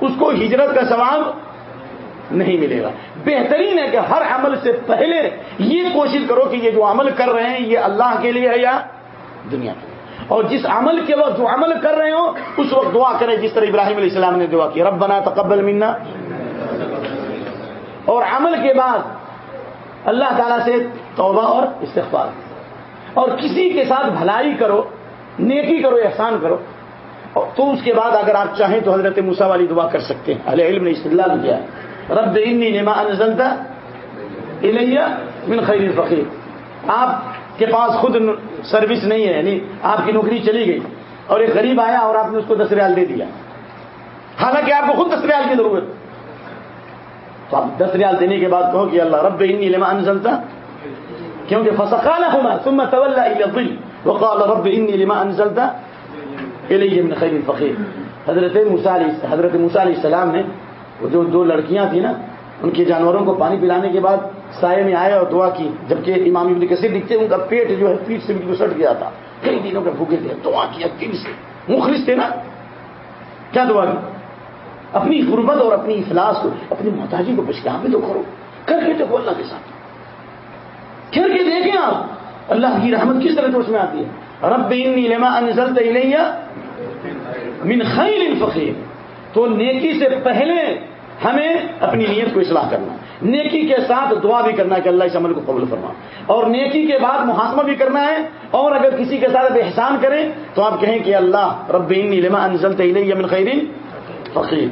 اس کو ہجرت کا ثواب نہیں ملے گا۔ بہترین ہے کہ ہر عمل سے پہلے یہ کوشش کرو کہ یہ جو عمل کر رہے ہیں یہ اللہ کے لیے ہے یا دنیا کے لیے۔ اور جس عمل کے وقت جو عمل کر رہے ہو، اس وقت دعا کریں۔ جس طرح ابراہیم علیہ السلام نے دعا کی رب بنا تقبل منا. اور عمل کے بعد اللہ تعالیٰ سے توبہ اور استغفار۔ اور کسی کے ساتھ بھلائی کرو، نیکی کرو، احسان کرو۔ تو اس کے بعد اگر آپ چاہیں تو حضرت موسا والی دعا کر سکتے ہیں۔ علیہ علم نے استدلال کیا رب انی نما انزلتا الیہ من خیر فقیر۔ آپ کے پاس خود سروس نہیں ہے یعنی آپ کی نوکری چلی گئی اور ایک غریب آیا اور آپ نے اس کو دس ریال دے دیا۔ حالانکہ آپ کو خود دس ریال کی ضرورت۔ تو آپ دس ریال دینے کے بعد کہو کہ اللہ، رب انی لما انزلتا کیونکہ فسقالہما ثم تولا الى الظل وقال رب انی لما انزلتا الیہ من خیر فقیر۔ حضرت موسیٰ علیہ، حضرت موسیٰ علیہ السلام نے وہ جو دو لڑکیاں تھیں نا، ان کے جانوروں کو پانی پلانے کے بعد سائے میں آیا اور دعا کی، جبکہ امام ابن کثیر دکھتے ان کا پیٹ جو ہے پیٹ سے بالکل سٹ گیا تھا۔ کئی دنوں کے بھوکے تھے۔ دعا کیا دل سے۔ مخلص تھے نا۔ کیا دعا کی؟ اپنی غربت اور اپنی افلاس کو، اپنی محتاجی کو پچھلے بھی تو کرو۔ کر کے دیکھو اللہ کے ساتھ۔ کر کے دیکھیں آپ۔ اللہ کی رحمت کس طرح اس میں آتی ہے؟ رب انی لما انزلت الیہ من خیر فقیر۔ تو نیکی سے پہلے ہمیں اپنی نیت کو اصلاح کرنا نیکی کے ساتھ دعا بھی کرنا ہے کہ اللہ اس عمل کو قبول فرما۔ اور نیکی کے بعد محاسمہ بھی کرنا ہے اور اگر کسی کے ساتھ احسان کریں تو آپ کہیں کہ اللہ رب لما انزلت الیہ من خیر فقیر۔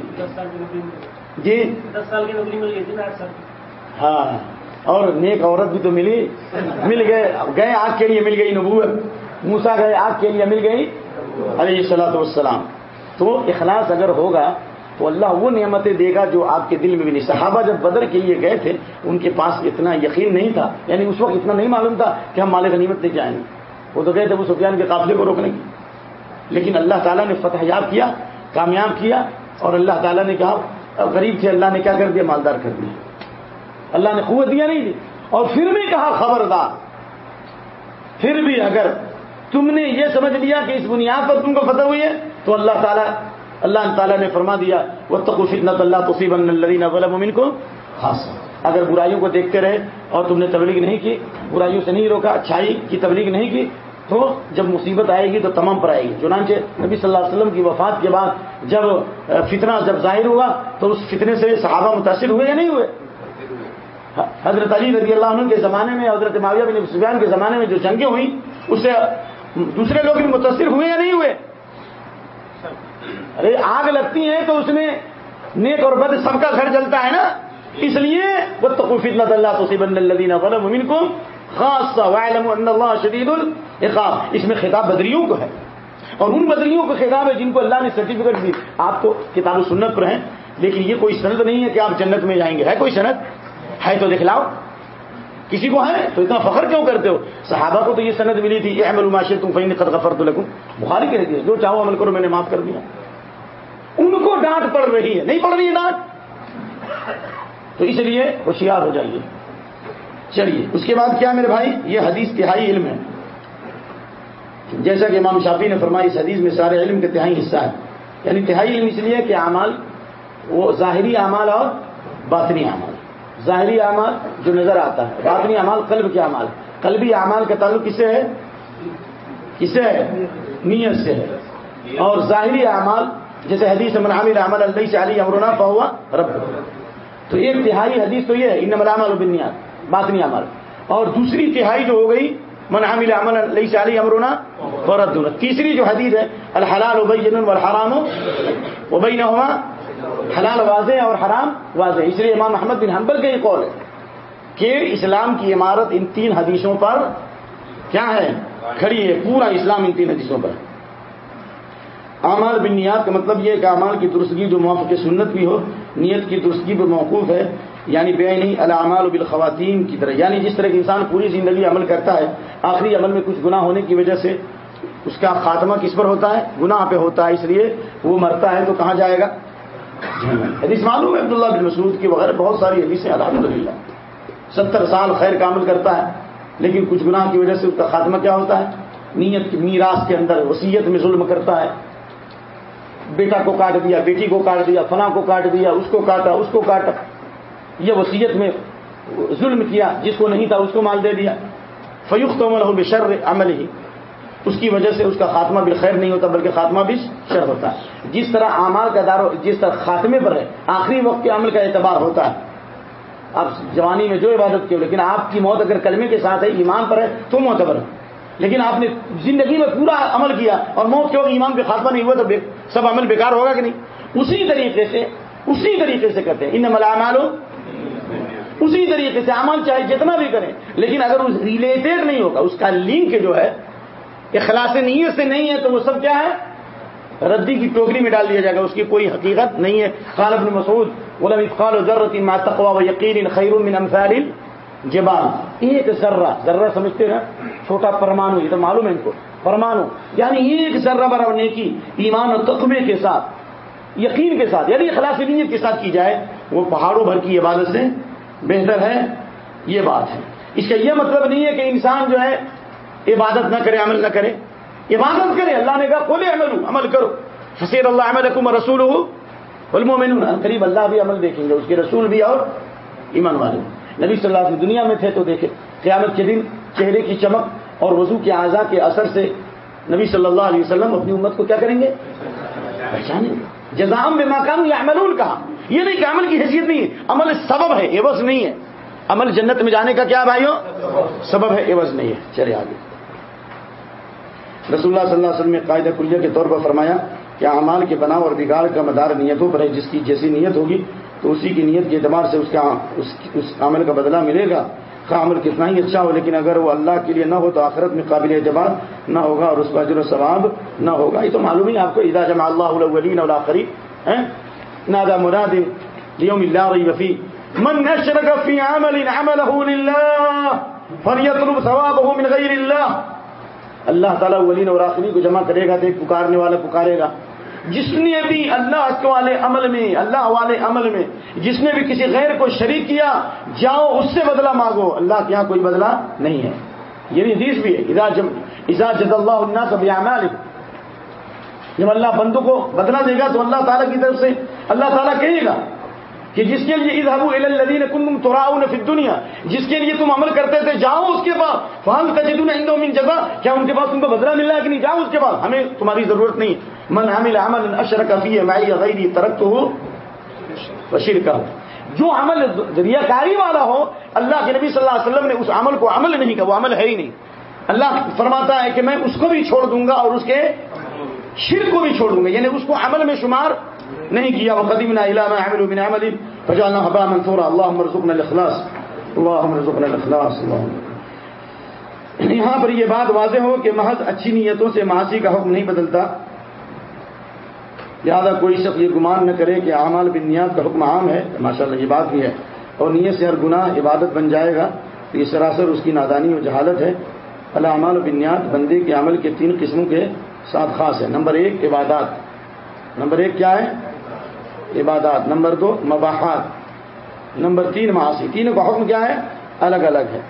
جی؟ دس سال کی نوکری مل گئی تھی نا ہاں۔ اور نیک عورت بھی تو ملی۔ مل گئے گئے آگ کے لیے مل گئی نبوت۔ موسا گئے آگ کے لیے مل گئی علیہ السلاۃ والسلام۔ تو اخلاص اگر ہوگا تو اللہ وہ نعمتیں دے گا جو آپ کے دل میں بھی نہیں صحابہ جب بدر کے لیے گئے تھے، ان کے پاس اتنا یقین نہیں تھا یعنی اس وقت اتنا نہیں معلوم تھا کہ ہم مالک غنیمت لے کے آئیں گے۔ وہ تو گئے تھے وہ سفیان کے قافلے کو روکنے کی لیکن اللہ تعالیٰ نے فتح یاب کیا، کامیاب کیا اور اللہ تعالیٰ نے کہا غریب تھے، اللہ نے کیا کر دیا؟ مالدار کر دیا۔ اللہ نے قوت دیا نہیں دی۔ اور پھر بھی کہا، خبردار۔ پھر بھی اگر تم نے یہ سمجھ لیا کہ اس بنیاد پر تم کو فتح ہوئی ہے تو اللہ تعالیٰ اللہ تعالیٰ نے فرما دیا وہ تو فطنت اللہ تصیب اللہ کو خاص اگر برائیوں کو دیکھتے رہے اور تم نے تبلیغ نہیں کی برائیوں سے نہیں روکا اچھائی کی تبلیغ نہیں کی تو جب مصیبت آئے گی تو تمام پر آئے گی۔ چنانچہ نبی صلی اللہ علیہ وسلم کی وفات کے بعد جب فتنہ جب ظاہر ہوا تو اس فتنے سے صحابہ متاثر ہوئے یا نہیں ہوئے؟ حضرت علی رضی اللہ عنہ کے زمانے میں حضرت معاویہ بن سفیان کے زمانے میں جو جنگیں ہوئیں اس سے دوسرے لوگ بھی متاثر ہوئے یا نہیں ہوئے؟ ارے آگ لگتی ہے تو اس میں نیک اور بد سب کا گھر جلتا ہے نا؟ اس لیے وہ تو فطنت اللہ تو سیب اللہ کو خاص اللہ شدید العقاب۔ اس میں خطاب بدریوں کو ہے۔ اور ان بدریوں کو خطاب ہے جن کو اللہ نے سرٹیفکیٹ دی۔ آپ تو کتاب و سنت پر ہیں، لیکن یہ کوئی سند نہیں ہے کہ آپ جنت میں جائیں گے۔ ہے کوئی سند؟ ہے تو دکھلاؤ کسی کو ہے؟ تو اتنا فخر کیوں کرتے ہو؟ صحابہ کو تو یہ سند ملی تھی یہ عمل معاشر تم فین قد غفر تو لگوں بخاری کہہ دیا جو چاہو عمل کرو، میں نے معاف کر دیا۔ ان کو ڈانٹ پڑ رہی ہے۔ نہیں پڑ رہی ہے ڈانٹ؟ تو اس لیے ہوشیار ہو جائیے۔ چلیے، اس کے بعد کیا میرے بھائی؟ یہ حدیث تہائی علم ہے۔ جیسا کہ امام شافی نے فرمایا، اس حدیث میں سارے علم کا تہائی حصہ ہے یعنی تہائی علم اس لیے کہ اعمال، وہ ظاہری اعمال اور باطنی اعمال۔ ظاہری اعمال جو نظر آتا ہے۔ باطنی اعمال قلب کے اعمال۔ قلبی اعمال کا تعلق کس سے ہے؟ کس سے ہے؟ نیت سے ہے۔ اور ظاہری اعمال جیسے حدیث من عامر عمل اللہ سے علی امرنا ہوا رب تو ایک تہائی حدیث تو یہ ہے ان ملامل البنیاد باطنی عمل اور دوسری تہائی جو ہو گئی، من عامل عمل اللہ سے علی امرنا رد. تیسری جو حدیث ہے، الحلال ابین والحرام وبینہما حلال واضح اور حرام واضح۔ اس لیے امام محمد بن حنبل کا یہ قول ہے کہ اسلام کی عمارت ان تین حدیثوں پر کیا ہے؟ کھڑی ہے، پورا اسلام ان تین حدیثوں پر۔ اعمال بن نیات کا مطلب یہ ہے کہ اعمال کی درستگی جو موافق سنت بھی ہو، نیت کی درستگی پر موقوف ہے یعنی بے نہیں العمال بالخواتین کی طرح۔ یعنی جس طرح کہ انسان پوری زندگی عمل کرتا ہے، آخری عمل میں کچھ گناہ ہونے کی وجہ سے اس کا خاتمہ کس پر ہوتا ہے؟ گناہ پہ ہوتا ہے، اس لیے وہ مرتا ہے تو کہاں جائے گا؟ حدیث معلوم ہے عبداللہ بن مسعود کی وغیرہ بہت ساری حدیثیں الحمد للہ ستر سال خیر کا عمل کرتا ہے، لیکن کچھ گناہ کی وجہ سے اس کا خاتمہ کیا ہوتا ہے؟ نیت کی میراث کے اندر وسیعت میں ظلم کرتا ہے۔ بیٹا کو کاٹ دیا، بیٹی کو کاٹ دیا، فلاں کو کاٹ دیا، اس کو کاٹا، اس کو کاٹا۔ یہ وسیعت میں ظلم کیا، جس کو نہیں تھا اس کو مال دے دیا۔ فیوخ تو بشر عمل ہی اس کی وجہ سے اس کا خاتمہ بھی خیر نہیں ہوتا، بلکہ خاتمہ بھی شر ہوتا۔ ہے جس طرح اعمال کا دار جس طرح خاتمے پر ہے، آخری وقت کے عمل کا اعتبار ہوتا ہے۔ آپ جوانی میں جو عبادت کی ہو لیکن آپ کی موت اگر کلمے کے ساتھ ہے، ایمان پر ہے، تو معتبر ہے۔ لیکن آپ نے زندگی میں پورا عمل کیا اور موت کے وقت ایمان پہ خاتمہ نہیں ہوا تو سب عمل بیکار ہوگا کہ نہیں؟ اسی طریقے سے اسی طریقے سے کرتے ہیں ان ملامال اسی طریقے سے عمل چاہے جتنا بھی کریں، لیکن اگر اس ریلیٹڈ نہیں ہوگا، اس کا لنک جو ہے، اخلاص نیت سے نہیں ہے تو وہ سب کیا ہے؟ ردی کی ٹوکری میں ڈال دیا جائے گا، اس کی کوئی حقیقت نہیں ہے۔ خالب ابن مسعود غلام اقبال و ضرورت ما و یقین خیر من امثال جبال ایک ذرہ ذرہ سمجھتے ہیں؟ چھوٹا پرمانو، یہ تو معلوم ہے ان کو، پرمانو یعنی ایک ذرہ برابر نیکی، ایمان و تقوی کے ساتھ، یقین کے ساتھ یعنی اخلاص نیت کے ساتھ کی جائے، وہ پہاڑوں بھر کی عبادت سے بہتر ہے، یہ بات ہے۔ اس کا یہ مطلب نہیں ہے کہ انسان جو ہے، عبادت نہ کرے، عمل نہ کرے۔ عبادت کرے، اللہ نے کہا کھولے عمل عمل کرو۔ حسیر اللہ عمل حکم رسول ہو میں قریب اللہ بھی عمل دیکھیں گے، اس کے رسول بھی اور ایمان والے۔ نبی صلی اللہ علیہ دنیا میں تھے تو دیکھے، قیامت کے دن چہرے کی چمک اور وضو کے اعضاء کے اثر سے نبی صلی اللہ علیہ وسلم اپنی امت کو کیا کریں گے؟ پہچانیں گے۔ جزام بے مقام یا عمل کہا۔ یہ نہیں کہ عمل کی حیثیت نہیں ہے، عمل سبب ہے، عوض نہیں ہے۔ عمل جنت میں جانے کا کیا بھائیو؟ سبب ہے، عوض نہیں ہے۔ چلے آگے۔ رسول اللہ صلی اللہ علیہ وسلم نے قاعدہ کلیہ کے طور پر فرمایا کہ اعمال کے بناؤ اور بگاڑ کا مدار نیتوں پر ہے، جس کی جیسی نیت ہوگی تو اسی کی نیت کے اعتبار سے اس کا اس عمل کا بدلہ ملے گا۔ خواہ عمل کتنا ہی اچھا ہو، لیکن اگر وہ اللہ کے لیے نہ ہو تو آخرت میں قابل اعتبار نہ ہوگا اور اس کا اجر و ثواب نہ ہوگا۔ یہ تو معلوم ہی آپ کو ادا جمع اللہ الولین الاخری نادا مراد لیوم اللہ ریب من نشرک فی عمل عمله للہ فلیطلب ثوابه من غیر اللہ اللہ تعالیٰ ولین اور آخری کو جمع کرے گا، تو ایک پکارنے والا پکارے گا۔ جس نے بھی اللہ والے عمل میں، اللہ والے عمل میں جس نے بھی کسی غیر کو شریک کیا، جاؤ اس سے بدلہ مانگو۔ اللہ کے یہاں کوئی بدلہ نہیں ہے۔ یہ حدیث بھی ہے۔ اذا جد اللہ اللہ جب اللہ بندوں کو بدلا دے گا تو اللہ تعالیٰ کی طرف سے اللہ تعالیٰ کہے گا۔ کہ جس کے لیے عید ابو الدین کن توراؤ نے دنیا جس کے لیے تم عمل کرتے تھے، جاؤ اس کے بعد فہم کا جدو نے جگہ کیا ان کے پاس تم کو بدلا مل رہا ہے کہ نہیں؟ جاؤ اس کے بعد ہمیں تمہاری ضرورت نہیں۔ من عمل عمل اشر کفی میں غیر ترق ہو بشیر کا جو عمل ذریعہ کاری والا ہو، اللہ کے نبی صلی اللہ علیہ وسلم نے اس عمل کو عمل نہیں کہا، وہ عمل ہے ہی نہیں۔ اللہ فرماتا ہے کہ میں اس کو بھی چھوڑ دوں گا اور اس کے شر کو بھی چھوڑ دوں گا یعنی اس کو عمل میں شمار نہیں کیا، وہ قدیم من عمل. فجعلنا حبا منثورا. اللهم ارزقنا الاخلاص. اللهم ارزقنا الاخلاص. اللهم یہاں پر یہ بات واضح ہو کہ محض اچھی نیتوں سے معاشی کا حکم نہیں بدلتا. لہٰذا کوئی شخص یہ گمان نہ کرے کہ اعمال بن نیات کا حکم عام ہے، ماشاءاللہ یہ بات بھی ہے. اور نیت سے ہر گناہ عبادت بن جائے گا، تو یہ سراسر اس کی نادانی و جہالت ہے. اللہ بن نیات بندے کے عمل کے تین قسموں کے ساتھ خاص ہے. نمبر ایک، عبادات. نمبر ایک کیا ہے؟ عبادات. نمبر دو، مباحات. نمبر تین معاشی تینوں کا حکم کیا ہے؟ الگ الگ ہے.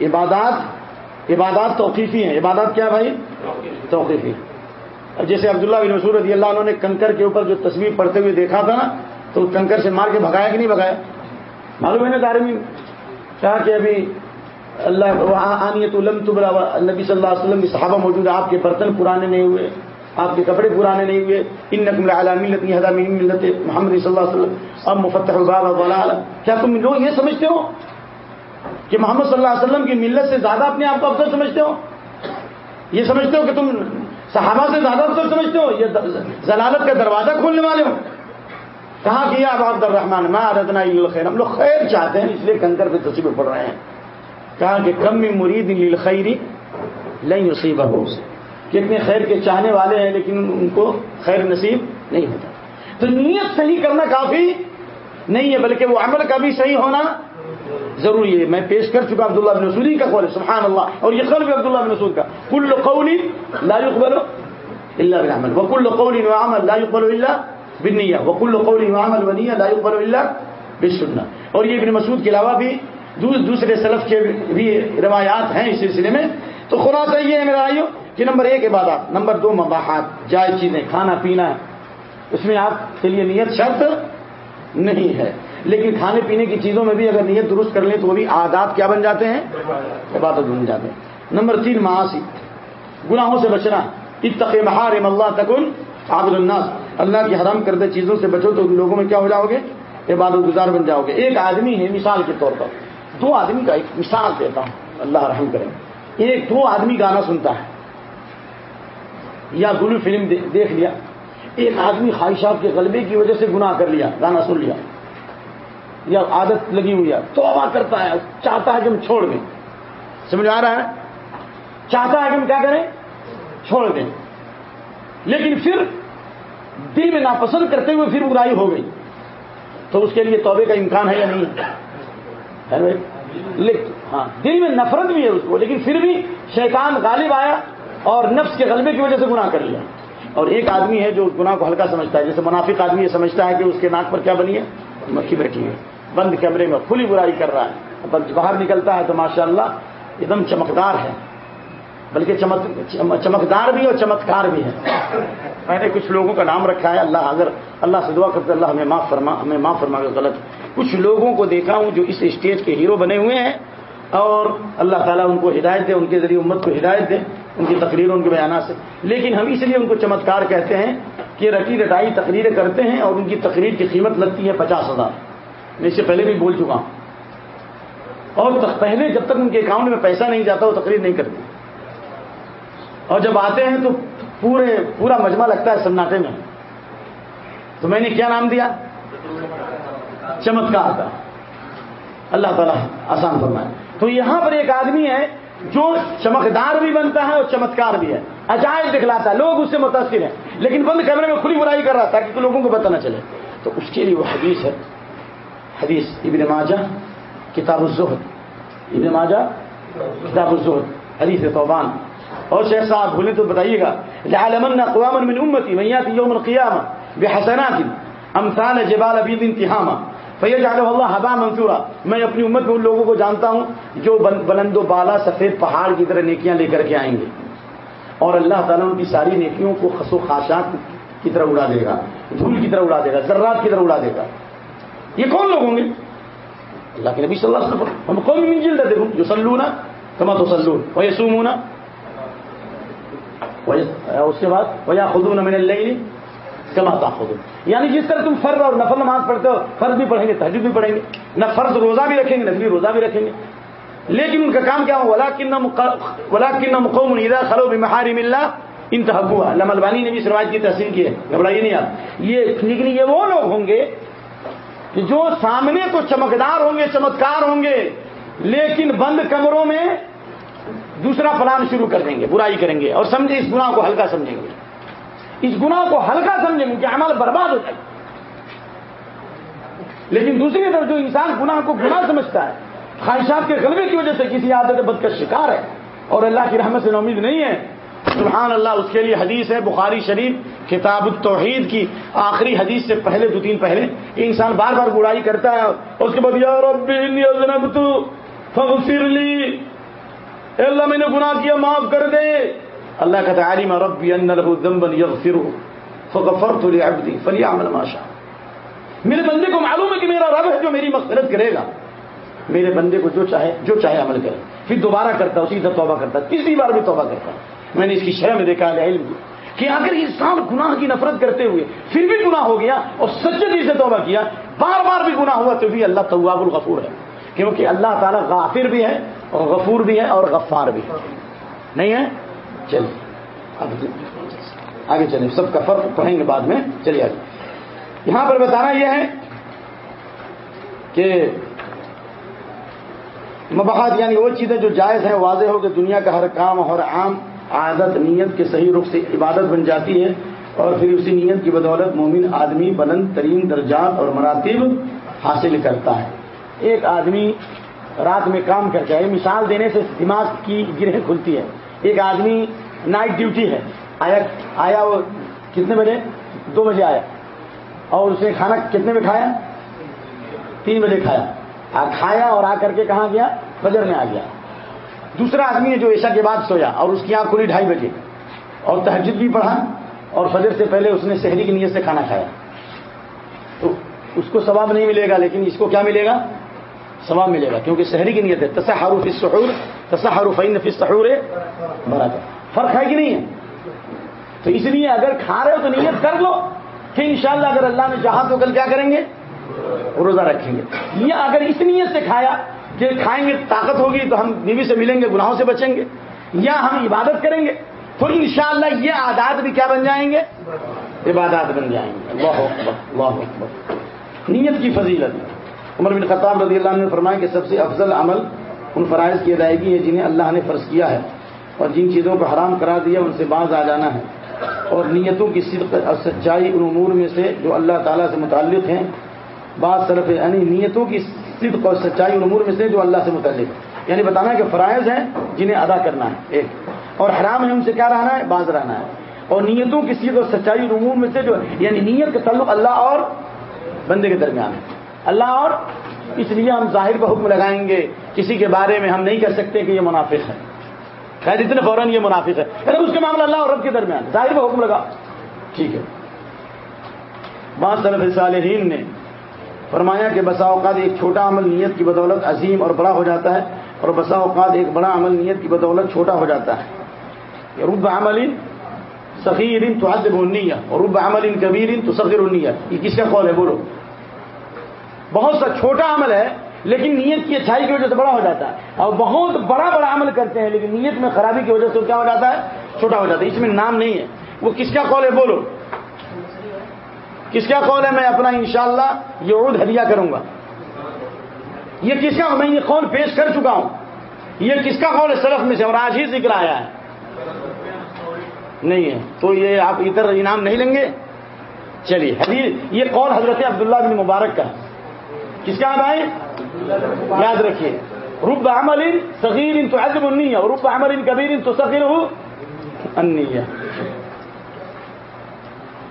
عبادات عبادات توقیفی ہیں. عبادات کیا بھائی؟ توقیفی. جیسے عبداللہ بن مسور رضی اللہ عنہ نے کنکر کے اوپر جو تصویر پڑھتے ہوئے دیکھا تھا نا، تو کنکر سے مار کے بھگایا کہ نہیں بھگایا؟ معلوم ہے نا دارمی کہا کہ ابھی اللہ آنیت علم تبلا نبی صلی اللہ علیہ وسلم کی صحابہ موجود ہے آپ کے برتن پرانے نہیں ہوئے۔ آپ کے کپڑے پرانے نہیں ہوئے۔ ان نقل ملت حدا ملت محمد صلی اللہ علیہ وسلم، اب مفتح الباب کیا تم لوگ یہ سمجھتے ہو کہ محمد صلی اللہ علیہ وسلم کی ملت سے زیادہ اپنے آپ کو افضل سمجھتے ہو؟ یہ سمجھتے ہو کہ تم صحابہ سے زیادہ افضل سمجھتے ہو؟ یہ ضلالت کا دروازہ کھولنے والے ہو؟ کہاں کیا اب عبد الرحمان میں ردنا خیر ہم لوگ خیر چاہتے ہیں، اس لیے کنکر پہ تصویر پڑھ رہے ہیں۔ کہا کہ کم مرید خیری لئی نصیب کتنے خیر کے چاہنے والے ہیں، لیکن ان کو خیر نصیب نہیں ہوتا۔ تو نیت صحیح کرنا کافی نہیں ہے، بلکہ وہ عمل کا بھی صحیح ہونا ضروری ہے۔ میں پیش کر چکا عبداللہ بن نسوری کا قول سبحان اللہ۔ اور یہ قول بھی عبداللہ بن نسور کا۔ کل قول لا يقبل الا بالعمل وكل قول وعمل لا يقبل الا بالنیہ۔ وكل قول وعمل ونیہ لا يقبل الا بالسنہ۔ اور یہ ابن مسعود کے علاوہ بھی دوسرے سلف کے بھی روایات ہیں اس سلسلے میں۔ تو خلاصہ یہ ہے میرا آئیو کہ نمبر ایک عبادات نمبر دو، مباحات جائز چیزیں، کھانا، پینا، اس میں آپ کے لیے نیت شرط نہیں ہے۔ لیکن کھانے پینے کی چیزوں میں بھی اگر نیت درست کر لیں تو وہ بھی عادات کیا بن جاتے ہیں؟ عبادت بن جاتے ہیں۔ نمبر تین معاشی گناہوں سے بچنا۔ اتق محارم اللہ تکن عابد الناس۔ اللہ کی حرام کردہ چیزوں سے بچو تو لوگوں میں کیا ہو جاؤ گے؟ عبادت گزار بن جاؤ گے۔ ایک آدمی ہے، مثال کے طور پر۔ دو آدمی کا ایک مثال دیتا ہوں۔ اللہ رحم کرے۔ ایک دو آدمی گانا سنتا ہے۔ یا گلو فلم دیکھ لیا۔ ایک آدمی خواہشات کے غلبے کی وجہ سے گناہ کر لیا، گانا سن لیا۔ یا عادت لگی ہوئی ہے، توبہ کرتا ہے، چاہتا ہے کہ ہم چھوڑ دیں۔ سمجھ آ رہا ہے؟ چاہتا ہے کہ ہم کیا کریں؟ چھوڑ دیں۔ لیکن پھر دل میں ناپسند کرتے ہوئے پھر برائی ہو گئی۔ تو اس کے لیے توبے کا امکان ہے یا نہیں؟ ہے ہاں دل میں نفرت بھی ہے اس کو، لیکن پھر بھی شیطان غالب آیا۔ اور نفس کے غلبے کی وجہ سے گناہ کر لیا۔ اور ایک آدمی ہے جو گناہ کو ہلکا سمجھتا ہے، جیسے منافق آدمی یہ سمجھتا ہے کہ اس کے ناک پر کیا بنی ہے؟ مکھی بیٹھی ہے۔ بند کمرے میں کھلی برائی کر رہا ہے۔ باہر نکلتا ہے تو ماشاء اللہ ایک دم چمکدار ہے۔ بلکہ چمکدار بھی اور چمتکار بھی ہے۔ میں نے کچھ لوگوں کا نام رکھا ہے۔ اللہ اگر اللہ سے دعا کرتے اللہ ہمیں معاف فرما، ہمیں معاف فرما کر غلط۔ کچھ لوگوں کو دیکھا ہوں جو اس اسٹیج کے ہیرو بنے ہوئے ہیں۔ اور اللہ تعالیٰ ان کو ہدایت دے، ان کے ذریعے امت کو ہدایت دے، ان کی تقریر ان کے بیانات سے۔ لیکن ہم اس لیے ان کو چمتکار کہتے ہیں کہ رٹی رٹائی تقریریں کرتے ہیں اور ان کی تقریر کی قیمت لگتی ہے پچاس ہزار۔ میں اس سے پہلے بھی بول چکا ہوں۔ اور پہلے جب تک ان کے اکاؤنٹ میں پیسہ نہیں جاتا، وہ تقریر نہیں کرتی اور جب آتے ہیں تو پورے، پورا مجمع لگتا ہے سناٹے میں۔ تو میں نے کیا نام دیا؟ چمتکار۔ کا اللہ تعالیٰ آسان فرمائے۔ تو یہاں پر ایک آدمی ہے جو چمکدار بھی بنتا ہے اور چمتکار بھی ہے۔ عجائب دکھلاتا ہے۔ لوگ اس سے متاثر ہیں۔ لیکن بند کمرے میں کھلی برائی کر رہا تھا کہ لوگوں کو پتہ نہ چلے۔ تو اس کے لیے وہ حدیث ہے۔ حدیث ابن ماجہ، کتاب الزہد۔ ابن ماجہ، کتاب الزہد۔ حدیث توبان۔ اور شیخ صاحب بھولے تو بتائیے گا۔ لعلمن اقواما من امتی من یوم القیامہ بحسنات امثال جبال بید انتہامہ فیج اللہ حبا منصورہ میں اپنی امت میں ان لوگوں کو جانتا ہوں جو بلند و بالا سفید پہاڑ کی طرح نیکیاں لے کر کے آئیں گے۔ اور اللہ تعالیٰ ان کی ساری نیکیوں کو خس و خاشات کی طرح اڑا دے گا۔ دھول کی طرح اڑا دے گا۔ ذرات کی طرح اڑا دے گا۔ یہ کون لوگ ہوں گے؟ اللہ کے نبی صلی اللہ علیہ وسلم۔ ہم کون من جلد دیکھوں جو سلونا کما تو سلون وہ یسومونا اس کے بعد وہ یا خدون من اللہ کماتا خود یعنی جس طرح تم فرض اور نفل نماز پڑھتے ہو، فرض بھی پڑھیں گے تحجد بھی پڑھیں گے۔ نہ فرض روزہ بھی رکھیں گے نفلی روزہ بھی رکھیں گے۔ لیکن ان کا کام کیا ہو ولا کن مقوم ادا خلو بحاری ملنا انتہبو علامہ البانی نے بھی اس کی تحصیل کی ہے۔ گھبرائیے نہیں آپ۔ یہ لیکن یہ وہ لوگ ہوں گے کہ جو سامنے تو چمکدار ہوں گے چمتکار ہوں گے، لیکن بند کمروں میں دوسرا پلان شروع کر دیں گے، برائی کریں گے اور سمجھے اس گناہ کو ہلکا سمجھیں گے۔ اس گناہ کو ہلکا سمجھیں گے کہ عمل برباد ہو جائے لیکن دوسری طرف جو انسان گناہ کو گناہ سمجھتا ہے، خواہشات کے غلبے کی وجہ سے کسی عادت بد کا شکار ہے۔ اور اللہ کی رحمت سے امید نہیں ہے۔ سبحان اللہ، اس کے لیے حدیث ہے، بخاری شریف، کتاب التوحید کی آخری حدیث سے پہلے دو تین پہلے۔ انسان بار بار گڑائی کرتا ہے۔ اس کے بعد، یا رب فغفر لی۔ اللہ، میں نے گناہ کیا، معاف کر دے۔ اللہ کا تعلیم ربی ان له ذنبا يغفره فغفرت لعبدي فليعمل ما شاء. میرے بندے کو معلوم ہے کہ میرا رب ہے جو میری مغفرت کرے گا. میرے بندے کو جو چاہے جو چاہے عمل کرے. پھر دوبارہ کرتا اسی طرح توبہ کرتا تیسری بار بھی توبہ کرتا میں نے اس کی شرح میں دیکھا ہے، علم کہ اگر انسان گناہ کی نفرت کرتے ہوئے پھر بھی گناہ ہو گیا اور سچے دل سے توبہ کیا، بار بار بھی گناہ ہوا، تو بھی اللہ تواب الغفور ہے. کیونکہ اللہ تعالیٰ غافر بھی ہے اور غفور بھی ہے اور غفار بھی ہے. نہیں ہے؟ چلیے۔ جی۔ آگے چلیں سب کا فرق پڑھیں گے بعد میں۔ چلیے آگے۔ یہاں پر بتانا یہ ہے کہ مباحت یعنی وہ چیزیں جو جائز ہیں، واضح ہو کہ دنیا کا ہر کام ہر عام عادت، نیت کے صحیح رخ سے عبادت بن جاتی ہے اور پھر اسی نیت کی بدولت مومن آدمی بلند ترین درجات اور مراتب حاصل کرتا ہے۔ ایک آدمی رات میں کام کرتا ہے مثال دینے سے دماغ کی گرہیں کھلتی ہے ایک آدمی نائٹ ڈیوٹی ہے۔ آیا آیا وہ کتنے بجے؟ دو بجے آیا۔ اور اس نے کھانا کتنے میں کھایا؟ تین بجے کھایا۔ کھایا اور آ کر کے کہاں گیا؟ فجر میں آ گیا۔ دوسرا آدمی ہے جو عشاء کے بعد سویا اور اس کی آنکھ کھلی ڈھائی بجے۔ اور تہجد بھی پڑھا اور فجر سے پہلے اس نے شہری کی نیت سے کھانا کھایا۔ تو اس کو ثواب نہیں ملے گا، لیکن اس کو کیا ملے گا؟ ثواب ملے گا، کیونکہ شہری کی نیت ہے تصا حروف سحور تصا حروف فی سحور ہے فرق ہے کہ نہیں ہے؟ تو اس لیے اگر کھا رہے ہو تو نیت کر لو پھر انشاءاللہ اگر اللہ نے چاہا تو کل کیا کریں گے؟ روزہ رکھیں گے۔ یا اگر اس نیت سے کھایا کہ کھائیں گے، طاقت ہوگی تو ہم بیوی سے ملیں گے، گناہوں سے بچیں گے۔ یا ہم عبادت کریں گے، تو انشاءاللہ یہ عادات بھی کیا بن جائیں گے؟ عبادات بن جائیں گے۔ اللہ اکبر اللہ اکبر۔ نیت کی فضیلت۔ عمر بن خطاب رضی اللہ عنہ نے فرمایا کہ سب سے افضل عمل ان فرائض کی ادائیگی ہے جنہیں اللہ نے فرض کیا ہے اور جن چیزوں کو حرام کرا دیا ان سے باز آ جانا ہے اور نیتوں کی صدق اور سچائی ان امور میں سے جو اللہ تعالیٰ سے متعلق ہیں۔ بعض طرف یعنی نیتوں کی صدق اور سچائی ان امور میں سے جو اللہ سے متعلق۔ ہے یعنی بتانا ہے کہ فرائض ہیں جنہیں ادا کرنا ہے، ایک۔ اور حرام ہے ان سے کیا رہنا ہے؟ باز رہنا ہے۔ اور نیتوں کی صدق اور سچائی ان امور میں سے جو یعنی نیت کا تعلق اللہ اور بندے کے درمیان ہے۔ اللہ اور اس لیے ہم ظاہر کا حکم لگائیں گے، کسی کے بارے میں ہم نہیں کہہ سکتے کہ یہ منافق ہے خیر، اتنے فوراً یہ منافق ہے اگر اس کے معاملہ اللہ اور رب کے درمیان ظاہر کا حکم لگا ٹھیک ہے۔ بعض طرف صالحین نے فرمایا کہ بسا اوقات ایک چھوٹا عمل نیت کی بدولت عظیم اور بڑا ہو جاتا ہے، اور بسا اوقات ایک بڑا عمل نیت کی بدولت چھوٹا ہو جاتا ہے۔ رب عمل سخیر تو حد بنیا اور رب عمل کبیر تو سخیر النیا یہ کس کا قول ہے؟ بولو۔ بہت سا چھوٹا عمل ہے، لیکن نیت کی اچھائی کی وجہ سے بڑا ہو جاتا ہے۔ اور بہت بڑا بڑا عمل کرتے ہیں، لیکن نیت میں خرابی کی وجہ سے کیا ہو جاتا ہے؟ چھوٹا ہو جاتا ہے۔ اس میں نام نہیں ہے۔ وہ کس کا قول ہے بولو؟ کس کا قول ہے؟ میں اپنا انشاءاللہ یہ عود ہدیہ کروں گا۔ یہ کس کا میں یہ قول پیش کر چکا ہوں۔ یہ کس کا قول ہے؟ سلف میں سے اور آج ہی ذکر آیا ہے۔ نہیں ہے۔ تو یہ آپ ادھر انعام نہیں لیں گے۔ چلیے یہ قول حضرت عبداللہ بن مبارک کا ہے۔ کس کا بھائی یاد رکھیے۔ رب عمل صغیر تو عزم النیہ اور رب عمل کبیر تو سخیر ہو انیہ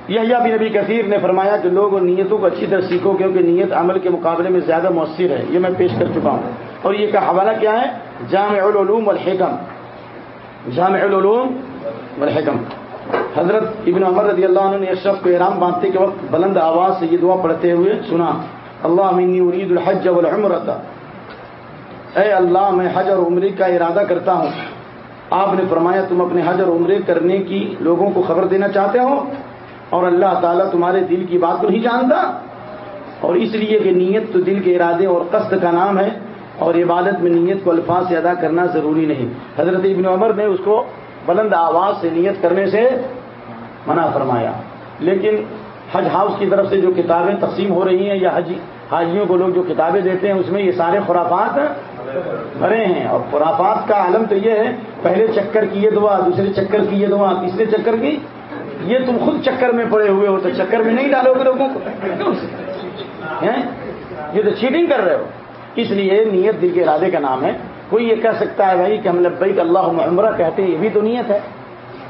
یہ بھی نبی کثیر نے فرمایا کہ لوگ نیتوں کو اچھی طرح سیکھو، کیونکہ نیت عمل کے مقابلے میں زیادہ مؤثر ہے۔ یہ میں پیش کر چکا ہوں۔ اور یہ کا حوالہ کیا ہے؟ جامع العلوم والحکم۔ جامع العلوم والحکم۔ حضرت ابن عمر رضی اللہ عنہ نے اس شخص کو احرام باندھتے کے وقت بلند آواز سے یہ دعا پڑھتے ہوئے سنا۔ اللہ منی ارید الحج والعمرۃ۔ اے اللہ، میں حج اور عمرے کا ارادہ کرتا ہوں۔ آپ نے فرمایا، تم اپنے حج اور عمرے کرنے کی لوگوں کو خبر دینا چاہتے ہو؟ اور اللہ تعالیٰ تمہارے دل کی بات کو نہیں جانتا؟ اور اس لیے کہ نیت تو دل کے ارادے اور قصد کا نام ہے، اور عبادت میں نیت کو الفاظ سے ادا کرنا ضروری نہیں۔ حضرت ابن عمر نے اس کو بلند آواز سے نیت کرنے سے منع فرمایا۔ لیکن حج ہاؤس کی طرف سے جو کتابیں تقسیم ہو رہی ہیں یا حج حاجیوں کو لوگ جو کتابیں دیتے ہیں، اس میں یہ سارے خرافات بھرے ہیں۔ اور خرافات کا عالم تو یہ ہے، پہلے چکر کی یہ دعا، دوسرے چکر کی یہ دعا، تیسرے چکر کی یہ تم خود چکر میں پڑے ہوئے ہو تو چکر میں نہیں ڈالو گے لوگوں کو۔ یہ تو چیٹنگ کر رہے ہو۔ اس لیے نیت دل کے ارادے کا نام ہے۔ کوئی یہ کہہ سکتا ہے بھائی کہ ہم لبیک اللہ عمرہ، کہتے ہیں یہ بھی تو نیت ہے۔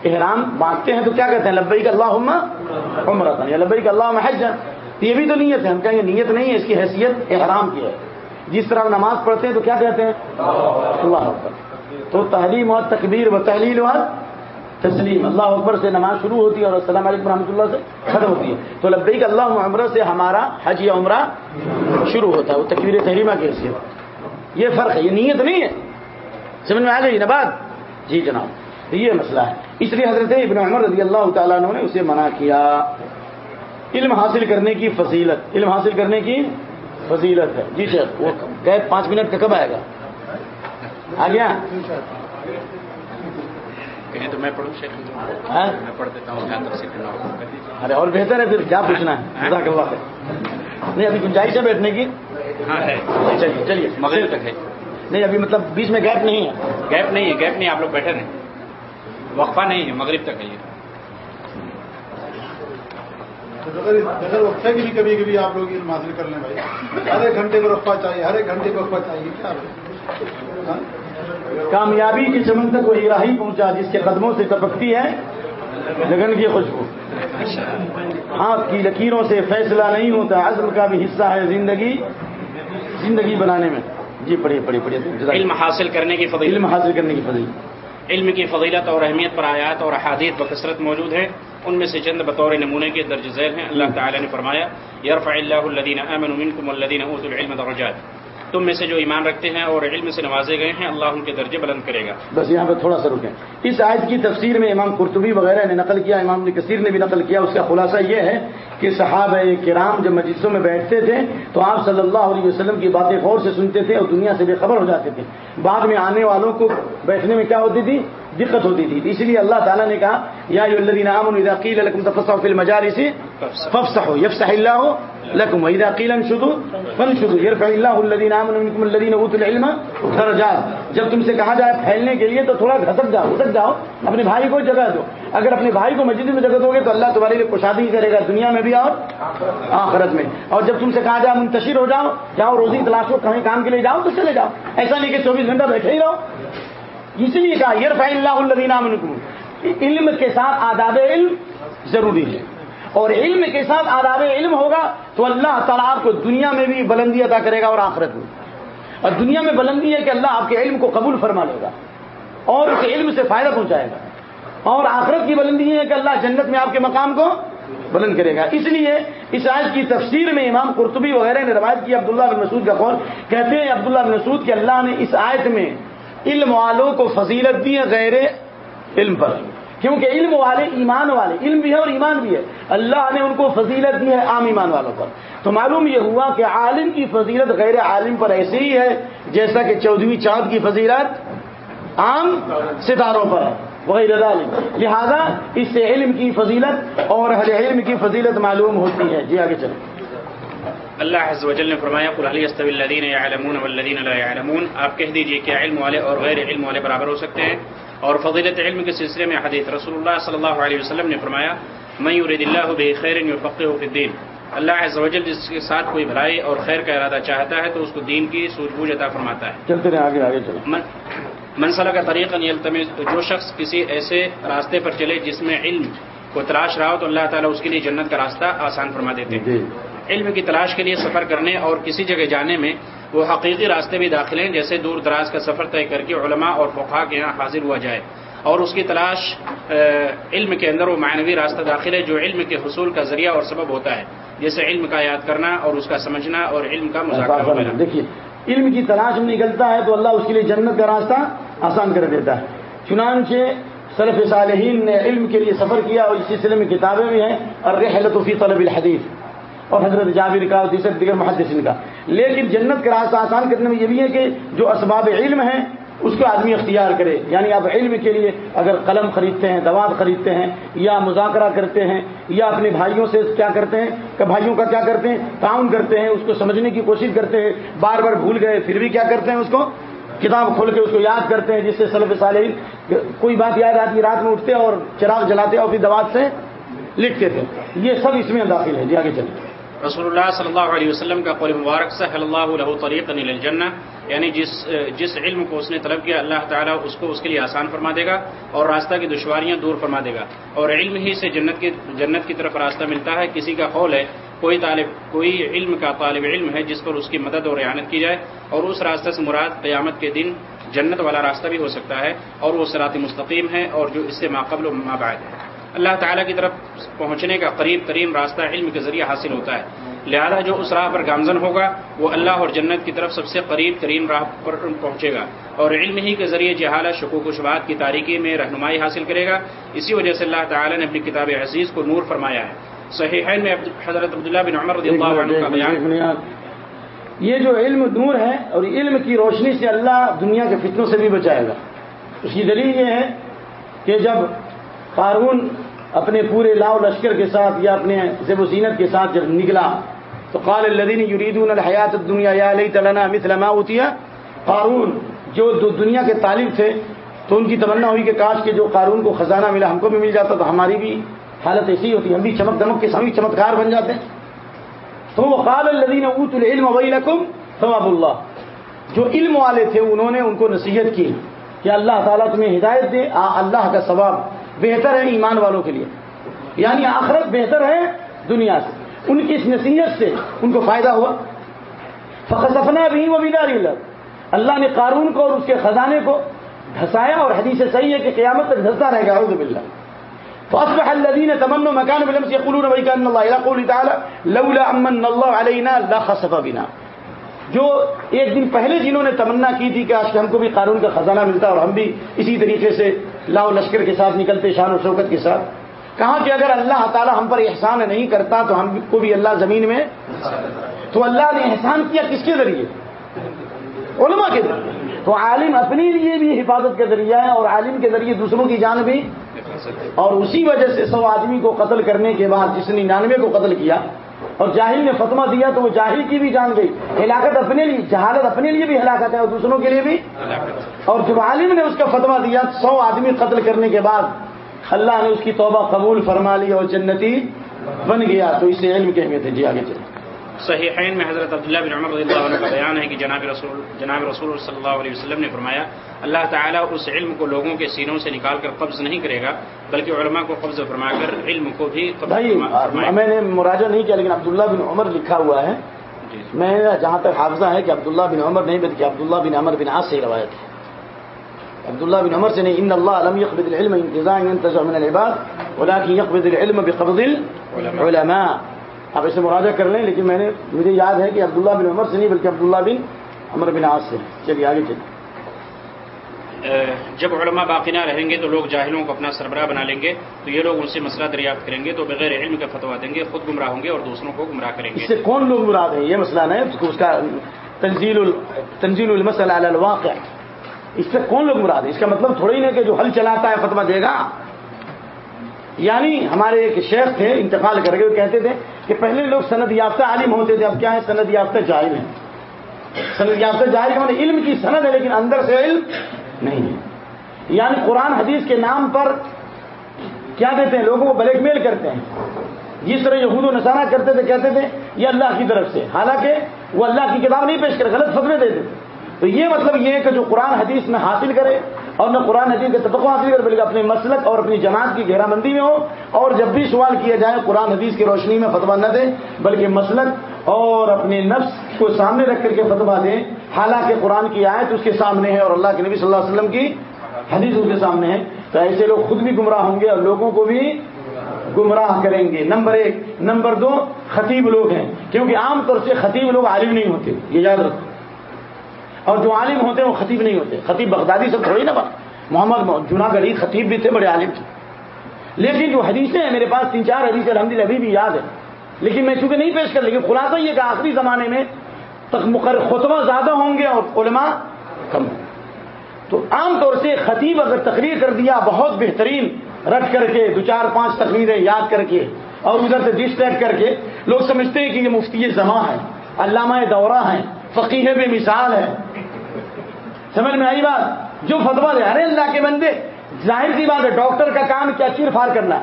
احرام باندھتے ہیں تو کیا کہتے ہیں؟ لبیک اللہ عمرہ یا لبیک اللہ حج یہ بھی تو نیت ہے، ہم کہیں گے نیت نہیں ہے، اس کی حیثیت احرام کی ہے۔ جس طرح نماز پڑھتے ہیں تو کیا کہتے ہیں؟ اللہ اکبر۔ تو تحلیم اور تکبیر و تحلیل اور تسلیم، اللہ اکبر سے نماز شروع ہوتی ہے اور السلام علیکم رحمۃ اللہ سے ختم ہوتی ہے۔ تو لبیک اللہ عمرہ سے ہمارا حج یا عمرہ شروع ہوتا ہے، وہ تکبیر تحریمہ کی حیثیت۔ یہ فرق ہے، یہ نیت نہیں ہے۔ سمجھ میں آ گئی نباد جی جناب۔ یہ مسئلہ ہے۔ اس لیے حضرت ابن عمر رضی اللہ تعالیٰ عنہ نے اسے منع کیا۔ علم حاصل کرنے کی فضیلت علم حاصل کرنے کی فضیلت ہے۔ جی سر وہ گئے پانچ منٹ کا کب آئے گا؟ آ گیا؟ تو میں پڑھوں ہاں؟ میں پڑھ دیتا ہوں ارے اور بہتر ہے پھر کیا پوچھنا ہے؟ جزاک اللہ نہیں ابھی گنجائش ہے بیٹھنے کی۔ ہاں ہے۔ چلیے چلیے۔ مغرب تک ہے۔ نہیں ابھی مطلب بیچ میں گیپ نہیں ہے۔ گیپ نہیں ہے گیپ نہیں آپ لوگ بیٹھے رہیں۔ وقفہ نہیں ہے مغرب تک ہے کہ بھی کبھی کبھی آپ لوگ علم حاصل کر لیں بھائی۔ ہر ایک گھنٹے کو رقبہ چاہیے ہر ایک گھنٹے کو رقبہ چاہیے کیا؟ ہاں؟ کامیابی کی چمن تک وہی راہی پہنچا جس کے قدموں سے ٹپکتی ہے لگن کی خوشبو۔ ہاتھ کی لکیروں سے فیصلہ نہیں ہوتا عزم کا بھی حصہ ہے زندگی زندگی بنانے میں۔ جی پڑھیے پڑھیے پڑھیے۔ علم حاصل کرنے کی فضیلت۔ علم حاصل کرنے کی فضیل علم کی فضیلت اور اہمیت پر آیات اور احادیث بکثرت موجود ہے ان میں سے چند بطور نمونے کے درج ذیل ہیں۔ اللہ تعالی نے فرمایا، یرفع اللہ الدین امن منکم الدین اوتوا العلم درجات۔ تم میں سے جو ایمان رکھتے ہیں اور علم سے نوازے گئے ہیں، اللہ ان کے درجے بلند کرے گا۔ بس یہاں پہ تھوڑا سا رکیں۔ اس آیت کی تفسیر میں امام قرطبی وغیرہ نے نقل کیا، امام نے کثیر نے بھی نقل کیا۔ اس کا خلاصہ یہ ہے کہ صحابہ کرام جب مجلسوں میں بیٹھتے تھے تو آپ صلی اللہ علیہ وسلم کی باتیں غور سے سنتے تھے اور دنیا سے بے خبر ہو جاتے تھے۔ بعد میں آنے والوں کو بیٹھنے میں کیا ہوتی تھی؟ دقت ہوتی تھی۔ اس لیے اللہ تعالیٰ نے کہا، یا المجالس فافصحوا يفصح الله لكم واذا قيل انشدوا فانشدوا يرفع الله الذين امنوا منكم الذين اوتوا العلم درجات۔ جب تم سے کہا جائے پھیلنے کے لیے تو تھوڑا گھسک جاؤ گھسک جاؤ، اپنے بھائی کو جگہ دو۔ اگر اپنے بھائی کو مسجد میں جگہ دو گے تو اللہ تمہارے لیے کشادی کرے گا، دنیا میں بھی اور آخرت میں۔ اور جب تم سے کہا جائے منتشر ہو جاؤ جاؤ روزی تلاش ہو کہیں کام کے لیے جاؤ تو چلے جاؤ۔ ایسا نہیں کہ چوبیس گھنٹہ بیٹھے ہی رہو۔ اس لیے کہا، یرفع اللہ الذین علم کے ساتھ آداب علم ضروری ہے۔ اور علم کے ساتھ آداب علم ہوگا تو اللہ تعالیٰ آپ کو دنیا میں بھی بلندی ادا کرے گا اور آخرت میں۔ اور دنیا میں بلندی ہے کہ اللہ آپ کے علم کو قبول فرما لے گا اور اس علم سے فائدہ پہنچائے گا۔ اور آخرت کی بلندی ہے کہ اللہ جنت میں آپ کے مقام کو بلند کرے گا۔ اس لیے اس آیت کی تفسیر میں امام قرطبی وغیرہ نے روایت کی، عبداللہ بن مسعود کا قول۔ کہتے ہیں عبداللہ بن مسعود کہ اللہ نے اس آیت میں علم والوں کو فضیلت دی ہے غیر علم پر۔ کیونکہ علم والے ایمان والے، علم بھی ہے اور ایمان بھی ہے۔ اللہ نے ان کو فضیلت دی ہے عام ایمان والوں پر۔ تو معلوم یہ ہوا کہ عالم کی فضیلت غیر عالم پر ایسے ہی ہے جیسا کہ چودہویں چاند کی فضیلت عام ستاروں پر ہے وہی عالم لہذا اس سے علم کی فضیلت اور ہر علم کی فضیلت معلوم ہوتی ہے۔ جی آگے چلیں۔ اللہ عز و جل نے فرمایا قل الذين يعلمون والذين لا يعلمون آپ کہہ دیجیے کہ علم والے اور غیر علم والے برابر ہو سکتے ہیں اور فضیلت علم کے سلسلے میں حدیث رسول اللہ صلی اللہ علیہ وسلم نے فرمایا من الله به خير يفقهه في الدين اللہ عز و جل جس کے ساتھ کوئی بھلائی اور خیر کا ارادہ چاہتا ہے تو اس کو دین کی سوجھ بوجھ عطا فرماتا ہے۔ چلتے رہے آگے آگے چلیں۔ من منسلہ کا طریقہ یلتمس جو شخص کسی ایسے راستے پر چلے جس میں علم کو تلاش رہا ہو تو اللہ تعالیٰ اس کے لیے جنت کا راستہ آسان فرما دیتے ہیں۔ جی۔ علم کی تلاش کے لیے سفر کرنے اور کسی جگہ جانے میں وہ حقیقی راستے بھی داخل ہیں جیسے دور دراز کا سفر طے کر کے علماء اور فقہ کے یہاں حاضر ہوا جائے۔ اور اس کی تلاش علم کے اندر وہ معنوی راستہ داخل ہے جو علم کے حصول کا ذریعہ اور سبب ہوتا ہے جیسے علم کا یاد کرنا اور اس کا سمجھنا اور علم کا مذاکرہ دیکھیے علم کی تلاش میں نکلتا ہے تو اللہ اس کے لیے جنت کا راستہ آسان کر دیتا ہے۔ چنانچہ سلف صالحین نے علم کے لیے سفر کیا اور اس سلسلے میں کتابیں بھی ہیں۔ اور رحلت فی طلب الحدیث اور حضرت جابر کا اور دوسرے دیگر محدثین کا۔ لیکن جنت کا راستہ آسان کرنے میں یہ بھی ہے کہ جو اسباب علم ہیں، اس کو آدمی اختیار کرے۔ یعنی آپ علم کے لیے اگر قلم خریدتے ہیں، دوات خریدتے ہیں، یا مذاکرہ کرتے ہیں، یا اپنے بھائیوں سے کیا کرتے ہیں، کہ بھائیوں کا کیا کرتے ہیں، تعاون کرتے ہیں، اس کو سمجھنے کی کوشش کرتے ہیں، بار بار بھول گئے، پھر بھی کیا کرتے ہیں اس کو؟ کتاب کھول کے اس کو یاد کرتے ہیں، جس سے سلف صالحین کوئی بات یاد آتی رات میں اٹھتے اور چراغ جلاتے اور پھر دوات سے لکھتے تھے یہ سب اس میں داخل ہے۔ جی آگے چلیں۔ رسول اللہ صلی اللہ علیہ وسلم کا قول مبارک سہل اللہ له طریق الجنہ یعنی جس جس علم کو اس نے طلب کیا، اللہ تعالیٰ اس کو اس کے لیے آسان فرما دے گا اور راستہ کی دشواریاں دور فرما دے گا۔ اور علم ہی سے جنت کی جنت کی طرف راستہ ملتا ہے، کسی کا قول ہے، کوئی طالب، کوئی علم کا طالب علم ہے، جس پر اس کی مدد اور اعانت کی جائے، اور اس راستہ سے مراد قیامت کے دن جنت والا راستہ بھی ہو سکتا ہے، اور وہ سرات مستقیم ہے، اور جو اس سے ماقبل و مابعد ہے۔ اللہ تعالیٰ کی طرف پہنچنے کا قریب ترین راستہ علم کے ذریعے حاصل ہوتا ہے۔ لہذا جو اس راہ پر گامزن ہوگا، وہ اللہ اور جنت کی طرف سب سے قریب ترین راہ پر پہنچے گا۔ اور علم ہی کے ذریعے جہالت، شکوک و شبات کی تاریکی میں رہنمائی حاصل کرے گا۔ اسی وجہ سے اللہ تعالیٰ نے اپنی کتاب عزیز کو نور فرمایا ہے۔ صحیح میں حضرت عبداللہ بن عمر رضی اللہ عنہ کا بیان۔ یہ جو علم نور ہے اور علم کی روشنی سے اللہ دنیا کے فتنوں سے بھی بچائے گا۔ اس کی دلیل یہ ہے کہ جب قارون اپنے پورے لاؤ لشکر کے ساتھ یا اپنے زیب و زینت کے ساتھ جب نکلا تو قال الدین یریدون الحیات دنیا یا علیہ تعالیٰ مثلما ہوتی ہے قارون، جو دنیا کے طالب تھے، تو ان کی تمنا ہوئی کہ کاش کے جو قارون کو خزانہ ملا ہم کو بھی مل جاتا تو ہماری بھی حالت ایسی ہوتی، ہم بھی چمک دمک کے سبھی چمتکار بن جاتے۔ ہیں تو وہ قال الدین اوت العلم ویلکم ثواب اللہ جو علم والے تھے، انہوں نے ان کو نصیحت کی کہ اللہ تعالیٰ تمہیں ہدایت دے، آ اللہ کا ثواب۔ بہتر ہے ایمان والوں کے لیے۔ یعنی آخرت بہتر ہے دنیا سے۔ ان کی اس نصیحت سے ان کو فائدہ ہوا۔ فخصفنا بھی وہ بیداری اللہ۔ اللہ نے قارون کو اور اس کے خزانے کو دھسایا اور حدیث صحیح ہے کہ قیامت تک دھستا رہے گا۔ اعوذ باللہ۔ فاصبح الذين تمنوا مكان بالامس يقولون ويكان الله الى تعالى لولا امن الله علينا لخسف بنا۔ جو ایک دن پہلے جنہوں نے تمنا کی تھی کہ آج کہ ہم کو بھی قانون کا خزانہ ملتا اور ہم بھی اسی طریقے سے لاؤ لشکر کے ساتھ نکلتے، شان و شوکت کے ساتھ۔ کہا کہ اگر اللہ تعالی ہم پر احسان نہیں کرتا تو ہم کو بھی اللہ زمین میں تو اللہ نے احسان کیا کس کے ذریعے؟ علماء کے ذریعے۔ تو عالم اپنے لیے بھی حفاظت کا ذریعہ ہے اور عالم کے ذریعے دوسروں کی جان بھی۔ اور اسی وجہ سے سو آدمی کو قتل کرنے کے بعد جس نے ننانوے کو قتل کیا اور جاہل نے فتوا دیا تو وہ جاہل کی بھی جان گئی۔ ہلاکت اپنے لیے، جہالت اپنے لیے بھی ہلاکت ہے اور دوسروں کے لیے بھی۔ اور جب عالم نے اس کا فتوا دیا، سو آدمی قتل کرنے کے بعد اللہ نے اس کی توبہ قبول فرما لی اور جنتی بن گیا۔ تو اسے علم کی اہمیت ہے جی آگے چلے صحیحین میں حضرت عبداللہ بن عمر رضی اللہ عنہ کا بیان ہے کہ جناب رسول جناب رسول صلی اللہ علیہ وسلم نے فرمایا اللہ تعالیٰ اس علم کو لوگوں کے سینوں سے نکال کر قبض نہیں کرے گا بلکہ علماء کو قبض فرما کر علم کو بھی قبض۔ میں نے مراجع نہیں کیا لیکن عبداللہ بن عمر لکھا ہوا ہے۔ جی۔ میں جہاں تک حافظہ ہے کہ عبداللہ بن عمر نہیں بلکہ عبداللہ بن عمر بن عاص سے روایت ہے۔ عبداللہ بن عمر سے نہیں ان اللہ لم يقبض العلم انتزاعا ينتزع من العباد ولكن يقبض العلم بقبض العلماء۔ آپ اسے مراجعہ کر لیں لیکن میں نے مجھے یاد ہے کہ عبداللہ بن عمر سے نہیں بلکہ عبداللہ بن عمر بن عاص سے۔ چلیے آگے چلیے۔ جب علماء باقی نہ رہیں گے تو لوگ جاہلوں کو اپنا سربراہ بنا لیں گے تو یہ لوگ ان سے مسئلہ دریافت کریں گے تو بغیر علم کا فتوا دیں گے خود گمراہ ہوں گے اور دوسروں کو گمراہ کریں اس گے سے کون لوگ مراد ہیں؟ یہ مسئلہ نہیں اس اس کا تنزیل تنزیل المسل الواقع۔ اس سے کون لوگ مراد ہیں؟ اس کا مطلب تھوڑا ہی نہیں کہ جو حل چلاتا ہے فتوا دے گا۔ یعنی ہمارے ایک شیخ تھے، انتقال کر کے وہ کہتے تھے کہ پہلے لوگ سند یافتہ عالم ہوتے تھے، اب کیا ہے؟ سند یافتہ جاہل ہیں۔ سند یافتہ جاہل کا مطلب علم کی سند ہے، لیکن اندر سے علم نہیں ہے۔ یعنی قرآن حدیث کے نام پر کیا دیتے ہیں لوگوں کو؟ بلیک میل کرتے ہیں۔ جس طرح یہود و نصارہ کرتے تھے، کہتے تھے یہ اللہ کی طرف سے۔ حالانکہ وہ اللہ کی کتاب نہیں پیش کر غلط فتوے دیتے۔ تھے تو یہ مطلب یہ ہے کہ جو قرآن حدیث میں حاصل کرے اور نہ قرآن حدیث کے تبقہ حاصل کرے بلکہ اپنے مسلک اور اپنی جماعت کی گھیرا بندی میں ہو۔ اور جب بھی سوال کیا جائے، قرآن حدیث کی روشنی میں فتوا نہ دے، بلکہ مسلک اور اپنے نفس کو سامنے رکھ کر کے فتوا دیں حالانکہ قرآن کی آیت اس کے سامنے ہے اور اللہ کے نبی صلی اللہ علیہ وسلم کی حدیث اس کے سامنے ہے۔ تو ایسے لوگ خود بھی گمراہ ہوں گے اور لوگوں کو بھی گمراہ کریں گے۔ نمبر ایک. نمبر دو، خطیب لوگ ہیں۔ کیونکہ عام طور سے خطیب لوگ عالم نہیں ہوتے، یہ یاد رکھو۔ اور جو عالم ہوتے ہیں وہ خطیب نہیں ہوتے. خطیب بغدادی سب تھوڑی نا بات. محمد جناح گڑھی خطیب بھی تھے، بڑے عالم تھے. لیکن جو حدیثیں ہیں، میرے پاس تین چار حدیثیں الحمد للہ ابھی بھی یاد ہے لیکن میں چونکہ نہیں پیش کر، لیکن خلاصہ یہ کہ آخری زمانے میں مقرر خطبہ زیادہ ہوں گے اور علماء کم ہوں گے. تو عام طور سے خطیب اگر تقریر کر دیا، بہت بہترین رکھ کر کے، دو چار پانچ تقریریں یاد کر کے اور ادھر سے ڈسٹریکٹ کر کے، لوگ سمجھتے ہیں کہ یہ مفتی زماں ہے، علامہ دورہ ہیں فقیح بے مثال ہے سمجھ میں آئی بات؟ جو فتوا دے ارے اللہ کے بندے، ظاہر سی بات ہے، ڈاکٹر کا کام کیا؟ چیر فار کرنا،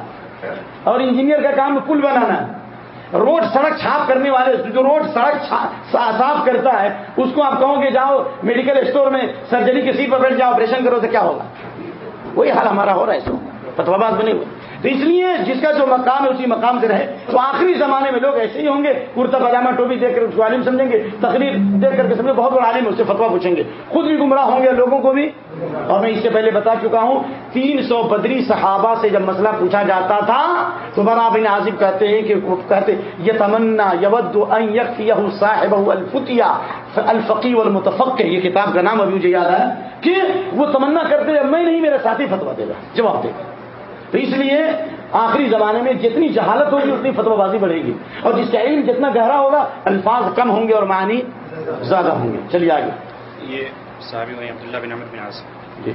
اور انجینئر کا کام پل بنانا۔ روڈ سڑک چھاپ کرنے والے، جو روڈ سڑک صاف کرتا ہے، اس کو آپ کہو گے، جاؤ میڈیکل اسٹور میں سرجری کی سیٹ پر بیٹھ جاؤ آپریشن کرو تو کیا ہوگا؟ وہی حال ہمارا ہو رہا ہے اس وقت۔ فتوا بات بنے ہوئے تو اس لیے جس کا جو مقام ہے اسی مقام سے رہے۔ تو آخری زمانے میں لوگ ایسے ہی ہوں گے، کرتا پاجامہ ٹوپی دیکھ کر اس کو عالم سمجھیں گے، تقریر دیکھ کر کے سمجھے بہت بڑا عالم اس سے فتوا پوچھیں گے۔ خود بھی گمراہ ہوں گے لوگوں کو بھی۔ اور میں اس سے پہلے بتا چکا ہوں، تین سو بدری صحابہ سے جب مسئلہ پوچھا جاتا تھا، تو بنا بن عازب کہتے ہیں کہ کہتے یہ تمنا یود یہ صاحب الفتیا الفقی والمتفق یہ کتاب کا نام ابھی مجھے یاد ہے کہ وہ تمنا کرتے میں نہیں میرا ساتھی فتوا دے گا، جواب دے گا۔ تو اس لیے آخری زمانے میں جتنی جہالت ہوگی اتنی فتوا بازی بڑھے گی۔ اور جس کا علم جتنا گہرا ہوگا الفاظ کم ہوں گے اور معنی زیادہ ہوں گے۔ چلیے آگے۔ یہ صحابی ہوئے عبداللہ بن عمر بن عاصم جی۔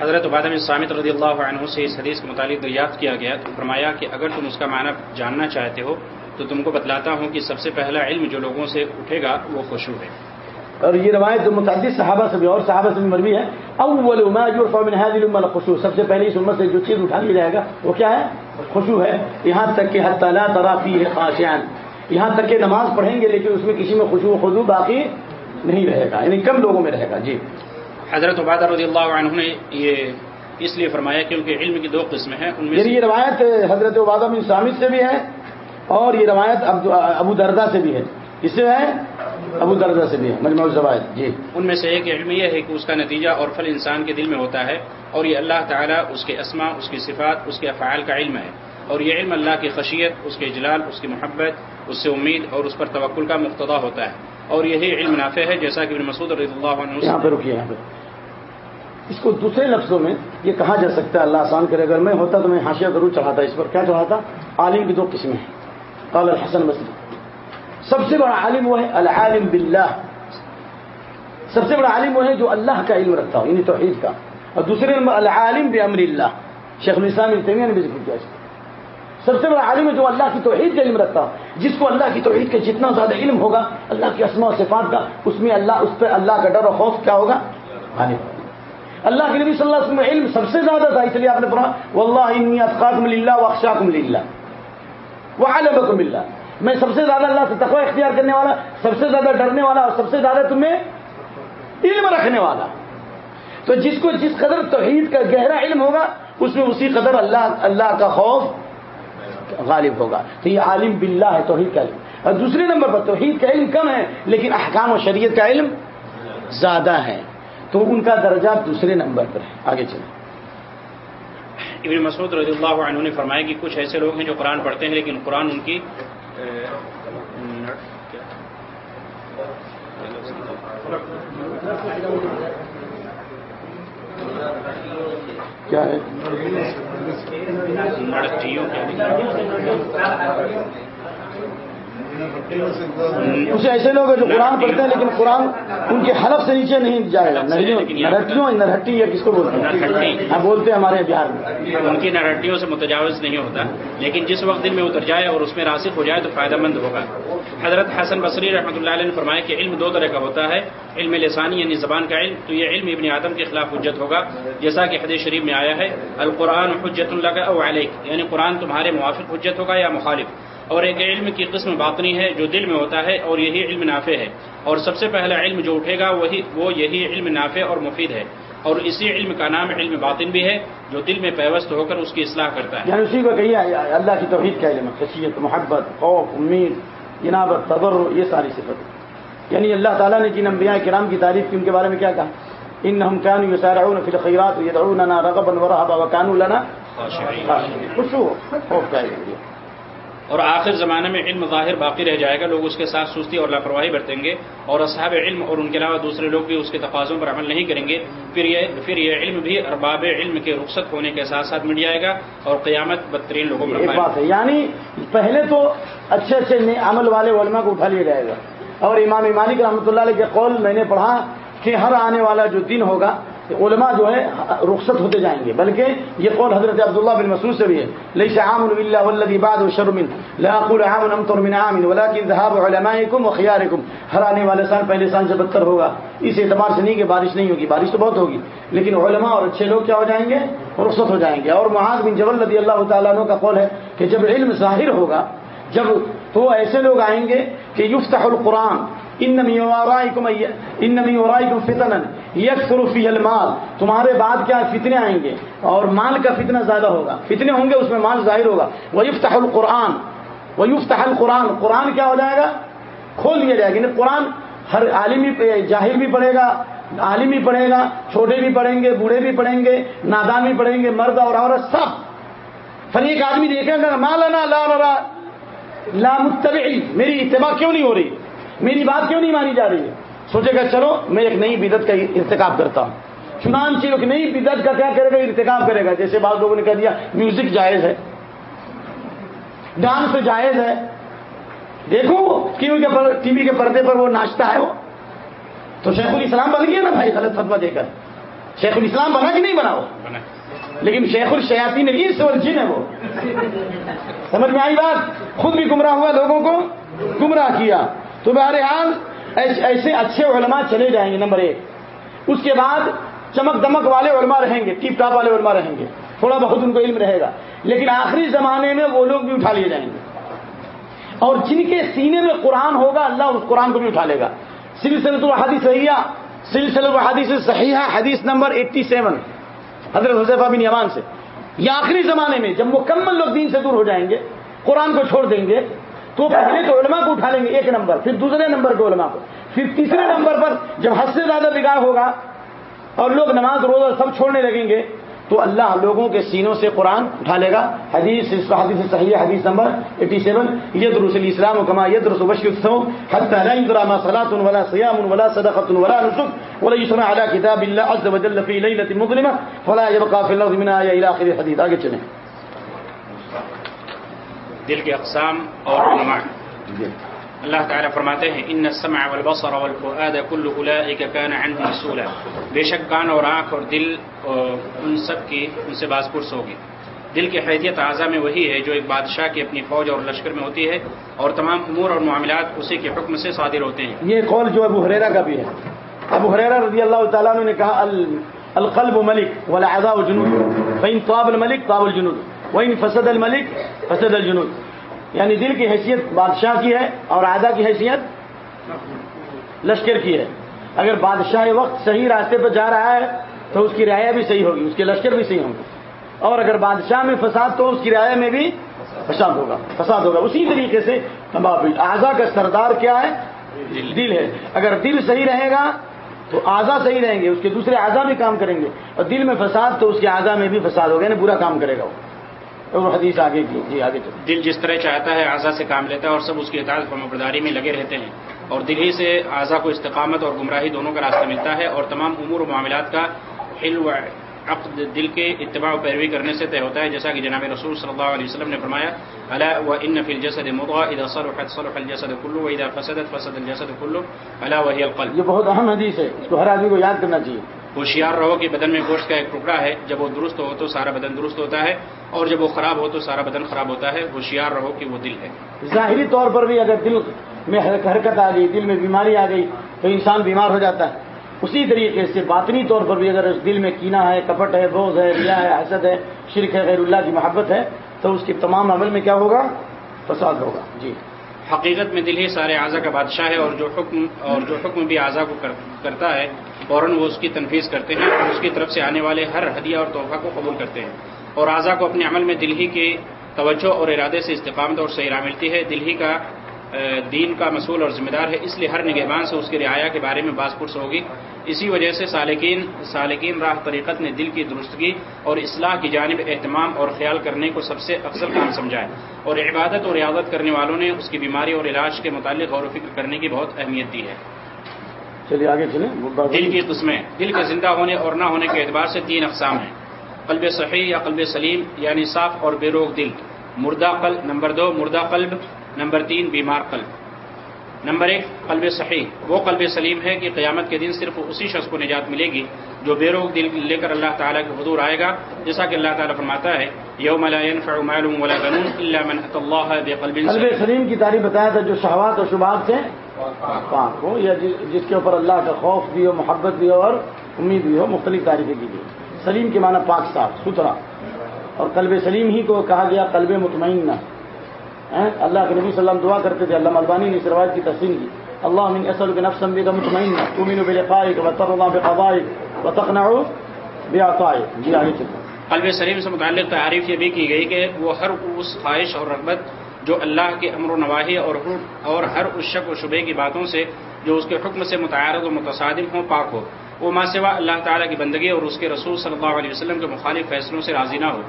حضرت عبادہ بن سامت رضی اللہ عنہ سے اس حدیث کے متعلق دریافت کیا گیا تو فرمایا کہ اگر تم اس کا معنی جاننا چاہتے ہو تو تم کو بتلاتا ہوں کہ سب سے پہلا علم جو لوگوں سے اٹھے گا وہ خوشو ہے۔ اور یہ روایت جو متعدد صحابہ سے بھی اور صحابہ سے بھی مروی ہے اول ما يرفع من هذه الامه الخشوع. سب سے پہلے اس امت سے جو چیز اٹھا لیا جائے گا وہ کیا ہے؟ خوشو ہے۔ یہاں تک کہ حتی لا ترى فيه خاشعا۔ یہاں تک کہ نماز پڑھیں گے لیکن اس میں کسی میں خوشو و خضوع باقی نہیں رہے گا۔ یعنی کم لوگوں میں رہے گا۔ جی۔ حضرت عبادہ رضی اللہ عنہ نے یہ اس لیے فرمایا کیونکہ علم کی دو قسمیں ہیں۔ ان میں یعنی یہ روایت حضرت عبادہ بن سامد سے بھی ہے اور یہ روایت ابو دردا سے بھی ہے۔ اس سے ہے ابو دردا سے بھی ہے مجموع الزوائد جی۔ ان میں سے ایک علم یہ ہے کہ اس کا نتیجہ اور پھل انسان کے دل میں ہوتا ہے اور یہ اللہ تعالیٰ اس کے اسما اس کی صفات اس کے افعال کا علم ہے۔ اور یہ علم اللہ کی خشیت اس کے اجلال اس کی محبت اس سے امید اور اس پر توکل کا مقتدا ہوتا ہے۔ اور یہی علم نافع ہے جیسا کہ ابن مسعود رضی اللہ عنہ یہاں پہ رکیے یہاں پہ۔ اس کو دوسرے لفظوں میں یہ کہا جا سکتا ہے اللہ آسان کرے اگر میں ہوتا تو میں حاشیہ ضرور چڑھاتا اس پر کیا چڑھاتا؟ عالم کی دو قسمیں ہیں۔ قال الحسن بصری سب سے بڑا عالم وہ ہے العالم باللہ۔ سب سے بڑا عالم وہ ہے جو اللہ کا علم رکھتا ہو یعنی توحید کا۔ اور دوسرے نمبر العالم بامر اللہ۔ شیخ الاسلام تیمیہ نے بھی ذکر کیا سب سے بڑا عالم ہے جو اللہ کی توحید کا علم رکھتا ہو، جس کو اللہ کی توحید کا جتنا زیادہ علم ہوگا، اللہ کی اسماء و صفات کا، اس میں اللہ، اس پہ اللہ کا ڈر و خوف کیا ہوگا؟ غالب اللہ کے نبی صلی اللہ علیہ وسلم علم سب سے زیادہ تھا، اس لیے آپ نے پڑھا واللہ انی اتقاکم للہ واخشاکم للہ وعلمکم للہ میں سب سے زیادہ اللہ سے تقوی اختیار کرنے والا، سب سے زیادہ ڈرنے والا اور سب سے زیادہ تمہیں علم رکھنے والا۔ تو جس کو جس قدر توحید کا گہرا علم ہوگا، اس میں اسی قدر اللہ اللہ کا خوف غالب ہوگا۔ تو یہ عالم باللہ ہے، توحید کا علم۔ اور دوسرے نمبر پر، توحید کا علم کم ہے، لیکن احکام و شریعت کا علم زیادہ ہے۔ تو ان کا درجہ دوسرے نمبر پر ہے۔ آگے چلیں۔ ابن مسعود رضی اللہ عنہ نے فرمایا کہ کچھ ایسے لوگ ہیں جو قرآن پڑھتے ہیں، لیکن قرآن ان کی کیا ہے؟ کچھ ایسے لوگ ہیں جو قرآن پڑھتے ہیں لیکن قرآن ان کے حلف سے نیچے نہیں جائے گا۔ نرٹیوں نرہٹی یا کس کو بولتے ہیں؟ ہاں بولتے ہیں ہمارے بہار میں۔ ان کی نرٹیوں سے متجاوز نہیں ہوتا، لیکن جس وقت دل میں اتر جائے اور اس میں راسخ ہو جائے تو فائدہ مند ہوگا۔ حضرت حسن بصری رحمۃ اللہ علیہ نے فرمایا کہ علم دو طرح کا ہوتا ہے، علم لسانی یعنی زبان کا علم، تو یہ علم ابن آدم کے خلاف حجت ہوگا، جیسا کہ حدیث شریف میں آیا ہے، القرآن حجت اللہ کا علیک یعنی قرآن تمہارے موافق حجت ہوگا یا مخالف۔ اور ایک علم کی قسم باطنی ہے جو دل میں ہوتا ہے اور یہی علم نافع ہے۔ اور سب سے پہلا علم جو اٹھے گا وہی وہ یہی علم نافع اور مفید ہے۔ اور اسی علم کا نام علم باطن بھی ہے، جو دل میں پیوست ہو کر اس کی اصلاح کرتا ہے۔ یعنی اسی کو کہیے، اللہ کی توحید کا علم خشیت، محبت، خوف، امید ینابت تبر یہ ساری صفت یعنی اللہ تعالیٰ نے جن انبیاء کرام کی تعریف کی، ان کے بارے میں کیا کہا؟ ان ہم کان یسارعون فی الخیرات یدعوننا رغبا ورهبا وكانوا لنا خوشو خوف کا علم اور آخر زمانے میں علم ظاہر باقی رہ جائے گا لوگ اس کے ساتھ سستی اور لاپرواہی برتیں گے اور اصحاب علم اور ان کے علاوہ دوسرے لوگ بھی اس کے تقاضوں پر عمل نہیں کریں گے۔ پھر یہ پھر یہ علم بھی ارباب علم کے رخصت ہونے کے ساتھ ساتھ مٹ جائے گا اور قیامت بدترین لوگوں ایک بات ہے۔ یعنی پہلے تو اچھے اچھے عمل والے علماء کو اٹھا لیا جائے گا۔ اور امام مالک رحمۃ اللہ علیہ کے قول میں نے پڑھا کہ ہر آنے والا جو دن ہوگا علماء جو ہے رخصت ہوتے جائیں گے۔ بلکہ یہ قول حضرت عبداللہ بن مسعود سے بھی ہے۔ ليس عام بالله والذي بعده شر لا اقول عام امطر من عام ولكن ذهاب علمائكم وخياركم ہر آنے والے سال، پہلے سال سے بدتر ہوگا، اس اعتبار سے نہیں کہ بارش نہیں ہوگی، بارش تو بہت ہوگی۔ لیکن علماء اور اچھے لوگ کیا ہو جائیں گے؟ رخصت ہو جائیں گے۔ اور معاذ بن جبل رضی اللہ تعالیٰ عنہ کا قول ہے کہ جب علم ظاہر ہوگا، جب تو ایسے لوگ آئیں گے کہ یفتح القرآن فی المال. تمہارے بعد کیا فتنے آئیں گے؟ اور مال کا فتنہ زیادہ ہوگا. فتنے ہوں گے، اس میں مال ظاہر ہوگا. ویفتح القرآن. ویفتح القرآن. قرآن کیا ہو جائے گا؟ کھول دیا جائے گا. یعنی قرآن ہر عالمی جاہل بھی پڑھے گا، عالم بھی پڑھے گا، چھوٹے بھی پڑھیں گے، بوڑھے بھی پڑھیں گے، نادان بھی پڑھیں گے، مرد اور عورت سب. پھر ایک آدمی دیکھے گا مالانا لا لا متبعی، میری اتباع کیوں نہیں ہو رہی؟ میری بات کیوں نہیں مانی جا رہی؟ ہے سوچے گا چلو میں ایک نئی بدت کا ارتکاب کرتا ہوں۔ چنانچہ ایک نئی بدت کا کیا کرے گا؟ ارتکاب کرے گا۔ جیسے بعض لوگوں نے کہہ دیا میوزک جائز ہے۔ ڈانس جائز ہے۔ دیکھو ٹی وی کے پردے پر وہ ناچتا ہے وہ۔ تو شیخ الاسلام بن گیا نا بھائی غلط فتوا دے کر۔ شیخ الاسلام بنا کہ نہیں بنا وہ؟ لیکن شیخ الشیاتی نے اس اور جن ہے وہ۔ سمجھ میں آئی بات؟ خود بھی گمراہ ہوا لوگوں کو؟ گمراہ کیا۔ تو بہرحال ایسے اچھے علماء چلے جائیں گے، نمبر ایک۔ اس کے بعد چمک دمک والے علماء رہیں گے، ٹیپ ٹاپ والے علماء رہیں گے۔ تھوڑا بہت ان کو علم رہے گا۔ لیکن آخری زمانے میں وہ لوگ بھی اٹھا لیے جائیں گے۔ اور جن کے سینے میں قرآن ہوگا، اللہ اس قرآن کو بھی اٹھا لے گا۔ سلسلت الحدیث صحیح سلسلہ الحدیث صحیح حدیث نمبر ایٹی سیون۔ حضرت حضیفہ بن یمان سے۔ یہ آخری زمانے میں جب مکمل لوگ دین سے دور ہو جائیں گے، قرآن کو چھوڑ دیں گے تو پہلے تو علماء کو اٹھا لیں گے ایک نمبر، پھر دوسرے نمبر کو علماء کو۔ پھر تیسرے نمبر پر جب حد سے زیادہ بگاڑ ہوگا اور لوگ نماز، روزہ سب چھوڑنے لگیں گے، تو اللہ لوگوں کے سینوں سے قرآن اٹھا لے گا۔ حدیث حدیث صحیح حدیث نمبر 87 یدرس الاسلام کما یدرس بشر الثوم حتى لا يدرى ما صلاة ولا صيام ولا صدقة ولا نسك ولا يسمع على كتاب الله عز وجل في ليلة مظلمة فلا يبقى في الأرض من آية إلى آخر الحديث آگے چلیں۔ دل کے اقسام اور علماء۔ اللہ تعالیٰ فرماتے ہیں ان السمع والبصر والفؤاد كل اولئك كان عنه مسؤولا بے شک کان اور آنکھ اور دل ان سب کی ان سے باز پرس ہوگی۔ دل کی حیثیت اعضاء میں وہی ہے جو ایک بادشاہ کی اپنی فوج اور لشکر میں ہوتی ہے اور تمام امور اور معاملات اسی کے حکم سے صادر ہوتے ہیں۔ یہ قول جو ابو حریرہ کا بھی ہے۔ ابو حریرہ رضی اللہ تعالیٰ نے کہا ال- القلب ملک والاعضاء جنود۔ فإن طاب الملك طاب الجنود۔ وإن فسد الملك فسد الجنود۔ یعنی دل کی حیثیت بادشاہ کی ہے اور اعضاء کی حیثیت لشکر کی ہے۔ اگر بادشاہ وقت صحیح راستے پر جا رہا ہے تو اس کی رعایا بھی صحیح ہوگی، اس کے لشکر بھی صحیح ہوں گے۔ اور اگر بادشاہ میں فساد تو اس کی رعایا میں بھی فساد ہوگا فساد ہوگا۔ اسی طریقے سے اعضا کا سردار کیا ہے؟ دل ہے۔ اگر دل صحیح رہے گا تو اعضا صحیح رہیں گے، اس کے دوسرے اعضا بھی کام کریں گے۔ اور دل میں فساد تو اس کے اعضا میں بھی فساد ہوگا یعنی برا کام کرے گا وہ۔ اور حدیث آگے کی جی آگے چلو دل جس طرح چاہتا ہے اعضا سے کام لیتا ہے اور سب اس کی اطاعت فرما برداری میں لگے رہتے ہیں اور دل ہی سے اعضا کو استقامت اور گمراہی دونوں کا راستہ ملتا ہے اور تمام امور و معاملات کا حل و عقد دل کے اتباع و پیروی کرنے سے طے ہوتا ہے جیسا کہ جناب رسول صلی اللہ علیہ وسلم نے فرمایا الا و ان فی الجسد مضغه اذا صلحت صلح الجسد كله واذا فسدت فسد الجسد كله الا وهي القلب. یہ بہت اہم حدیث ہے اس کو ہر آدمی کو یاد کرنا چاہیے۔ ہوشیار رہو کہ بدن میں گوشت کا ایک ٹکڑا ہے۔ جب وہ درست ہو تو سارا بدن درست ہوتا ہے، اور جب وہ خراب ہو تو سارا بدن خراب ہوتا ہے۔ ہوشیار رہو کہ وہ دل ہے۔ ظاہری طور پر بھی اگر دل میں حرکت آ گئی، دل میں بیماری آ گئی، تو انسان بیمار ہو جاتا ہے۔ اسی طریقے سے باطنی طور پر بھی اگر اس دل میں کینہ ہے، کپٹ ہے بوز ہے، ریا ہے، حسد ہے، شرک ہے، غیر اللہ کی محبت ہے، تو اس کے تمام عمل میں کیا ہوگا؟ فساد ہوگا۔ جی۔ حقیقت میں دل ہی سارے اعضا کا بادشاہ ہے اور جو حکم اور جو حکم بھی اعضا کو کرتا ہے، فوراً وہ اس کی تنفیذ کرتے ہیں اور اس کی طرف سے آنے والے ہر ہدیہ اور تحفہ کو قبول کرتے ہیں۔ اور اعضا کو اپنے عمل میں دل ہی کے توجہ اور ارادے سے استقامت اور سیرا ملتی ہے۔ دل ہی کا دین کا مسئول اور ذمہ دار ہے اس لیے ہر نگہبان سے اس کی رعایا کے بارے میں باز پرس ہوگی۔ اسی وجہ سے سالکین سالکین راہ طریقت نے دل کی درستگی اور اصلاح کی جانب اہتمام اور خیال کرنے کو سب سے افضل کام سمجھا ہے۔ اور عبادت اور عیادت کرنے والوں نے اس کی بیماری اور علاج کے متعلق غور و فکر کرنے کی بہت اہمیت دی ہے۔ چلیے آگے چلیں۔ دل کی قسمیں دل کے زندہ ہونے اور نہ ہونے کے اعتبار سے تین اقسام ہیں۔ قلب صحیح یا قلب سلیم یعنی صاف اور بے روک دل۔ مردہ قلب نمبر دو مردہ قلب نمبر تین، بیمار قلب۔ نمبر ایک، قلب صحیح۔ وہ قلب سلیم ہے کہ قیامت کے دن صرف اسی شخص کو نجات ملے گی جو بے روک دل لے کر اللہ تعالیٰ کے حضور آئے گا، جیسا کہ اللہ تعالیٰ فرماتا ہے، یوم لا ينفع مال ولا بنون الا من اتى الله بقلب قلب سلیم سلیم کی تعریف بتایا تھا جو شہوات اور شبہات سے پاک ہو یا جس کے اوپر اللہ کا خوف بھی ہو، محبت بھی ہو اور امید بھی ہو، مختلف تعریفیں کی گئی۔ سلیم کے معنی پاک، صاف، ستھرا۔ اور قلب سلیم ہی کو کہا گیا قلب مطمئنہ۔ اللہ کے نبی صلی اللہ علیہ وسلم دعا کرتے تھے، اللہ البانی نے اس روایت کی تسلیم کی۔ اللہ من اصل کے نفس بھی کا مطمئن تمین بلقائک و ترضا بقضائک و تقنع بعطائک۔ جی آگے چلتے ہیں۔ قلب سلیم سے متعلق تعریف یہ بھی کی گئی کہ وہ ہر اس خواہش اور رغبت جو اللہ کے امر و نواحی اور اور ہر اس شک و شبے کی باتوں سے، جو اس کے حکم سے متعارض و متصادم ہوں، پاک ہو۔ وہ ماں سوا اللہ تعالیٰ کی بندگی اور اس کے رسول صلی اللہ علیہ وسلم کے مخالف فیصلوں سے راضی نہ ہو۔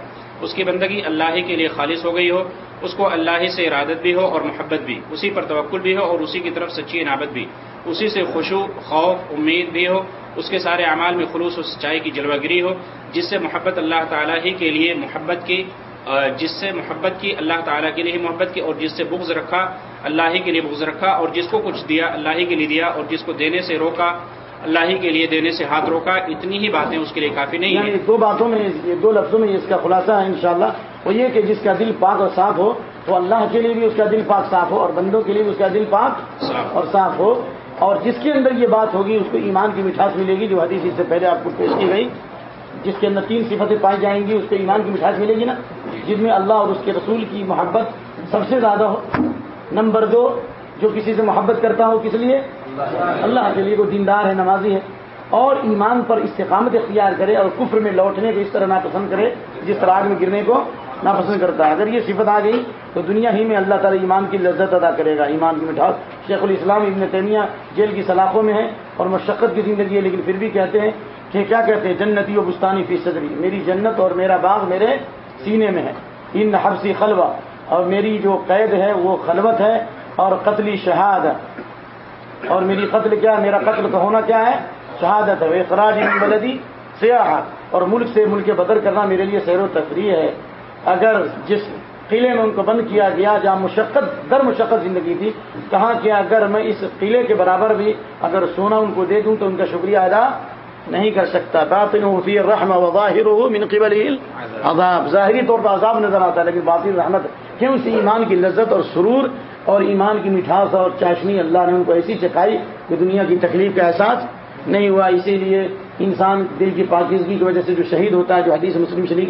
اس کی بندگی اللہ ہی کے لیے خالص ہو گئی ہو، اس کو اللہ ہی سے ارادت بھی ہو اور محبت بھی، اسی پر توکل بھی ہو اور اسی کی طرف سچی عنابت بھی۔ اسی سے خوشو، خوف، امید بھی ہو، اس کے سارے اعمال میں خلوص و سچائی کی جلوہ گری ہو، جس سے محبت اللہ تعالیٰ ہی کے لیے محبت کی جس سے محبت کی اللہ تعالیٰ کے لیے محبت کی اور جس سے بغض رکھا، اللہ ہی کے لیے بغض رکھا اور جس کو کچھ دیا، اللہ ہی کے لیے دیا اور جس کو دینے سے روکا اللہ ہی کے لیے دینے سے ہاتھ روکا اتنی ہی باتیں اس کے لیے کافی نہیں یعنی ہیں۔ دو باتوں میں یہ دو لفظوں میں اس کا خلاصہ ہے انشاءاللہ۔ وہ یہ کہ جس کا دل پاک اور صاف ہو تو اللہ کے لیے بھی اس کا دل پاک صاف ہو اور بندوں کے لیے بھی اس کا دل پاک۔ اور صاف ہو۔ اور جس کے اندر یہ بات ہوگی اس کو ایمان کی مٹھاس ملے گی جو حدیث اس سے پہلے آپ کو پیش کی گئی۔ جس کے اندر تین صفتیں پائی جائیں گی اس کو ایمان کی مٹھاس ملے گی نا۔ جس میں اللہ اور اس کے رسول کی محبت سب سے زیادہ ہو۔ نمبر دو جو کسی سے محبت کرتا ہو کس لیے؟ اللہ کے لیے وہ دیندار ہے، نمازی ہے۔ اور ایمان پر استقامت اختیار کرے اور کفر میں لوٹنے کو اس طرح ناپسند کرے، جس طرح آگ میں گرنے کو ناپسند کرتا ہے۔ اگر یہ صفت آ گئی تو دنیا ہی میں اللہ تعالیٰ ایمان کی لذت ادا کرے گا۔ ایمان کی مٹھاس۔ شیخ الاسلام ابن تیمیہ جیل کی سلاخوں میں ہے اور مشقت کی زندگی ہے، لیکن پھر بھی کہتے ہیں کہ کیا کہتے ہیں؟ جنتی و بستانی فی صدری۔ میری جنت اور میرا باغ میرے سینے میں ہے۔ ان حبسی خلوہ۔ اور میری جو قید ہے وہ خلوت ہے اور قتلی شہاد اور میری قتل کیا میرا قتل کا ہونا کیا ہے؟ شہادت ہے۔ اخراج من بلدی سیاحت اور ملک سے ملک بدر کرنا میرے لیے سیر و تفریح ہے۔ اگر جس قلعے میں ان کو بند کیا گیا، جہاں مشقت، در مشقت زندگی تھی، کہاں کہ اگر میں اس قلعے کے برابر بھی اگر سونا ان کو دے دوں تو ان کا شکریہ ادا نہیں کر سکتا۔ باطن فی رحم و ظاہر من قبل عذاب ظاہری طور پر عذاب نظر آتا ہے، لیکن باطن رحمت کیوں اس ایمان کی لذت اور سرور اور ایمان کی مٹھاس اور چاشنی اللہ نے ان کو ایسی چکھائی کہ دنیا کی تکلیف کا احساس نہیں ہوا۔ اسی لیے انسان دل کی پاکیزگی کی وجہ سے جو شہید ہوتا ہے، جو حدیث مسلم شریف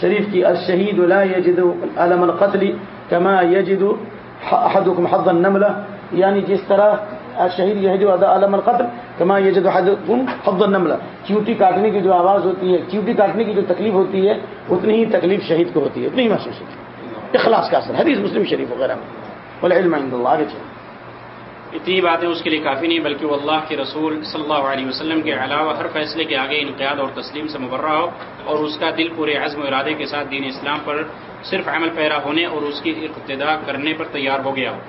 شریف کی، الشہید لا یجد علم القتل کما یجد احدکم حظ النملہ یعنی جس طرح شہید یہ جو علم القتل کما یجد احدکم حظ النملہ چیوٹی کاٹنے کی جو آواز ہوتی ہے چیوٹی کاٹنے کی جو تکلیف ہوتی ہے، اتنی ہی تکلیف شہید کو ہوتی ہے، اتنی ہی محسوس ہوتی ہے۔ اخلاص کا اثر، حدیث مسلم شریف وغیرہ میں۔ والعلم عند اللہ آگے چلیں اتنی باتیں اس کے لیے کافی نہیں بلکہ وہ اللہ کے رسول صلی اللہ علیہ وسلم کے علاوہ ہر فیصلے کے آگے انقیاد اور تسلیم سے مبرہ ہو اور اس کا دل پورے عزم و ارادے کے ساتھ دین اسلام پر صرف عمل پیرا ہونے اور اس کی اقتدا کرنے پر تیار ہو گیا ہو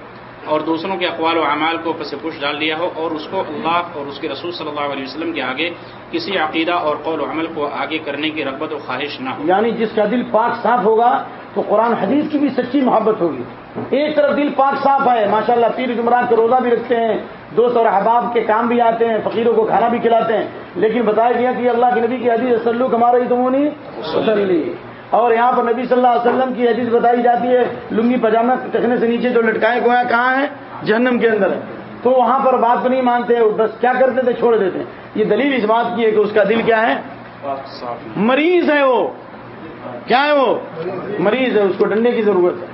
اور دوسروں کے اقوال و اعمال کو پس پش ڈال دیا ہو اور اس کو اللہ اور اس کے رسول صلی اللہ علیہ وسلم کے آگے کسی عقیدہ اور قول و عمل کو آگے کرنے کی رغبت و خواہش نہ ہو۔ یعنی جس کا دل پاک صاف ہوگا تو قرآن حدیث کی بھی سچی محبت ہوگی۔ ایک طرف دل پاک صاف ہے ماشاء اللہ پیر جمعرات کے روزہ بھی رکھتے ہیں دوست اور احباب کے کام بھی آتے ہیں فقیروں کو کھانا بھی کھلاتے ہیں لیکن بتایا گیا کہ اللہ کے نبی کی حدیث سلو ہمارا ہی تمونی وسلی اور یہاں پر نبی صلی اللہ علیہ وسلم کی حدیث بتائی جاتی ہے لنگی پاجامہ ٹکنے سے نیچے جو لٹکائے گویا کہاں ہے؟ جہنم کے اندر ہے۔ تو وہاں پر بات کو نہیں مانتے بس کیا کرتے تھے؟ چھوڑ دیتے۔ ہیں یہ دلیل اس بات کی ہے کہ اس کا دل کیا ہے؟ مریض ہے وہ۔ کیا ہے وہ؟ مریض ہے اس کو ڈنڈے کی ضرورت ہے۔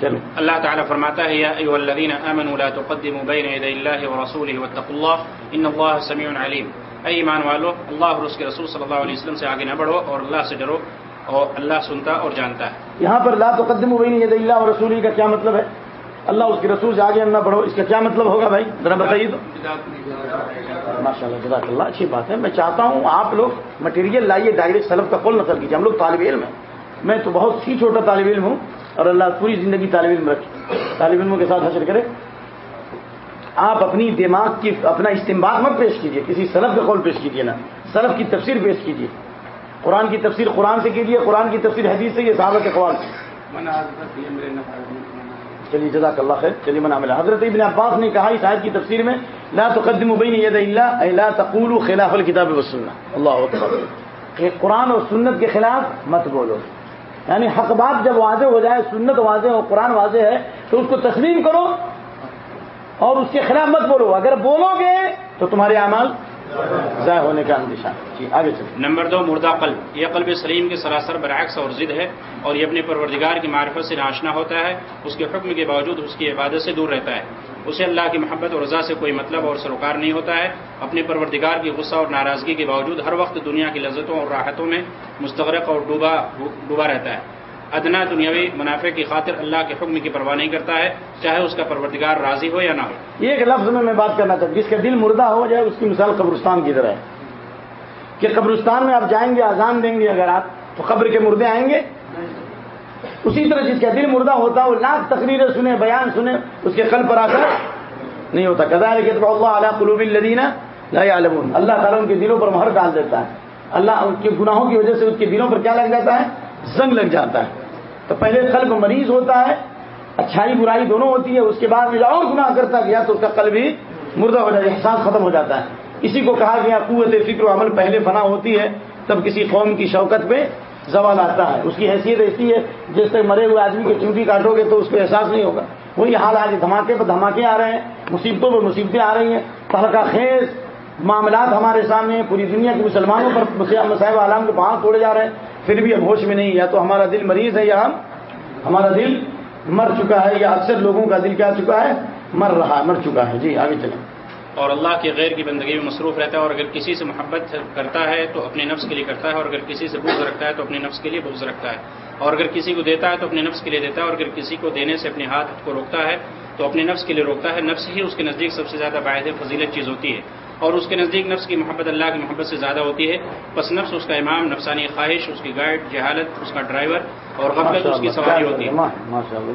چلو۔ اللہ تعالیٰ فرماتا ہے یا ایوہ الذین آمنوا لا تقدموا بین یدی اللہ ورسولہ واتقوا اللہ ان اللہ سمیع علیم۔ اے ایمان والو اللہ اور اس کے رسول صلی اللہ علیہ وسلم سے آگے نہ بڑھو اور اللہ سے ڈرو اور اللہ سنتا اور جانتا ہے۔ یہاں پر لا تقدموا بین ید اللہ اور رسول کا کیا مطلب ہے؟ اللہ اس کے رسول سے آگے نہ بڑھو، اس کا کیا مطلب ہوگا بھائی؟ ذرا بتائیے تو۔ ماشاء اللہ جزاک اللہ اچھی بات ہے۔ میں چاہتا ہوں آپ لوگ مٹیریل لائیے ڈائریکٹ سلف کا قول نقل کیجیے۔ ہم لوگ طالب علم ہیں۔ میں تو بہت ہی چھوٹا طالب علم ہوں اور اللہ پوری زندگی طالب علم رکھے۔ طالب علموں کے ساتھ حاصل کرے۔ آپ اپنی دماغ کی، اپنا استعمال مت پیش کیجیے۔ کسی سلف کا قول پیش کیجیے نا۔ سلف کی تفسیر پیش کیجیے۔ قرآن کی تفسیر قرآن سے کیجیے، قرآن کی تفسیر حدیث سے یہ صحابہ کے قوال سے۔ چلیے، جزاک اللہ خیر۔ چلیے منا ملا۔ حضرت ابن عباس نے کہا اس آیت کی تفسیر میں، لا تقدم بین ید اللہ لا تقولوا خلاف الکتاب والسنہ اللہ اکبر۔ کہ قرآن اور سنت کے خلاف مت بولو۔ یعنی حق بات جب واضح ہو جائے، سنت واضح ہو، قرآن واضح ہے، تو اس کو تسلیم کرو اور اس کے خلاف مت بولو۔ اگر بولو گے تو تمہارے اعمال ضائع ہونے کا اندیشہ۔ جی آگے چلیں۔ نمبر دو، مردہ قلب۔ یہ قلب سلیم کے سراسر برعکس اور ضد ہے اور یہ اپنے پروردگار کی معرفت سے ناشنا ہوتا ہے، اس کے حکم کے باوجود اس کی عبادت سے دور رہتا ہے۔ اسے اللہ کی محبت اور رضا سے کوئی مطلب اور سروکار نہیں ہوتا ہے۔ اپنے پروردگار کی غصہ اور ناراضگی کے باوجود ہر وقت دنیا کی لذتوں اور راحتوں میں مستغرق اور ڈوبا ڈوبا رہتا ہے۔ ادنا دنیاوی منافع کی خاطر اللہ کے حکم کی پرواہ نہیں کرتا ہے، چاہے اس کا پروردگار راضی ہو یا نہ ہو۔ ایک لفظ میں میں بات کرنا چاہتا جس کا دل مردہ ہو جائے اس کی مثال قبرستان کی طرح ہے۔ کہ قبرستان میں آپ جائیں گے، اذان دیں گے اگر آپ، تو قبر کے مردے آئیں گے۔ اسی طرح جس کا دل مردہ ہوتا ہے وہ لاکھ تقریریں سنے بیان سنے اس کے قلب پر آ کر نہیں ہوتا۔ کدا کہ اللہ علیہ قلوب الدینہ لا اللہ تعالیٰ ان کے دلوں پر مہر ڈال دیتا ہے۔ اللہ ان کے گناہوں کی وجہ سے اس کے دلوں پر کیا لگ جاتا ہے؟ زنگ لگ جاتا ہے۔ تو پہلے قلب مریض ہوتا ہے، اچھائی برائی دونوں ہوتی ہے، اس کے بعد میں اور گناہ کرتا گیا تو اس کا قلب ہی مردہ ہو جاتا ہے احساس ختم ہو جاتا ہے۔ اسی کو کہا گیا، قوت فکر و عمل پہلے فنا ہوتی ہے، تب کسی قوم کی شوکت پہ زوال آتا ہے۔ اس کی حیثیت ایسی ہے، جس سے مرے ہوئے آدمی کو چونٹی کاٹو گے تو اس کو احساس نہیں ہوگا۔ وہی حال آج دھماکے پر دھماکے آ رہے ہیں، مصیبتوں پر مصیبتیں آ رہی ہیں۔ تہلکہ خیز معاملات ہمارے سامنے پوری دنیا کے مسلمانوں پر مسائب عالم کے پہاڑ توڑے جا رہے ہیں۔ پھر بھی ہم ہوش میں نہیں، یا تو ہمارا دل مریض ہے یا ہم ہمارا دل مر چکا ہے، یا اکثر لوگوں کا دل کیا چکا ہے؟ مر رہا ہے، مر چکا ہے۔ جی آگے چلیں۔ اور اللہ کے غیر کی بندگی میں مصروف رہتا ہے، اور اگر کسی سے محبت کرتا ہے تو اپنے نفس کے لیے کرتا ہے، اور اگر کسی سے بغض رکھتا ہے تو اپنے نفس کے لیے بغض رکھتا ہے۔ اور اگر کسی کو دیتا ہے تو اپنے نفس کے لیے دیتا ہے، اور اگر کسی کو دینے سے اپنے ہاتھ کو روکتا ہے تو اپنے نفس کے لیے روکتا ہے۔ نفس ہی اس کے نزدیک سب سے زیادہ باعث فضیلت چیز ہوتی ہے۔ اور اس کے نزدیک نفس کی محبت اللہ کی محبت سے زیادہ ہوتی ہے۔ بس نفس اس کا امام نفسانی خواہش اس کی گائیڈ جہالت اس کا ڈرائیور اور غفلت اس کی سواری ہوتی ہے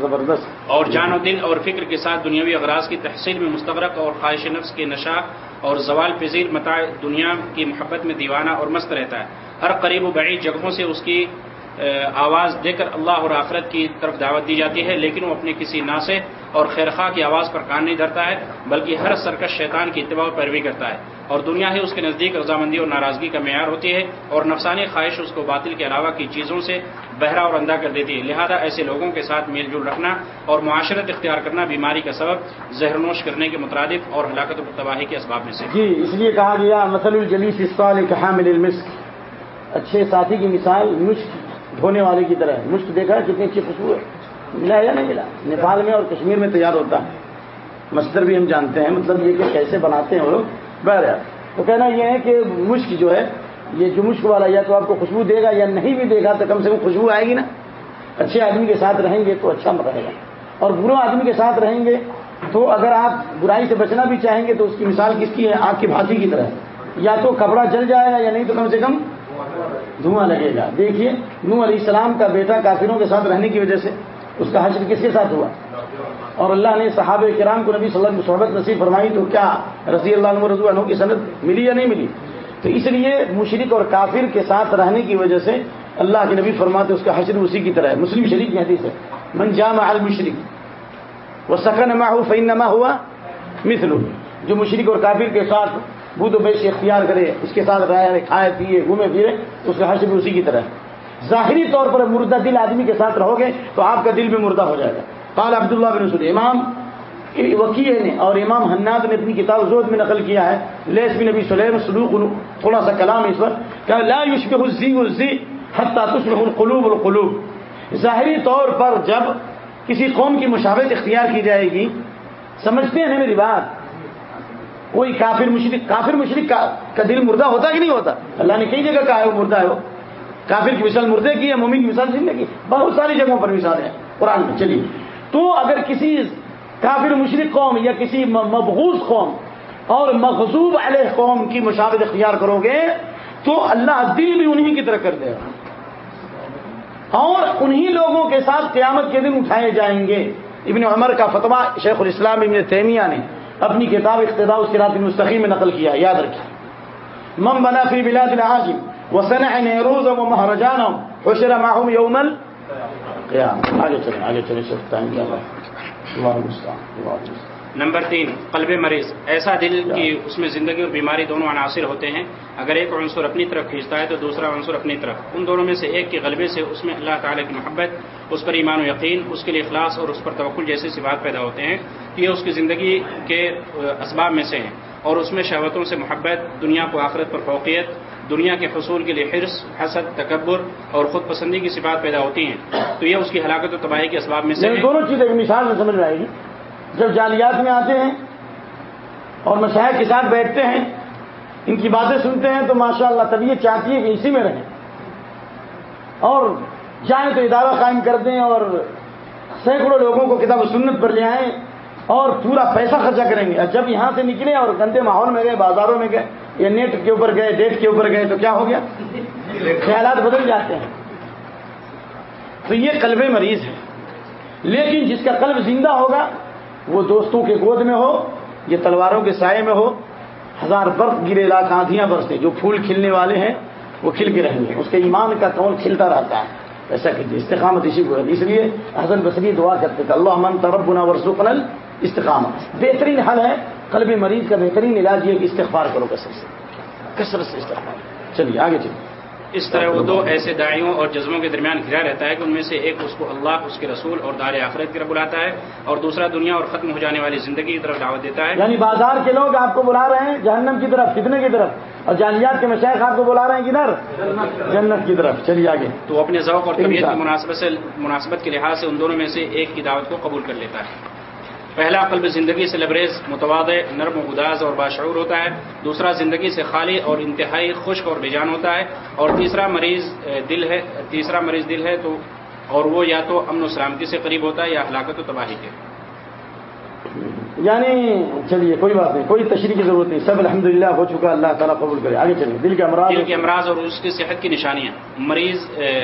زبردست۔ اور جان و دل اور فکر کے ساتھ دنیاوی اغراض کی تحصیل میں مستغرق اور خواہش نفس کے نشہ اور زوال پذیر متاع دنیا کی محبت میں دیوانہ اور مست رہتا ہے۔ ہر قریب و بعید جگہوں سے اس کی آواز دے کر اللہ اور آخرت کی طرف دعوت دی جاتی ہے، لیکن وہ اپنے کسی ناسے اور خیرخواہ کی آواز پر کان نہیں دھرتا ہے، بلکہ ہر سرکش شیطان کی اتباع پیروی کرتا ہے۔ اور دنیا ہی اس کے نزدیک رضامندی اور ناراضگی کا معیار ہوتی ہے، اور نفسانی خواہش اس کو باطل کے علاوہ کی چیزوں سے بہرا اور اندھا کر دیتی ہے۔ لہذا ایسے لوگوں کے ساتھ میل جول رکھنا اور معاشرت اختیار کرنا بیماری کا سبب، زہر نوش کرنے کے مترادف اور ہلاکت و تباہی کے اسباب میں سے۔ جی اس لیے کہا گیا، مثل الجلیس حامل المسک۔ اچھے ساتھی کی مثال، مشک۔ دھونے والے کی طرح مشک دیکھا کتنی اچھی خوشبو ہے۔ ملا یا نہیں ملا؟ نیپال میں اور کشمیر میں تیار ہوتا ہے۔ مستر بھی ہم جانتے ہیں مطلب یہ کہ کیسے بناتے ہیں وہ۔ لوگ بہرحال تو کہنا یہ ہے کہ مشک جو ہے، یہ جو مشک والا یا تو آپ کو خوشبو دے گا یا نہیں بھی دے گا، تو کم سے کم خوشبو آئے گی نا۔ اچھے آدمی کے ساتھ رہیں گے تو اچھا رہے گا۔ اور برے آدمی کے ساتھ رہیں گے تو اگر آپ برائی سے بچنا بھی چاہیں گے تو اس کی مثال کس کی ہے؟ آگ کی بھاتی کی طرح۔ یا تو کپڑا جل جائے گا یا نہیں تو کم سے کم دھواں لگے گا۔ دیکھیے نو علیہ السلام کا بیٹا کافروں کے ساتھ رہنے کی وجہ سے اس کا حشر کس کے ساتھ ہوا؟ اور اللہ نے صحابہ کرام کو نبی صلی اللہ علیہ وسلم صحبت نصیب فرمائی، تو کیا رضی اللہ عنہ رضو عنہ کی صنعت ملی یا نہیں ملی؟ تو اس لیے مشرق اور کافر کے ساتھ رہنے کی وجہ سے اللہ کے نبی فرماتے اس کا حشر اسی کی طرح ہے۔ مسلم شریف کی حدیث ہے۔ من جامع المشرق وہ سکن ما ہو فین نما ہوا مثل جو مشرق اور کافر کے ساتھ بدھ و بیش اختیار کرے، اس کے ساتھ رہے کھائے پیے گھومے، پھرے، تو اس کا حشر بھی اسی کی طرح ہے۔ ظاہری طور پر مردہ دل آدمی کے ساتھ رہو گے تو آپ کا دل بھی مردہ ہو جائے گا۔ قال عبداللہ بن رسول امام وکیل نے اور امام حناد نے اپنی کتاب زود میں نقل کیا ہے۔ لیس بن نبی سلیم، سلوک، تھوڑا سا کلام اس پر کہ لا یشبہ الزی الزی حتی تشبہ القلوب القلوب ظاہری طور پر جب کسی قوم کی مشابت اختیار کی جائے گی، سمجھتے ہیں میری بات کوئی کافر مشرق کافر مشرق کا دل مردہ ہوتا کہ نہیں ہوتا؟ اللہ نے کئی جگہ کہا ہے وہ مردہ ہے وہ۔ کافر کی مثال مردے کی ہے، مومن کی مثال زندگی۔ بہت ساری جگہوں پر مثال ہے۔ قرآن میں، چلیے۔ تو اگر کسی کافر مشرق قوم یا کسی مبغوث قوم اور مغزوب علیہ قوم کی مشابت اختیار کرو گے، تو اللہ دل بھی انہی کی طرح کر دے گا۔ اور انہی لوگوں کے ساتھ قیامت کے دن اٹھائے جائیں گے۔ ابن عمر کا فتویٰ شیخ الاسلام ابن تیمیہ نے اپنی کتاب اقتدا اس کی رات مستقیم میں نقل کیا، یاد رکھیں۔ من بنا فی بلاد العاجم وصنع نیروز و مہرجان حشر معهم یوم القیام آگے چلیں آگے چلیں، شیخ ٹائم کیا اللہ اللہ نمبر تین قلب مریض۔ ایسا دل کہ اس میں زندگی اور بیماری دونوں عناصر ہوتے ہیں۔ اگر ایک عنصر اپنی طرف کھینچتا ہے تو دوسرا عنصر اپنی طرف۔ ان دونوں میں سے ایک کے غلبے سے اس میں اللہ تعالی کی محبت اس پر ایمان و یقین اس کے لیے اخلاص اور اس پر توقل جیسی صفات پیدا ہوتے ہیں۔ یہ اس کی زندگی کے اسباب میں سے ہیں۔ اور اس میں شہوتوں سے محبت دنیا کو آخرت پر فوقیت دنیا کے حصول کے لیے حرص حسد تکبر اور خود پسندی کی صفات پیدا ہوتی ہیں۔ تو یہ اس کی ہلاکت و تباہی کے اسباب میں سے دونوں چیزیں مثال میں سمجھ میں آئے گی۔ جب جالیات میں آتے ہیں اور مشاہد کے ساتھ بیٹھتے ہیں، ان کی باتیں سنتے ہیں تو ماشاء اللہ طبیعت چاہتی ہے کہ اسی میں رہیں۔ اور جائیں تو ادارہ قائم کر دیں اور سینکڑوں لوگوں کو کتاب و سنت پر لے آئیں اور پورا پیسہ خرچہ کریں گے۔ جب یہاں سے نکلے اور گندے ماحول میں گئے، بازاروں میں گئے، یا نیٹ کے اوپر گئے، ڈیٹ کے اوپر گئے، تو کیا ہو گیا؟ خیالات بدل جاتے ہیں۔ تو یہ قلب مریض ہے۔ لیکن جس کا قلب زندہ ہوگا وہ دوستوں کے گود میں ہو، یہ تلواروں کے سائے میں ہو، ہزار برف گرے لاکھ آندیاں برستے جو پھول کھلنے والے ہیں، وہ کھل کے رہیں گے۔ اس کے ایمان کا کون کھلتا رہتا ہے؟ ایسا کیجیے استقامت اسی کو اس لیے حسن بصری دعا کرتے تھے، اللہ من ترب گنا ورسو استقامت بہترین حل ہے قلب مریض کا بہترین علاج یہ کہ استغفار کرو، کثرت سے کثرت سے استغفار۔ چلیے، آگے چلیے۔ اس طرح وہ دو ایسے دائیوں اور جذبوں کے درمیان گھرا رہتا ہے کہ ان میں سے ایک اس کو اللہ اس کے رسول اور دار آخرت کی طرف بلاتا ہے اور دوسرا دنیا اور ختم ہو جانے والی زندگی کی طرف دعوت دیتا ہے۔ یعنی بازار کے لوگ آپ کو بلا رہے ہیں جہنم کی طرف فتنے کی طرف اور جانیات کے مشائق آپ کو بلا رہے ہیں کدھر؟ جنت کی طرف۔ چلیے آگے۔ تو اپنے ذوق اور طبیعت کی مناسبت سے مناسبت کے لحاظ سے ان دونوں میں سے ایک کی دعوت کو قبول کر لیتا ہے۔ پہلا قلب زندگی سے لبریز متواد نرم و اداز اور باشعور ہوتا ہے دوسرا زندگی سے خالی اور انتہائی خشک اور بیجان ہوتا ہے اور تیسرا مریض دل ہے تیسرا مریض دل ہے تو اور وہ یا تو امن و سلامتی سے قریب ہوتا ہے یا ہلاکت و تباہی کے۔ یعنی چلیے کوئی بات نہیں کوئی تشریح کی ضرورت نہیں سب الحمدللہ ہو چکا اللہ تعالیٰ قبول کرے۔ آگے چلیے دل کے امراض دل کے امراض اور اس کی صحت کی نشانیاں مریض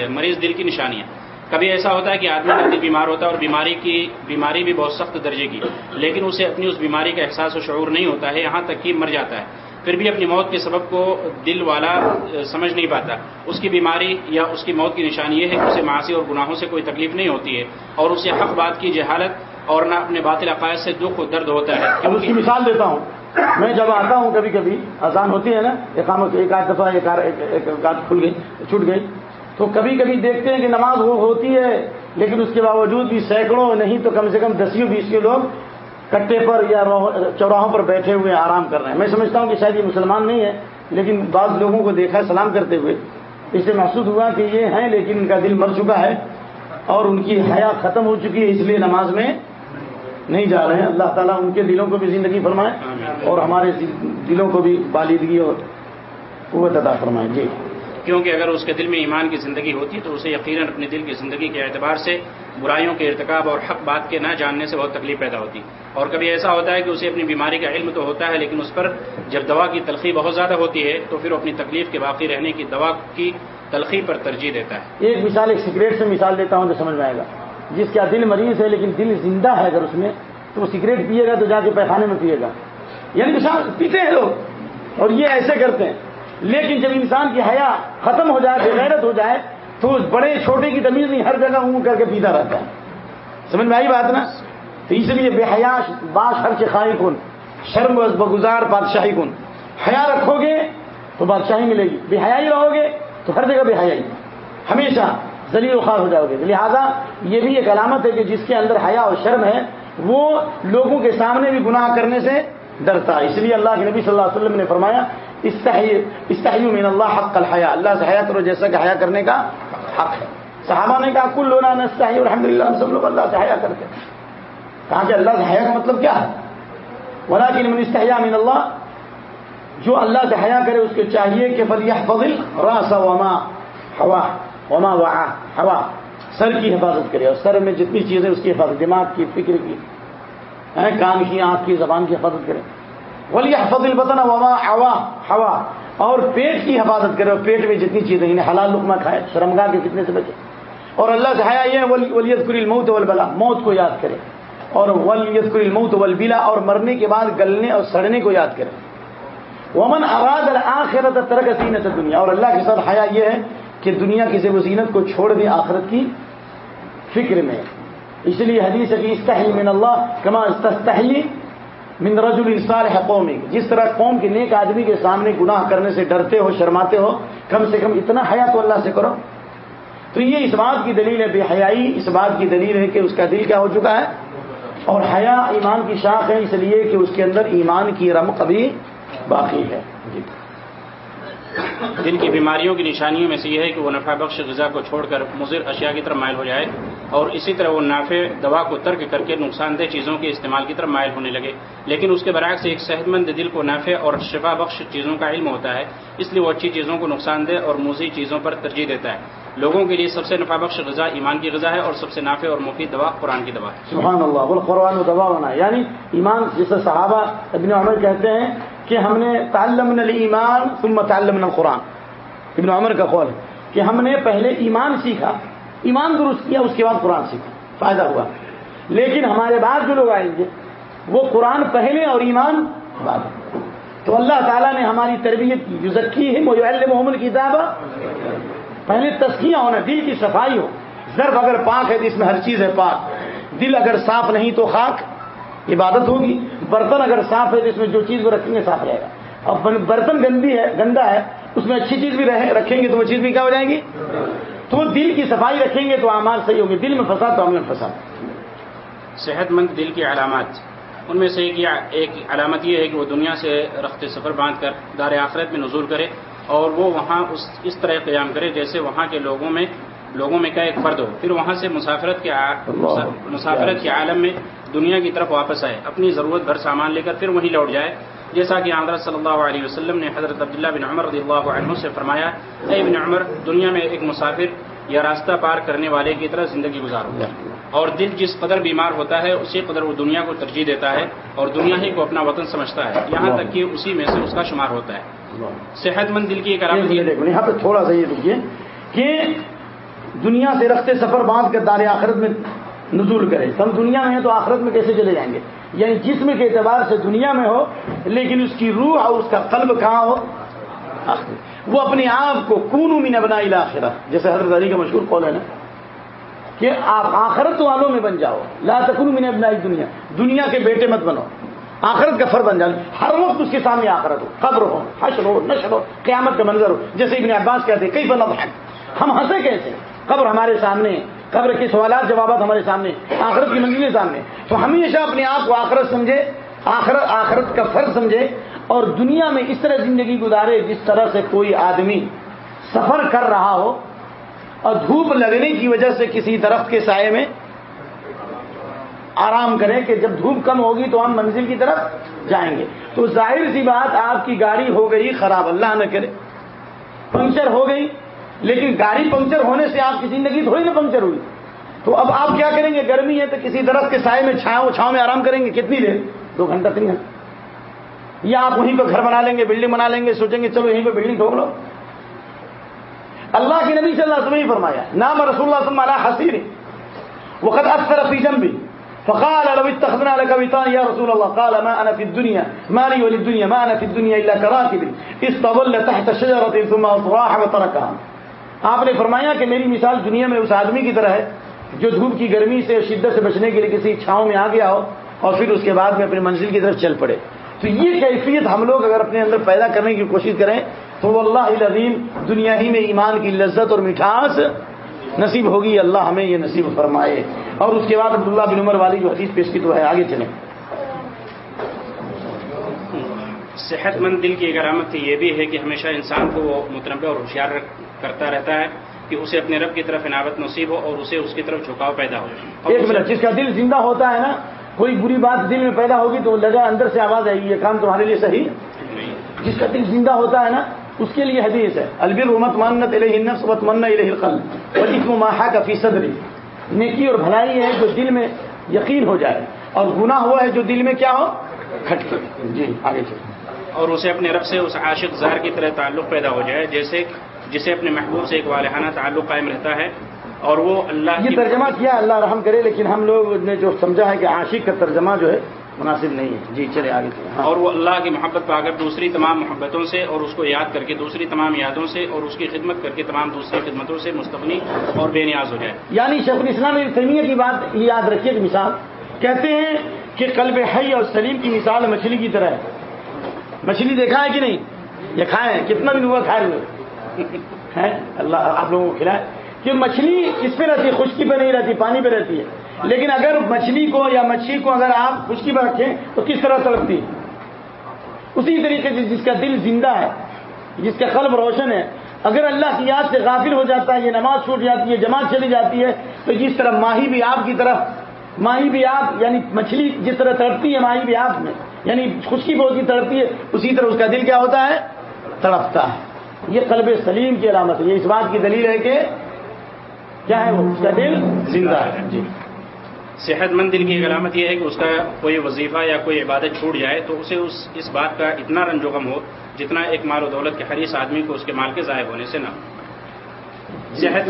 مریض دل کی نشانیاں۔ کبھی ایسا ہوتا ہے کہ آدمی جلدی بیمار ہوتا ہے اور بیماری کی بیماری بھی بہت سخت درجے کی، لیکن اسے اپنی اس بیماری کا احساس و شعور نہیں ہوتا ہے، یہاں تک کہ مر جاتا ہے۔ پھر بھی اپنی موت کے سبب کو دل والا سمجھ نہیں پاتا۔ اس کی بیماری یا اس کی موت کی نشانی یہ ہے کہ اسے معاشی اور گناہوں سے کوئی تکلیف نہیں ہوتی ہے اور اسے حق بات کی جہالت اور نہ اپنے باطل عقائد سے دکھ و درد ہوتا ہے۔ اب اس کی مثال دیتا ہوں۔ میں جب آتا ہوں کبھی کبھی آسان ہوتی ہے نا ایک آدھ دفعہ ایک آدھ- ایک آدھ کھل گئی، چھوٹ گئی۔ تو کبھی کبھی دیکھتے ہیں کہ نماز وہ ہوتی ہے، لیکن اس کے باوجود بھی سینکڑوں، نہیں تو کم سے کم دسیوں بیسوں لوگ کٹے پر یا چوراہوں پر بیٹھے ہوئے آرام کر رہے ہیں۔ میں سمجھتا ہوں کہ شاید یہ مسلمان نہیں ہے، لیکن بعض لوگوں کو دیکھا ہے سلام کرتے ہوئے۔ اس سے محسوس ہوا کہ یہ ہیں، لیکن ان کا دل مر چکا ہے اور ان کی حیا ختم ہو چکی ہے، اس لیے نماز میں نہیں جا رہے ہیں۔ اللہ تعالیٰ ان کے دلوں کو بھی زندگی فرمائے اور ہمارے دلوں کو بھی بالیدگی اور قوت عطا فرمائے۔ جی۔ کیونکہ اگر اس کے دل میں ایمان کی زندگی ہوتی تو اسے یقیناً اپنی دل کی زندگی کے اعتبار سے برائیوں کے ارتکاب اور حق بات کے نہ جاننے سے بہت تکلیف پیدا ہوتی۔ اور کبھی ایسا ہوتا ہے کہ اسے اپنی بیماری کا علم تو ہوتا ہے لیکن اس پر جب دوا کی تلخی بہت زیادہ ہوتی ہے تو پھر وہ اپنی تکلیف کے باقی رہنے کی دوا کی تلخی پر ترجیح دیتا ہے۔ ایک مثال، ایک سگریٹ سے مثال دیتا ہوں تو سمجھ میں آئے گا۔ جس کا دل مریض ہے لیکن دل زندہ ہے اگر اس میں، تو وہ سگریٹ پیے گا تو جا کے پیخانے میں پیے گا۔ یعنی مثال، پیتے ہیں لوگ اور یہ ایسے کرتے ہیں۔ لیکن جب انسان کی حیا ختم ہو جائے بغیرت ہو جائے، تو اس بڑے چھوٹے کی تمیز نہیں ہر جگہ اون کر کے پیتا رہتا ہے۔ سمجھ میں آئی بات نا؟ تو اس لیے بے حیا باش ہر چائی کن شرم بگزار بادشاہی کن حیا رکھو گے تو بادشاہی ملے گی۔ بے حیائی رہو گے تو ہر جگہ بے حیائی۔ ہمیشہ ذلیل و خار ہو جاؤ گے۔ لہذا یہ بھی ایک علامت ہے کہ جس کے اندر حیا اور شرم ہے، وہ لوگوں کے سامنے بھی گناہ کرنے سے ڈرتا ہے۔ اس لیے اللہ کے نبی صلی اللہ علیہ وسلم نے فرمایا استحی من اللہ حق الحیا اللہ سے حیا کرو جیسا کہ حیا کرنے کا حق ہے. صحابہ نے کہا، کل لونا نستحی الحمد للہ ہم سب لوگ اللہ سے حیا کرتے ہیں. کہا کہ اللہ سے حیا کا مطلب کیا ہے؟ ولیکن من استحیا من اللہ جو اللہ سے حیا کرے اس کو چاہیے کہ فلیح فضل راس وما ہوا وما وعا ہوا سر کی حفاظت کرے اور سر میں جتنی چیزیں اس کی حفاظت، دماغ کی، فکر کی کان کی، آنکھ کی، زبان کی حفاظت کرے۔ ولی فضل بطن وما ہوا ہوا اور پیٹ کی حفاظت کرے اور پیٹ میں جتنی چیزیں انہیں حلال لقمہ کھائے، شرمگاہ کے فتنے سے بچے۔ اور اللہ سے حیا یہ ولیت کری الموت والبلا موت کو یاد کرے۔ اور ولیت کری الموت والبلا اور مرنے کے بعد گلنے اور سڑنے کو یاد کرے۔ ومن اراد الآخرت ترک زینت دنیا اور اللہ کے ساتھ حیا یہ ہے کہ دنیا کی زیب و زینت کو چھوڑ دے آخرت کی فکر میں۔ اس لیے حدیث ہے کہ استحی من اللہ کما استحی من رجل صالح قومی جس طرح قوم کے نیک آدمی کے سامنے گناہ کرنے سے ڈرتے ہو، شرماتے ہو، کم سے کم اتنا حیا تو اللہ سے کرو۔ تو یہ اس بات کی دلیل ہے، بے حیائی اس بات کی دلیل ہے کہ اس کا دل کیا ہو چکا ہے؟ اور حیا ایمان کی شاخ ہے، اس لیے کہ اس کے اندر ایمان کی رمق ابھی باقی ہے۔ جی دل کی بیماریوں کی نشانیوں میں سے یہ ہے کہ وہ نفع بخش غذا کو چھوڑ کر مضر اشیاء کی طرف مائل ہو جائے اور اسی طرح وہ نافع دوا کو ترک کر کے نقصان دہ چیزوں کے استعمال کی طرف مائل ہونے لگے۔ لیکن اس کے برعکس ایک صحت مند دل کو نافع اور شفا بخش چیزوں کا علم ہوتا ہے، اس لیے وہ اچھی چیزوں کو نقصان دہ اور موزی چیزوں پر ترجیح دیتا ہے۔ لوگوں کے لیے سب سے نفع بخش غذا ایمان کی غذا ہے اور سب سے نافع اور مفید دوا قرآن کی دوا ہے۔ سبحان اللہ قرآن و دبا ہونا یعنی ایمان جسے صحابہ ابن عمر کہتے ہیں کہ ہم نے تعلم ایمان ثم تعلم القرآن۔ ابن عمر کا قول ہے کہ ہم نے پہلے ایمان سیکھا، ایمان درست کیا، اس کے بعد قرآن سیکھا، فائدہ ہوا۔ لیکن ہمارے بعد جو لوگ آئیں گے، وہ قرآن پہلے اور ایمان بعد۔ تو اللہ تعالیٰ نے ہماری تربیت کی جو ہے وہ محمد کتاب پہلے تسکیہ ہونا، دل کی صفائی ہو۔ ضرب اگر پاک ہے تو اس میں ہر چیز ہے پاک۔ دل اگر صاف نہیں تو خاک۔ عبادت ہوگی، برتن اگر صاف ہے تو اس میں جو چیز وہ رکھیں گے صاف رہے گا۔ اور برتن گندی ہے، گندا ہے، اس میں اچھی چیز بھی رہے رکھیں گے تو وہ چیز بھی کیا ہو جائیں گی؟ تو دل کی صفائی رکھیں گے تو اعمال صحیح ہوں گے۔ دل میں فساد تو عمل میں فساد۔ صحت مند دل کی علامات۔ ان میں سے ایک ایک علامت یہ ہے کہ وہ دنیا سے رخت سفر باندھ کر دار آخرت میں نزول کرے اور وہ وہاں اس اس طرح قیام کرے جیسے وہاں کے لوگوں میں لوگوں میں کا ایک فرد ہو پھر وہاں سے مسافرت کے مسافرت کے عالم میں دنیا کی طرف واپس آئے اپنی ضرورت بھر سامان لے کر پھر وہیں لوٹ جائے۔ جیسا کہ حضرت صلی اللہ علیہ وسلم نے حضرت عبداللہ بن عمر رضی اللہ عنہ سے فرمایا اے ابن عمر دنیا میں ایک مسافر یا راستہ پار کرنے والے کی طرح زندگی گزارو۔ اور دل جس قدر بیمار ہوتا ہے اسی قدر وہ دنیا کو ترجیح دیتا ہے اور دنیا ہی کو اپنا وطن سمجھتا ہے۔ یہاں تک کہ اسی میں سے اس کا شمار ہوتا ہے۔ صحت مند دل کی ایک علامت یہاں پہ تھوڑا سا یہ رکیے کہ دنیا سے رختے سفر باندھ کر دار آخرت میں نزول کرے۔ ہم دنیا میں ہیں تو آخرت میں کیسے چلے جائیں گے؟ یعنی جسم کے اعتبار سے دنیا میں ہو، لیکن اس کی روح اور اس کا قلب کہاں ہو؟ وہ اپنے آپ کو کون من ابنا آخرہ جیسے حضرت علی کا مشہور قول ہے نا، کہ آپ آخرت والوں میں بن جاؤ۔ لا تکون من ابنا دنیا دنیا کے بیٹے مت بنو۔ آخرت کا فر بن جاؤ۔ ہر وقت اس کے سامنے آخرت ہو۔ قبر ہو، حشر ہو، نشر ہو، قیامت کا منظر ہو۔ جیسے ابن عباس کہتے کئی بنا ہم ہنسے کیسے؟ قبر ہمارے سامنے، قبر کے سوالات، جوابات ہمارے سامنے، آخرت کی منزلیں سامنے۔ تو ہمیشہ اپنے آپ کو آخرت سمجھے آخرت آخرت کا فرض سمجھے اور دنیا میں اس طرح زندگی گزارے جس طرح سے کوئی آدمی سفر کر رہا ہو اور دھوپ لگنے کی وجہ سے کسی درخت کے سائے میں آرام کریں کہ جب دھوپ کم ہوگی تو ہم منزل کی طرف جائیں گے۔ تو ظاہر سی بات، آپ کی گاڑی ہو گئی، خراب، اللہ نہ کرے۔ پنکچر ہو گئی لیکن گاڑی پنکچر ہونے سے آپ کی زندگی تھوڑی نا پنکچر ہوئی۔ تو اب آپ کیا کریں گے؟ گرمی ہے تو کسی درخت کے سائے میں چھاؤں چھاؤں میں آرام کریں گے؟ کتنی دیر؟ دو گھنٹہ، تین گھنٹہ۔ یا آپ وہیں پہ گھر بنا لیں گے، بلڈنگ بنا لیں گے، سوچیں گے چلو یہیں پہ بلڈنگ ٹھوک لو۔ اللہ کی نبی صلی اللہ علیہ وسلم ہی فرمایا نام رسول اللہ صلی علیہ حسیر وقت اکثر فی جنبی۔ فقال، لو اتخذنا لك وطان يا رسول الله قال، ما انا في الدنيا ما لي وللدنيا ما انا في الدنيا الا كراكب استظل تحت شجره ثم اصراح وتركها آپ نے فرمایا کہ میری مثال دنیا میں اس آدمی کی طرح ہے جو دھوپ کی گرمی سے شدت سے بچنے کے لیے کسی چھاؤں میں آ گیا ہو اور پھر اس کے بعد میں اپنی منزل کی طرف چل پڑے۔ تو یہ کیفیت ہم لوگ اگر اپنے اندر پیدا کرنے کی کوشش کریں تو وہ اللہ العظیم دنیا ہی میں ایمان کی لذت اور مٹھاس نصیب ہوگی۔ اللہ ہمیں یہ نصیب فرمائے۔ اور اس کے بعد عبداللہ بن عمر والی جو حدیث پیش کی تو ہے، آگے چلیں۔ صحت مند دل کی ایک علامت یہ بھی ہے کہ ہمیشہ انسان کو وہ متنوع اور ہوشیار کرتا رہتا ہے کہ اسے اپنے رب کی طرف عناوت نصیب ہو اور اسے اس کی طرف جھکاؤ پیدا ہو ایک منٹ جس کا دل زندہ ہوتا ہے نا کوئی بری بات دل میں پیدا ہوگی تو لگا اندر سے آواز آئے گی یہ کام تمہارے لیے صحیح؟ جس کا دل زندہ ہوتا ہے نا اس کے لیے حدیث ہے۔ البر مت منت النفس وت من القل اور ماہا کا فیصد نیکی اور بھلائی ہے جو دل میں یقین ہو جائے۔ اور گناہ ہوا ہے جو دل میں کیا ہو؟ کھٹکے۔ جی آگے چلیں۔ اور اسے اپنے رب سے اس عاشق زار کی طرح تعلق پیدا ہو جائے جیسے جسے اپنے محبوب سے ایک والہانہ تعلق قائم رہتا ہے اور وہ اللہ یہ ترجمہ کیا اللہ رحم کرے لیکن ہم لوگ نے جو سمجھا ہے کہ عاشق کا ترجمہ جو ہے مناسب نہیں ہے۔ جی چلے آگے ہاں۔ اور وہ اللہ کی محبت پا کر دوسری تمام محبتوں سے اور اس کو یاد کر کے دوسری تمام یادوں سے اور اس کی خدمت کر کے تمام دوسری خدمتوں سے مستقنی اور بے نیاز ہو جائے۔ یعنی شیخ الاسلام تیمیہ کی بات یہ یاد رکھیے مثال۔ کہتے ہیں کہ قلب حی اور سلیم کی مثال مچھلی کی طرح ہے۔ مچھلی دیکھا ہے کہ نہیں؟ یہ کھائے کتنا دن ہوا کھائے ہوئے۔ [LAUGHS] اللہ آپ لوگوں کو کھلائے۔ کہ مچھلی کس پہ رہتی ہے؟ خشکی پہ نہیں رہتی، پانی پہ رہتی ہے۔ لیکن اگر مچھلی کو یا مچھلی کو اگر آپ خشکی پہ رکھیں تو کس طرح تڑپتی اسی طریقے سے جس کا دل زندہ ہے، جس کا قلب روشن ہے، اگر اللہ کی یاد سے غافل ہو جاتا ہے، یہ نماز چھوٹ جاتی ہے، جماعت چلی جاتی ہے، تو جس طرح ماہی بھی آپ کی طرف، ماہی بھی آپ یعنی مچھلی جس طرح تڑپتی ہے ماہی بھی آپ میں یعنی خشکی بہت ہی تڑپتی ہے، اسی طرح اس کا دل کیا ہوتا ہے؟ تڑپتا ہے۔ یہ قلب سلیم کی علامت ہے۔ یہ اس بات کی دلیل ہے کہ کیا ہے وہ؟ اس کا دل زندہ ہے۔ جی۔ صحت مند دل کی علامت یہ ہے کہ اس کا کوئی وظیفہ یا کوئی عبادت چھوٹ جائے تو اسے اس اس بات کا اتنا رنج غم ہو جتنا ایک مال و دولت کے حریص آدمی کو اس کے مال کے ضائع ہونے سے نہ صحت۔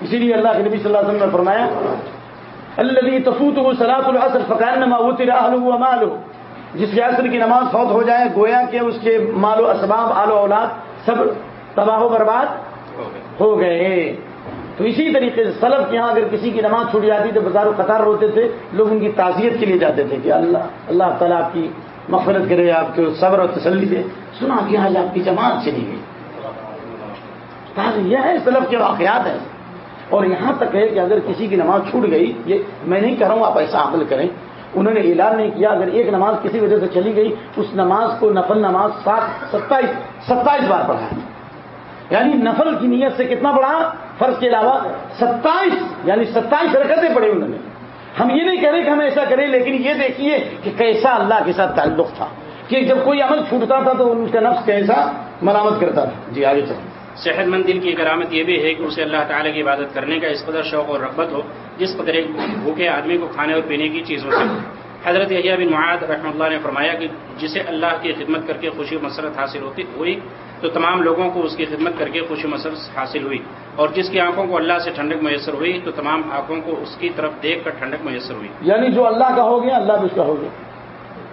اسی لیے اللہ کے نبی صلی اللہ علیہ وسلم نے فرمایا اللہ تفوت ہو سلاط الحصر فقان نما وہ مال ہو جس کے عصر کی نماز فوت ہو جائے گویا کہ اس کے مال و اسباب آل و اولاد سب تباہ و برباد ہو گئے۔ تو اسی طریقے سے سلب کے یہاں اگر کسی کی نماز چھوٹ جاتی تو بازار و قطار ہوتے تھے، لوگ ان کی تعزیت کے لیے جاتے تھے کہ اللہ اللہ تعالیٰ آپ کی مفرت کرے، آپ کے صبر و تسلی دے۔ سنا کہ آج آپ کی جماعت چلی گئی۔ یہ ہے سلب کے واقعات ہیں۔ اور یہاں تک ہے کہ اگر کسی کی نماز چھوٹ گئی، یہ میں نہیں کہہ رہا ہوں آپ ایسا عمل کریں۔ انہوں نے اعلان نہیں کیا، اگر ایک نماز کسی وجہ سے چلی گئی، اس نماز کو نفل نماز سات، ستائیس ستائیس بار پڑھا یعنی نفل کی نیت سے کتنا پڑھا؟ فرض کے علاوہ ستائیس یعنی ستائیس رکعتیں پڑھی انہوں نے۔ ہم یہ نہیں کہہ رہے کہ ہم ایسا کریں، لیکن یہ دیکھیے کہ کیسا اللہ کے ساتھ تعلق تھا۔ کہ جب کوئی عمل چھوٹتا تھا تو ان کا نفس کیسا؟ مرامت کرتا تھا۔ جی آگے چلیں۔ صحت مند دل کی ایک یہ بھی ہے کہ اسے اللہ تعالیٰ کی عبادت کرنے کا اس قدر شوق اور رغبت ہو، جس قدر ایک بھوکے آدمی کو کھانے اور پینے کی چیزوں سے حضرت یحییٰ بن معاد رحمۃ اللہ نے فرمایا کہ جسے اللہ کی خدمت کر کے خوشی مسرت حاصل ہوتی ہوئی، تو تمام لوگوں کو اس کی خدمت کر کے خوشی مسرت حاصل ہوئی۔ اور جس کی آنکھوں کو اللہ سے ٹھنڈک میسر ہوئی، تو تمام آنکھوں کو اس کی طرف دیکھ کر ٹھنڈک میسر ہوئی۔ یعنی جو اللہ کا ہو گیا، اللہ بھی اس کا ہو گیا۔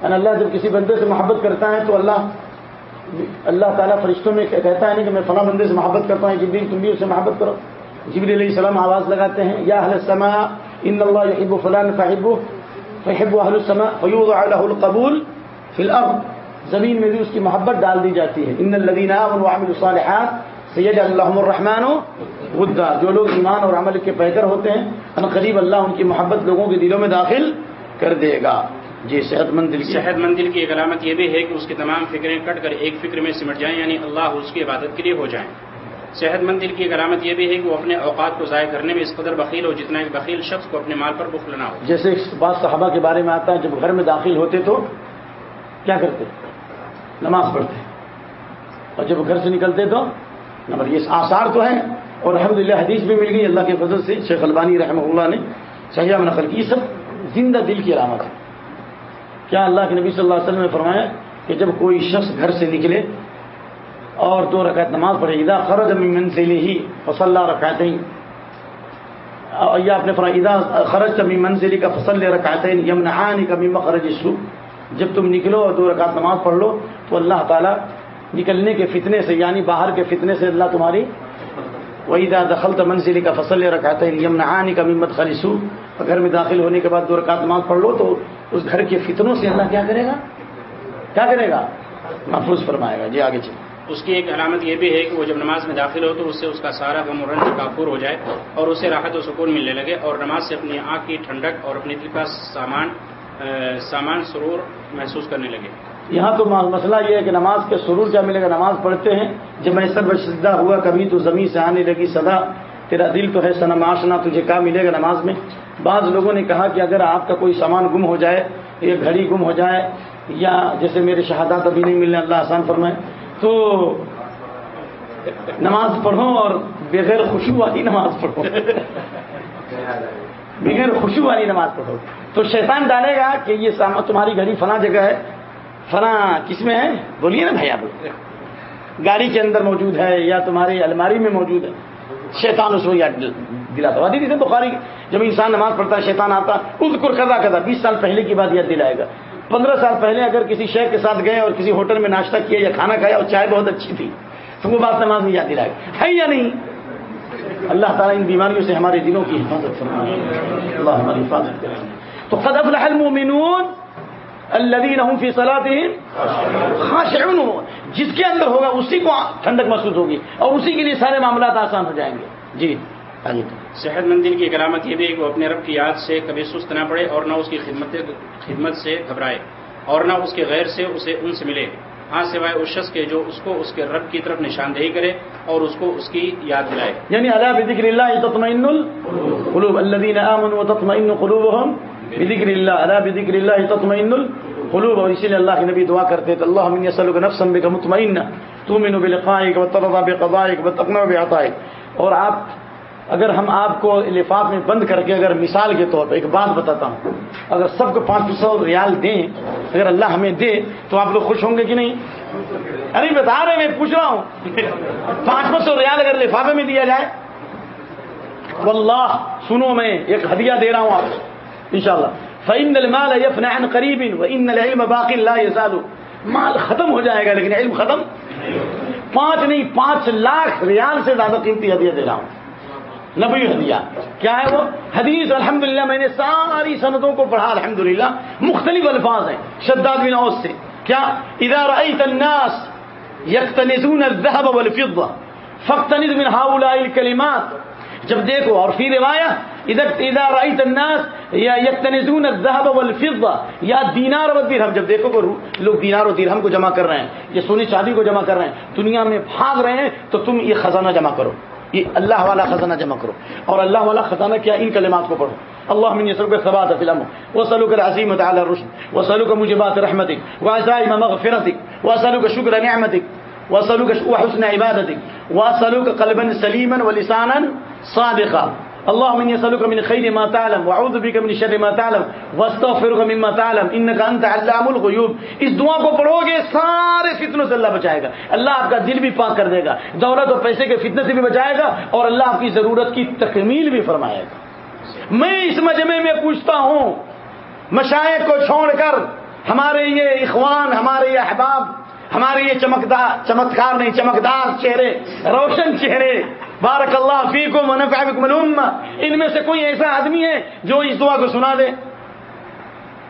یعنی اللہ جب کسی بندے سے محبت کرتا ہے، تو اللہ اللہ تعالیٰ فرشتوں میں کہتا ہے نا کہ میں فلاں بندے سے محبت کرتا ہوں جبریل تم بھی اس سے محبت کرو۔ جبری علیہ السلام آواز لگاتے ہیں، یا اہل السما ان اللہ یحب فلان فحب فحب اہل السما فیوض له القبول فی الارض۔ زمین میں بھی اس کی محبت ڈال دی جاتی ہے۔ ان الذين امنوا وعملوا الصالحات سيجعل لهم الرحمن ودا جو لوگ ایمان اور عمل کے پیکر ہوتے ہیں، ان قریب اللہ ان کی محبت لوگوں کے دلوں میں داخل کر دے گا۔ جی صحت مند دل صحت مند دل کی ایک علامت یہ بھی ہے کہ اس کی تمام فکریں کٹ کر ایک فکر میں سمٹ جائیں یعنی اللہ اس کی عبادت کے لیے ہو جائیں۔ صحت مند دل کی ایک علامت یہ بھی ہے کہ وہ اپنے اوقات کو ضائع کرنے میں اس قدر بخیل ہو جتنا ایک بخیل شخص کو اپنے مال پر بخل نہ ہو۔ جیسے ایک بات صحابہ کے بارے میں آتا ہے جب گھر میں داخل ہوتے تو کیا کرتے؟ نماز پڑھتے۔ اور جب گھر سے نکلتے تو نمبر یہ آثار تو ہیں۔ اور الحمد حدیث بھی مل گئی اللہ کے فضل سے شیخ البانی رحمہ اللہ نے صحیح نقل کی یہ سب زندہ دل کی علامت ہے۔ کیا اللہ کے نبی صلی اللہ علیہ وسلم نے فرمایا کہ جب کوئی شخص گھر سے نکلے اور دو رکعت نماز پڑھے ادا خرج من منزل ہی فصل رکعتیں یا آپ نے فرمایا ادا خرج من منزلی کا فصل رکعتیں یمنعانی کا مما خرج السوء. جب تم نکلو اور دو رکعت نماز پڑھ لو تو اللہ تعالیٰ نکلنے کے فتنے سے یعنی باہر کے فتنے سے اللہ تمہاری وحیدہ دخل تو منزلی کا فصل رکھاتے ہیں یمنعانی کا ممت خلیسو گھر میں داخل ہونے کے بعد دو رکعت نماز پڑھ لو تو اس گھر کے فتنوں سے اللہ کیا کرے گا؟ کیا کرے گا؟ محفوظ فرمائے گا۔ جی آگے چلیں۔ اس کی ایک علامت یہ بھی ہے کہ وہ جب نماز میں داخل ہو تو اس سے اس کا سارا غم و رنج کافور ہو جائے اور اسے راحت و سکون ملنے لگے اور نماز سے اپنی آنکھ کی ٹھنڈک اور اپنی دل کا سامان سامان سرور محسوس کرنے لگے۔ یہاں تو مسئلہ یہ ہے کہ نماز کے سرور کیا ملے گا نماز پڑھتے ہیں۔ جب میں سر بشدہ ہوا، کبھی تو زمین سے آنے لگی صدا۔ تیرا دل تو ہے سنا معاشنا تجھے کیا ملے گا نماز میں۔ بعض لوگوں نے کہا کہ اگر آپ کا کوئی سامان گم ہو جائے، یا گھڑی گم ہو جائے، یا جیسے میرے شہادات ابھی نہیں ملنے، اللہ آسان فرمائے، تو نماز پڑھو اور بغیر خوشبو والی نماز پڑھو۔ بغیر خوشبو والی نماز پڑھو۔ تو شیطان ڈالے گا کہ یہ تمہاری گھڑی فلاں جگہ ہے۔ فلاں کس میں ہے؟ بولیے نا بھائی آپ۔ گاڑی کے اندر موجود ہے یا تمہاری الماری میں موجود ہے؟ شیطان اس کو یاد دلاتا حدیث ہے بخاری جب انسان نماز پڑھتا ہے، شیطان آتا اس کو قضا بیس سال پہلے کی بات یاد دلائے گا۔ پندرہ سال پہلے اگر کسی شہر کے ساتھ گئے اور کسی ہوٹل میں ناشتہ کیا یا کھانا کھایا اور چائے بہت اچھی تھی، تو وہ بات نماز میں یاد دلائے گا۔ ہے یا نہیں؟ اللہ تعالیٰ ان بیماریوں سے ہمارے دلوں کی حفاظت فرمائے۔ اللہ ہماری حفاظت کرے۔ تو قد افلح المؤمنون الذين هم في صلاتهم خاشعون. جس کے اندر ہوگا اسی کو ٹھنڈک محسوس ہوگی اور اسی کے لیے سارے معاملات آسان ہو جائیں گے۔ جی۔ صحت مند دل کی علامت یہ بھی کہ وہ اپنے رب کی یاد سے کبھی سست نہ پڑے اور نہ اس کی خدمت خدمت سے گھبرائے اور نہ اس کے غیر سے اسے ان سے ملے۔ ہاں سوائے اس شخص کے جو اس کو اس کے رب کی طرف نشاندہی کرے اور اس کو اس کی یاد دلائے۔ یعنی اللہ بذکر اللہ تطمئن القلوب. الذين امنوا وتطمئن قلوبهم بذکر اللہ اللہ بذکر اللہ تطمئن القلوب. اور اسی لیے اللہ کے نبی دعا کرتے تھے اللہ من يسألك نفسا بك مطمئن تؤمن بلقائك وترضى بقضائك وتقنع بعطائك اور آپ، اگر ہم آپ کو لفاف میں بند کر کے اگر مثال کے طور پر ایک بات بتاتا ہوں، اگر سب کو پانچ سو ریال دیں، اگر اللہ ہمیں دے، تو آپ لوگ خوش ہوں گے کہ نہیں؟ ارے بتا رہے میں پوچھ رہا ہوں، پانچ سو ریال اگر لفافے میں دیا جائے؟ واللہ، سنو میں ایک ہدیہ دے رہا ہوں آپ کو۔ انشاءاللہ. فإن المال يفنى عن قريب وإن العلم باقي لا يزال. مال ختم ہو جائے گا لیکن علم ختم پانچ نہیں، پانچ لاکھ ریال سے زیادہ قیمتی ہدیہ دے رہا ہوں. نبی ہدیہ. کیا ہے وہ؟ حدیث، الحمدللہ، میں نے ساری سندوں کو پڑھا، الحمدللہ. مختلف الفاظ ہیں، شداد بن اوس سے. کیا؟ اذا رأيت الناس يقتنزون الذهب والفضة فاقتنز من هؤلاء الكلمات جب دیکھو اور فی روایت ادھر اذا رأيت الذهب والفضة، یا دینار و درہم، جب دیکھو کہ لوگ دینار و درہم کو جمع کر رہے ہیں یہ سونی چاندی کو جمع کر رہے ہیں، دنیا میں بھاگ رہے ہیں، تو تم یہ خزانہ جمع کرو۔ یہ اللہ والا خزانہ جمع کرو۔ اور اللہ والا خزانہ کیا؟ ان کلمات کو پڑھو۔ اللہ من يسرك ثبات في الامر واسالك العزيمه على الرشد واسالك موجبات رحمتك وعزائم مغفرتك واسالك شكر نعمتك وسلو کا حسن عبادت وسلو کا قلبن سلیمن و لسانن صادقہ اللہ من يسألك من خير ما تعلم وعوذ بك من شر ما تعلم واستغفرك مما تعلم. انك انت علام الغيوب. اس دعا کو پڑھو گے، سارے فتنوں سے اللہ بچائے گا. اللہ آپ کا دل بھی پاک کر دے گا، دولت اور پیسے کے فتنے سے بھی بچائے گا، اور اللہ آپ کی ضرورت کی تکمیل بھی فرمائے گا. میں اس مجمع میں پوچھتا ہوں، مشائق کو چھوڑ کر ہمارے یہ اخوان، ہمارے یہ احباب ہمارے یہ چمکدار چمتکار نہیں، چمکدار چہرے، روشن چہرے۔ بارک اللہ فیکم ونفع بکم ان میں سے کوئی ایسا آدمی ہے جو اس دعا کو سنا دے۔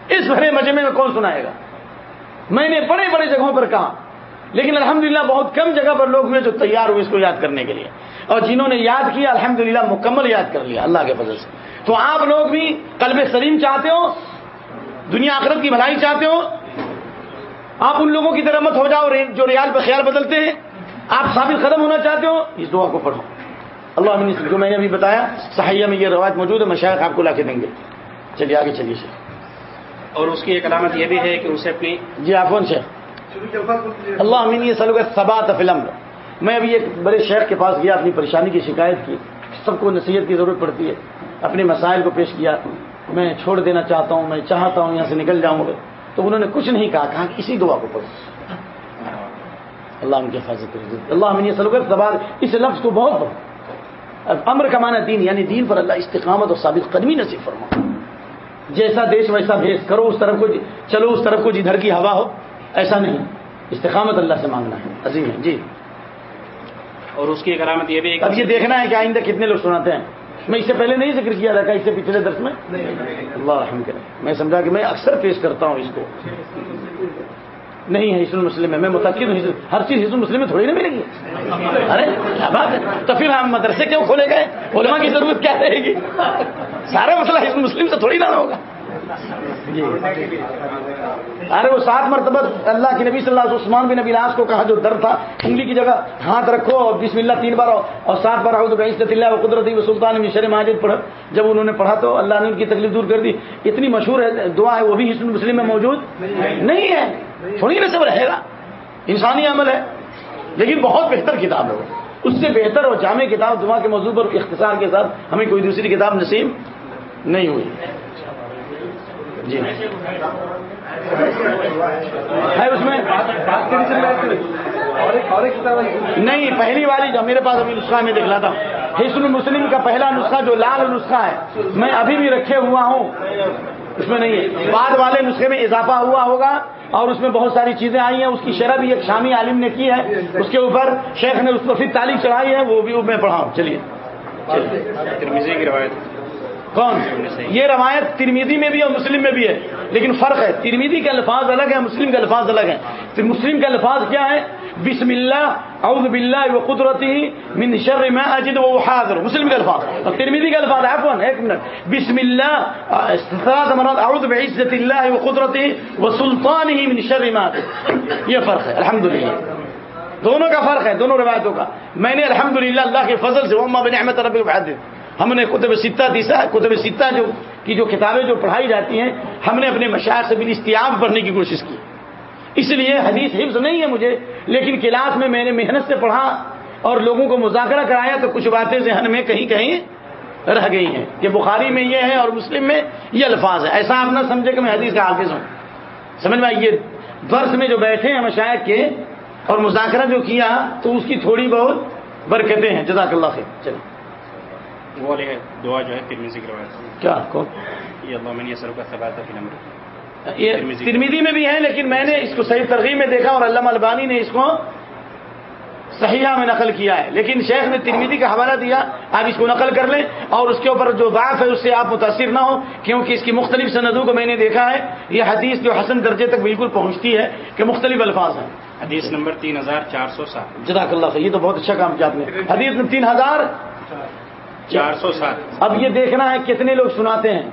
اس بھرے مجمع میں کون سنائے گا؟ میں نے بڑے بڑے جگہوں پر کہا۔ لیکن الحمدللہ بہت کم جگہ پر لوگ ہوئے جو تیار ہوئے اس کو یاد کرنے کے لیے۔ اور جنہوں نے یاد کیا، الحمدللہ مکمل یاد کر لیا اللہ کے فضل سے۔ تو آپ لوگ بھی قلب سلیم چاہتے ہو؟ دنیا آخرت کی بھلائی چاہتے ہو؟ آپ ان لوگوں کی طرح مت ہو جاؤ جو ریال پہ خیال بدلتے ہیں۔ آپ ثابت ختم ہونا چاہتے ہو اس دعا کو پڑھو اللہ عمین جو میں نے ابھی بتایا صحیح میں یہ روایت موجود ہے مشاعر آپ کو لا کے دیں گے۔ چلیے آگے چلیے سر۔ اور اس کی ایک علامت یہ بھی ہے کہ اسے اپنی جی آپ کون سے اللہ امین یہ سلو سبات فلم میں ابھی ایک بڑے شیخ کے پاس گیا اپنی پریشانی کی شکایت کی۔ سب کو نصیحت کی ضرورت پڑتی ہے۔ اپنے مسائل کو پیش کیا۔ میں چھوڑ دینا چاہتا ہوں میں چاہتا ہوں یہاں سے نکل جاؤں گا۔ تو انہوں نے کچھ نہیں کہا کہا کہ اسی دعا کو پڑھو۔ اللہ ان کی حفاظت کرے۔ اللہ امین یہ سلوک سوال اس لفظ کو بہت پڑھو۔ امر کا معنی دین یعنی دین پر اللہ استقامت اور ثابت قدمی نصیب فرما۔ جیسا دیش ویسا بھیج کرو اس طرف کو چلو اس طرف کو جدھر کی ہوا ہو۔ ایسا نہیں۔ استقامت اللہ سے مانگنا ہے۔ عظیم ہے۔ جی۔ اور اس کی ایک علامت یہ بھی اب یہ دیکھنا ہے کہ آئندہ کتنے لوگ سناتے ہیں۔ میں اس سے پہلے نہیں ذکر کیا تھا اس سے پچھلے درس میں؟ اللہ رحم کرے۔ میں سمجھا کہ میں اکثر پیش کرتا ہوں اس کو۔ نہیں ہے حسن مسلم میں میں متقد ہوں ہر چیز حسن مسلم میں تھوڑی نہ ملے گی۔ ارے کیا بات ہے؟ تو پھر ہم مدرسے کیوں کھولے گئے؟ علماء کی ضرورت کیا رہے گی؟ سارا مسئلہ حسن مسلم سے تھوڑی نہ ہوگا۔ جی۔ ارے وہ سات مرتبہ اللہ کے نبی صلی اللہ علیہ عثمان بن نبی لاس کو کہا جو در تھا، انگلی کی جگہ ہاتھ رکھو اور بسم اللہ تین بار اور سات بار تو عزت اللہ قدرتی و سلطان مشر ماجد پڑھا جب انہوں نے پڑھا تو اللہ نے ان کی تکلیف دور کر دی۔ اتنی مشہور ہے، دعا ہے وہ بھی حسن مسلم میں موجود نہیں ہے۔ تھوڑی نا سب رہے گا۔ انسانی عمل ہے، لیکن بہت بہتر کتاب ہے وہ۔ اس سے بہتر اور جامع کتاب دعا کے موضوع پر اختصار کے ساتھ ہمیں کوئی دوسری کتاب نصیب نہیں ہوئی۔ جی۔ ہے اس میں؟ نہیں، پہلی والی جو میرے پاس ابھی نسخہ میں دکھلاتا ہوں۔ حسن مسلم کا پہلا نسخہ جو لال نسخہ ہے، میں ابھی بھی رکھے ہوا ہوں۔ اس میں نہیں ہے۔ بعد والے نسخے میں اضافہ ہوا ہوگا اور اس میں بہت ساری چیزیں آئی ہیں۔ اس کی شرح بھی ایک شامی عالم نے کی ہے۔ اس کے اوپر شیخ نے اس پر پھر تعلیم چڑھائی ہے، وہ بھی میں پڑھاؤں۔ چلیے۔ کی روایت۔ کون؟ یہ روایت ترمیدی میں بھی اور مسلم میں بھی ہے، لیکن فرق ہے۔ ترمیدی کے الفاظ الگ ہے مسلم کے الفاظ الگ ہیں۔ مسلم کے الفاظ کیا ہے بسم اللہ، اعوذ باللہ و قدرتی من شر ما اجد و حاضر۔ مسلم کے الفاظ۔ اور ترمیدی کے الفاظ عفوا، ایک منٹ۔ بسم اللہ، ثلاث مرات، اعوذ بعزت اللہ و قدرتی و سلطانه من شر ما یہ فرق ہے، الحمدللہ۔ دونوں کا فرق ہے، دونوں روایتوں کا۔ میں نے الحمدللہ اللہ کے فضل سے وما بنعمت ربک بحدث ہم نے کتب ستا دیسا کتب ستا جو، کی جو کتابیں جو پڑھائی جاتی ہیں، ہم نے اپنے مشاعر سے بھی اشتیاب پڑھنے کی کوشش کی۔ اس لیے حدیث حفظ نہیں ہے مجھے، لیکن کلاس میں میں نے محنت سے پڑھا اور لوگوں کو مذاکرہ کرایا تو کچھ باتیں ذہن میں کہیں کہیں رہ گئی ہیں کہ بخاری میں یہ ہے اور مسلم میں یہ الفاظ ہے ایسا آپ نہ سمجھے کہ میں حدیث کا حافظ ہوں۔ سمجھ میں یہ درس میں جو بیٹھے ہیں مشاعر کے اور مذاکرہ جو کیا تو اس کی تھوڑی بہت برکتیں ہیں۔ جزاک اللہ خیر۔ چلیں۔ وہ دعا جو ہے ترمیزی کی روایت کیا کون یہ اللہ میں کا فی یہ بھی ہے لیکن میں نے اس کو صحیح ترغیب میں دیکھا اور علامہ البانی نے اس کو صحیحہ میں نقل کیا ہے۔ لیکن شیخ نے ترمیدی کا حوالہ دیا آپ اس کو نقل کر لیں اور اس کے اوپر جو ضعف ہے اس سے آپ متاثر نہ ہو کیونکہ اس کی مختلف سندوں کو میں نے دیکھا ہے۔ یہ حدیث جو حسن درجے تک بالکل پہنچتی ہے کہ مختلف الفاظ ہیں۔ حدیث نمبر تین ہزار چار سو سات۔ جزاک اللہ یہ تو بہت اچھا کام کیا آپ نے۔ حدیث تین ہزار چار سو سات۔ اب یہ دیکھنا ہے کتنے لوگ سناتے ہیں۔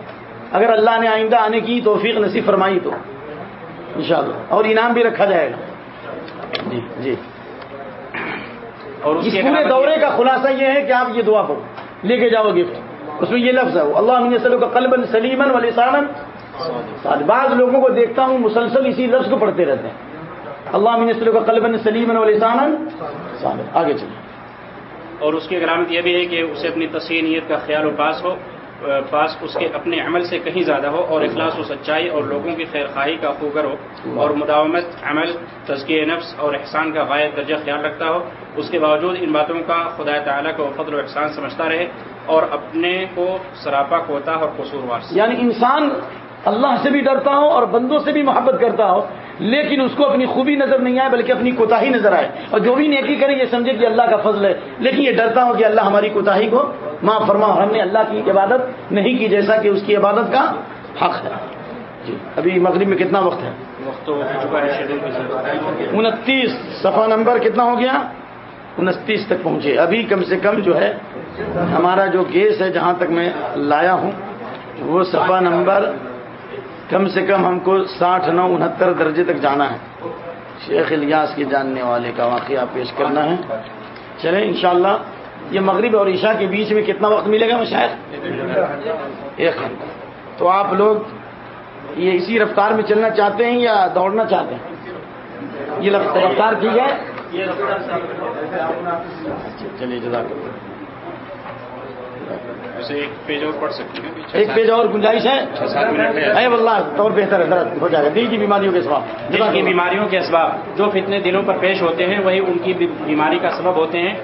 اگر اللہ نے آئندہ آنے کی توفیق نصیب فرمائی تو۔ انشاءاللہ۔ اور انعام بھی رکھا جائے گا۔ جی جی۔ اور اس پورے دورے کا خلاصہ یہ ہے کہ آپ یہ دعا کرو لے کے جاؤ گفٹ اس میں یہ لفظ ہے۔ اللہ کا قلبن سلیمن و لسانن۔ بعض لوگوں کو دیکھتا ہوں مسلسل اسی لفظ کو پڑھتے رہتے ہیں۔ اللہ کا قلب سلیم ولیسان آگے چلیں۔ اور اس کی علامت یہ بھی ہے کہ اسے اپنی تصحیح نیت کا خیال و پاس ہو پاس اس کے اپنے عمل سے کہیں زیادہ ہو اور اخلاص و سچائی اور لوگوں کی خیر خواہی کا خوگر ہو اور مداومت، عمل، تزکیہ نفس اور احسان کا غائب درجہ خیال رکھتا ہو۔ اس کے باوجود ان باتوں کا خدا تعالیٰ کو فضل و احسان سمجھتا رہے اور اپنے کو سراپا کوتا اور قصوروار یعنی انسان اللہ سے بھی ڈرتا ہو اور بندوں سے بھی محبت کرتا ہو لیکن اس کو اپنی خوبی نظر نہیں آئے بلکہ اپنی کوتاہی نظر آئے۔ اور جو بھی نیکی کرے یہ سمجھے کہ اللہ کا فضل ہے۔ لیکن یہ ڈرتا ہو کہ اللہ ہماری کوتاہی کو ماں فرما اور ہم نے اللہ کی عبادت نہیں کی جیسا کہ اس کی عبادت کا حق ہے۔ جی ابھی مغرب میں کتنا وقت ہے؟ انتیس صفحہ نمبر کتنا ہو گیا؟ انتیس تک پہنچے۔ ابھی کم سے کم جو ہے ہمارا جو گیس ہے جہاں تک میں لایا ہوں وہ صفحہ نمبر کم سے کم ہم کو ساٹھ، نو، انہتر درجے تک جانا ہے۔ شیخ الیاس کے جاننے والے کا واقعہ پیش کرنا ہے۔ چلیں انشاءاللہ، یہ مغرب اور عشاء کے بیچ میں کتنا وقت ملے گا شاید ایک گھنٹہ۔ تو آپ لوگ یہ اسی رفتار میں چلنا چاہتے ہیں یا دوڑنا چاہتے ہیں؟ یہ رفتار ٹھیک ہے چلیے جزاک اللہ اسے ایک پیج اور پڑھ سکتے ہیں۔ ایک پیج اور گنجائش ہے؟ چھ سات منٹ ہے۔ اے اللہ اور بہتر ہے ذرا ہو جائے گا۔ دل کی بیماریوں کے سبب دل کی بیماریوں کے اسباب۔ جو فتنے دلوں پر پیش ہوتے ہیں وہی ان کی بیماری کا سبب ہوتے ہیں۔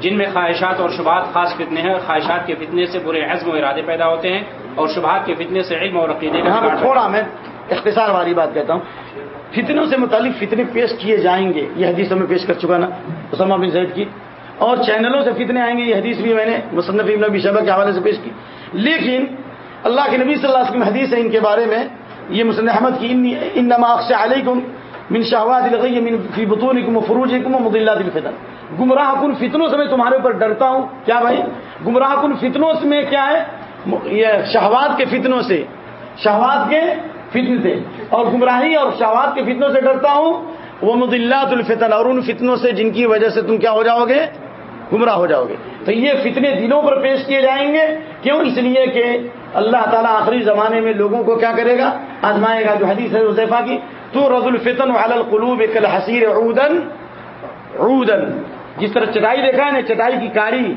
جن میں خواہشات اور شبہات خاص فتنے ہیں خواہشات کے فتنے سے برے عزم و ارادے پیدا ہوتے ہیں اور شبہات کے فتنے سے علم اور عقیدے کا یہاں پر بگاڑ تھوڑا میں اختصار والی بات کہتا ہوں۔ فتنوں سے متعلق فتنے پیش کیے جائیں گے۔ یہ حدیث میں پیش کر چکا نا اسامہ بن زید کی۔ اور چینلوں سے فتنے آئیں گے، یہ حدیث بھی میں نے مصنف ابن ابی شبہ کے حوالے سے پیش کی۔ لیکن اللہ کے نبی صلی اللہ علیہ وسلم حدیث ہے ان کے بارے میں، یہ مسلم احمد کی انما اخشى علیکم من شہوات الغی من فی بطونکم و فروجکم و مضلات الفتن۔ گمراہ کن فتنوں سے میں تمہارے اوپر ڈرتا ہوں۔ کیا بھائی؟ گمراہ کن فتنوں سے میں کیا ہے؟ یہ شہوات کے فتنوں سے۔ شہوات کے فتن سے۔ اور گمراہی اور شہوات کے فتنوں سے ڈرتا ہوں۔ وہ مدلات الفتن، اور ان فتنوں سے جن کی وجہ سے تم کیا ہو جاؤ گے؟ گمراہ ہو جاؤ گے۔ تو یہ فتنے دنوں پر پیش کیے جائیں گے، کیوں؟ اس لیے کہ اللہ تعالیٰ آخری زمانے میں لوگوں کو کیا کرے گا؟ آزمائے گا جو حدیث ہے حذیفہ کی، تو رض الفتن علی القلوب کل حسیر عودن عودن. جس طرح چٹائی دیکھا ہے نا، چٹائی کی کاری،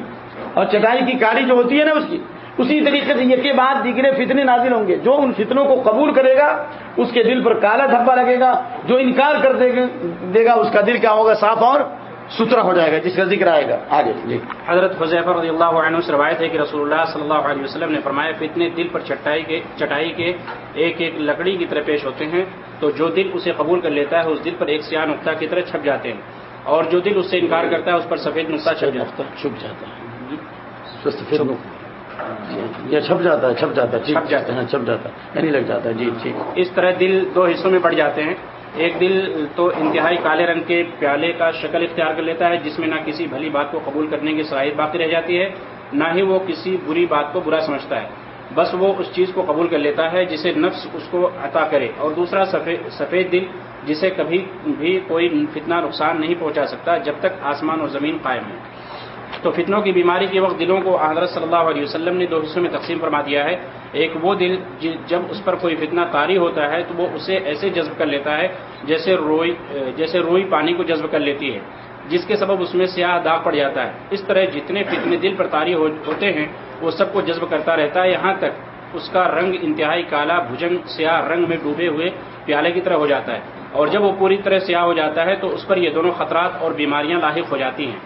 اور چٹائی کی کاری جو ہوتی ہے نا اس کی، اسی طریقے سے یہ کے بعد دیگرے فتنے نازل ہوں گے۔ جو ان فتنوں کو قبول کرے گا، اس کے دل پر کالا دھبا لگے گا، جو انکار کر دے گا، اس کا دل کیا ہوگا؟ صاف اور ستھرا ہو جائے گا جس کا ذکر آئے گا۔ آگے جی۔ حضرت حضیفہ رضی اللہ عنہ سے روایت ہے کہ رسول اللہ صلی اللہ علیہ وسلم نے فرمایا فتنے دل پر چٹائی کے چٹائی کے ایک ایک لکڑی کی طرح پیش ہوتے ہیں تو جو دل اسے قبول کر لیتا ہے اس دل پر ایک سیاہ نقطہ کی طرح چھپ جاتے ہیں۔ اور جو دل اس سے انکار کرتا ہے اس پر سفید نقطہ چھپ جاتا ہے۔ چھپ جاتا ہے۔ سفید یہ چھپ جاتا ہے چھپ جاتا ہے چھپ جاتا ہے۔ ہاں، چھپ جاتا ہے یعنی لگ جاتا ہے۔ جی ٹھیک اس طرح دل دو حصوں میں بڑھ جاتے ہیں۔ ایک دل تو انتہائی کالے رنگ کے پیالے کا شکل اختیار کر لیتا ہے، جس میں نہ کسی بھلی بات کو قبول کرنے کی صلاحیت باقی رہ جاتی ہے، نہ ہی وہ کسی بری بات کو برا سمجھتا ہے۔ بس وہ اس چیز کو قبول کر لیتا ہے جسے نفس اس کو عطا کرے۔ اور دوسرا سفید دل، جسے کبھی بھی کوئی فتنہ، نقصان نہیں پہنچا سکتا جب تک آسمان اور زمین قائم ہے تو فتنوں کی بیماری کے وقت دلوں کو حضرت صلی اللہ علیہ وسلم نے دو حصوں میں تقسیم فرما دیا ہے۔ ایک وہ دل جی، جب اس پر کوئی فتنہ طاری ہوتا ہے تو وہ اسے ایسے جذب کر لیتا ہے جیسے روئی جیسے روئی پانی کو جذب کر لیتی ہے، جس کے سبب اس میں سیاہ داغ پڑ جاتا ہے۔ اس طرح جتنے فتنے دل پر طاری ہوتے ہیں، وہ سب کو جذب کرتا رہتا ہے۔ یہاں تک اس کا رنگ انتہائی کالا، بھجنگ، سیاہ رنگ میں ڈوبے ہوئے پیالے کی طرح ہو جاتا ہے۔ اور جب وہ پوری طرح سیاہ ہو جاتا ہے تو اس پر یہ دونوں خطرات اور بیماریاں لاحق ہو جاتی ہیں۔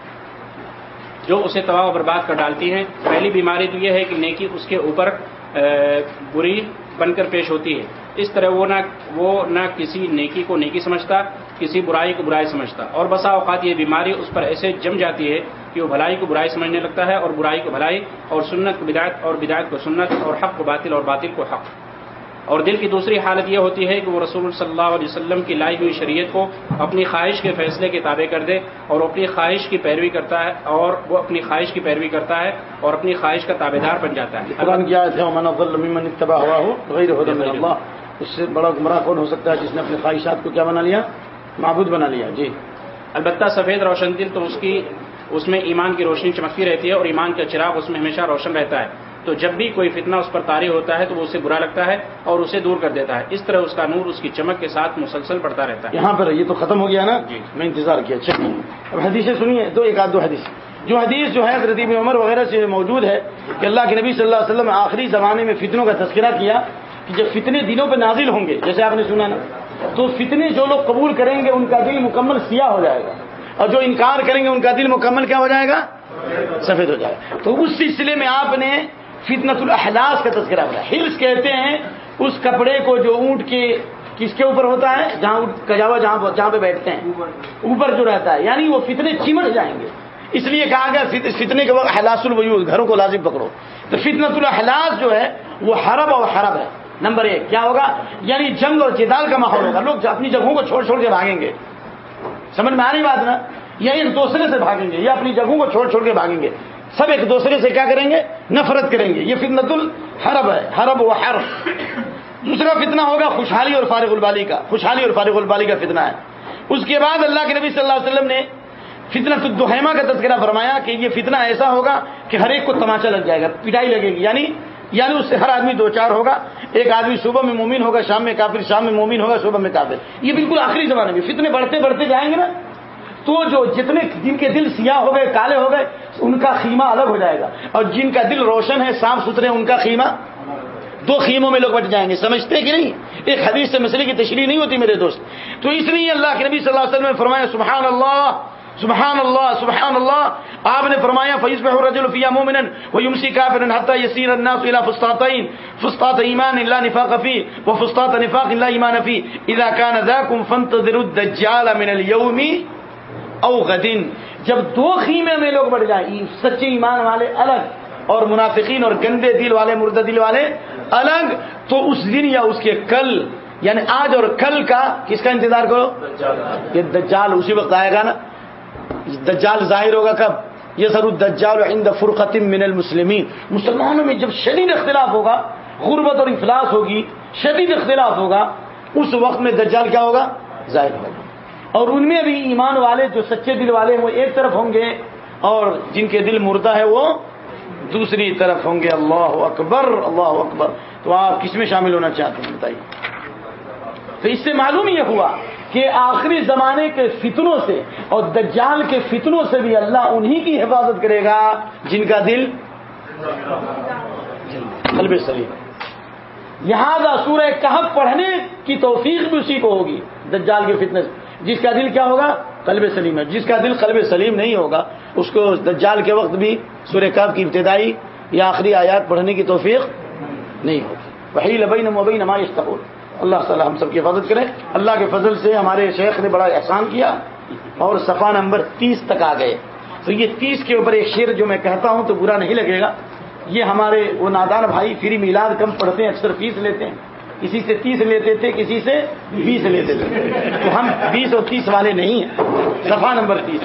جو اسے تباہ و برباد کر ڈالتی ہیں۔ پہلی بیماری تو یہ ہے کہ نیکی اس کے اوپر بری بن کر پیش ہوتی ہے۔ اس طرح وہ نہ وہ نہ کسی نیکی کو نیکی سمجھتا، کسی برائی کو برائی سمجھتا۔ اور بسا اوقات یہ بیماری اس پر ایسے جم جاتی ہے کہ وہ بھلائی کو برائی سمجھنے لگتا ہے اور برائی کو بھلائی اور سنت کو بدایت اور بدایت کو سنت اور حق کو باطل اور باطل کو حق۔ اور دل کی دوسری حالت یہ ہوتی ہے کہ وہ رسول صلی اللہ علیہ وسلم کی لائی ہوئی شریعت کو اپنی خواہش کے فیصلے کے تابع کر دے اور اپنی خواہش کی پیروی کرتا ہے اور وہ اپنی خواہش کی پیروی کرتا ہے اور اپنی خواہش کا تابع دار بن جاتا ہے۔ قرآن کی آیت غیر اللہ اس سے بڑا گمراہ کون ہو سکتا ہے جس نے اپنی خواہشات کو کیا بنا لیا؟ معبود بنا لیا۔ جی۔ البتہ سفید روشن دل تو اس کی اس میں ایمان کی روشنی چمکتی رہتی ہے اور ایمان کا چراغ اس میں ہمیشہ روشن رہتا ہے۔ تو جب بھی کوئی فتنہ اس پر طاری ہوتا ہے تو وہ اسے برا لگتا ہے اور اسے دور کر دیتا ہے۔ اس طرح اس کا نور اس کی چمک کے ساتھ مسلسل پڑتا رہتا ہے۔ یہاں پر یہ تو ختم ہو گیا نا؟ جی۔ میں انتظار کیا چلیے اب حدیثیں سنیے دو ایک آدھ دو حدیث۔ جو حدیث جو ہے حضرت ابن عمر وغیرہ سے موجود ہے کہ اللہ کے نبی صلی اللہ علیہ وسلم آخری زمانے میں فتنوں کا تذکرہ کیا کہ جب فتنے دنوں پہ نازل ہوں گے جیسے آپ نے سنا نا تو فتنے جو لوگ قبول کریں گے ان کا دل مکمل سیاہ ہو جائے گا۔ اور جو انکار کریں گے ان کا دل مکمل کیا ہو جائے گا؟ سفید ہو جائے گا۔ تو اس سلسلے میں آپ نے فتنت الاحلاس کا تذکرہ کیا ہلس کہتے ہیں اس کپڑے کو جو اونٹ کے کس کے اوپر ہوتا ہے؟ جہاں کجاوا جہاں جہاں پہ بیٹھتے ہیں۔ اوپر جو رہتا ہے۔ یعنی وہ فتنے چمٹ جائیں گے۔ اس لیے کہا گیا فتنے کے وقت حلاس الویود، گھروں کو لازم پکڑو۔ تو فتنت الاحلاس جو ہے، وہ حرب اور حرب ہے۔ نمبر ایک، کیا ہوگا؟ یعنی جنگ اور جدال کا ماحول ہوگا۔ لوگ اپنی جگہوں کو چھوڑ چھوڑ کے بھاگیں گے۔ سمجھ میں آنی بات نا؟ یا ایک دوسرے سے بھاگیں گے، یا اپنی جگہوں کو چھوڑ چھوڑ کے بھاگیں گے۔ سب ایک دوسرے سے کیا کریں گے؟ نفرت کریں گے۔ یہ فتنت الحرب ہے۔ حرب و حرب۔ دوسرا فتنہ ہوگا خوشحالی اور فارغ البالی کا۔ خوشحالی اور فارغ البالی کا فتنہ ہے۔ اس کے بعد اللہ کے نبی صلی اللہ علیہ وسلم نے فتنہ الدحیمہ کا تذکرہ فرمایا کہ یہ فتنہ ایسا ہوگا کہ ہر ایک کو تماچا لگ جائے گا، پٹائی لگے گی۔ یعنی یعنی اس سے ہر آدمی دو چار ہوگا۔ ایک آدمی صبح میں مومن ہوگا، شام میں کافر، شام میں مومن ہوگا، صبح میں کافر۔ یہ بالکل آخری زمانے میں۔ فتنے بڑھتے بڑھتے جائیں گے نا۔ تو جو جتنے جن کے دل سیاہ ہو گئے، کالے ہو گئے، ان کا خیمہ الگ ہو جائے گا۔ اور جن کا دل روشن ہے، صاف ستھرے، ان کا خیمہ دو خیموں میں لوگ بٹ جائیں گے۔ سمجھتے کہ نہیں؟ ایک حدیث سے مسئلے کی تشریح نہیں ہوتی میرے دوست۔ تو اس لیے اللہ کے نبی صلی اللہ علیہ وسلم نے فرمایا، سبحان اللہ سبحان اللہ سبحان اللہ۔ آپ نے فرمایا فیض بہ رجل فیا مومن و یمسی کافر حتى يسير الناس الى فسطاطين۔ فسطاط ایمان لا نفاق فيه وفسطاط نفاق لا ایمان فيه۔ اذا كان ذاكم فانتظروا الدجال من اليوم او غدن جب دو خیمے میں لوگ بڑھ جائیں سچے ایمان والے الگ، اور منافقین اور گندے دل والے، مردہ دل والے الگ، تو اس دن یا اس کے کل یعنی آج اور کل کا کس کا انتظار کرو؟ یہ دجال اسی وقت آئے گا نا؟ دجال ظاہر ہوگا کب؟ یہ ضرور دجال عند فرقت من المسلمین۔ مسلمانوں میں جب شدید اختلاف ہوگا، غربت اور افلاس ہوگی، شدید اختلاف ہوگا، اس وقت میں دجال کیا ہوگا؟ ظاہر ہوگا۔ اور ان میں بھی ایمان والے جو سچے دل والے ہیں، وہ ایک طرف ہوں گے اور جن کے دل مردہ ہے، وہ دوسری طرف ہوں گے۔ اللہ اکبر اللہ اکبر۔ تو آپ کس میں شامل ہونا چاہتے ہیں؟ بتائیے۔ تو اس سے معلوم یہ ہوا کہ آخری زمانے کے فتنوں سے اور دجال کے فتنوں سے بھی اللہ انہی کی حفاظت کرے گا جن کا دل قلب سلیم لہذا سورہ کہف پڑھنے کی توفیق بھی اسی کو ہوگی، دجال کے فتنے سے۔ جس کا دل کیا ہوگا؟ قلب سلیم ہے۔ جس کا دل قلب سلیم نہیں ہوگا، اس کو دجال کے وقت بھی سورہ کہف کی ابتدائی یا آخری آیات پڑھنے کی توفیق نہیں ہوگی۔ وہی لبئی مبئی نمائش اللہ تعالی ہم سب کی حفاظت کرے۔ اللہ کے فضل سے ہمارے شیخ نے بڑا احسان کیا اور صفحہ نمبر تیس تک آ گئے۔ تو یہ تیس کے اوپر ایک شعر جو میں کہتا ہوں تو برا نہیں لگے گا۔ یہ ہمارے وہ نادان بھائی فری میلاد کم پڑھتے ہیں، اکثر فیس لیتے ہیں۔ کسی سے تیس لیتے تھے، کسی سے بیس لیتے تھے۔ تو ہم بیس اور تیس والے نہیں ہیں۔ صفحہ نمبر تیس۔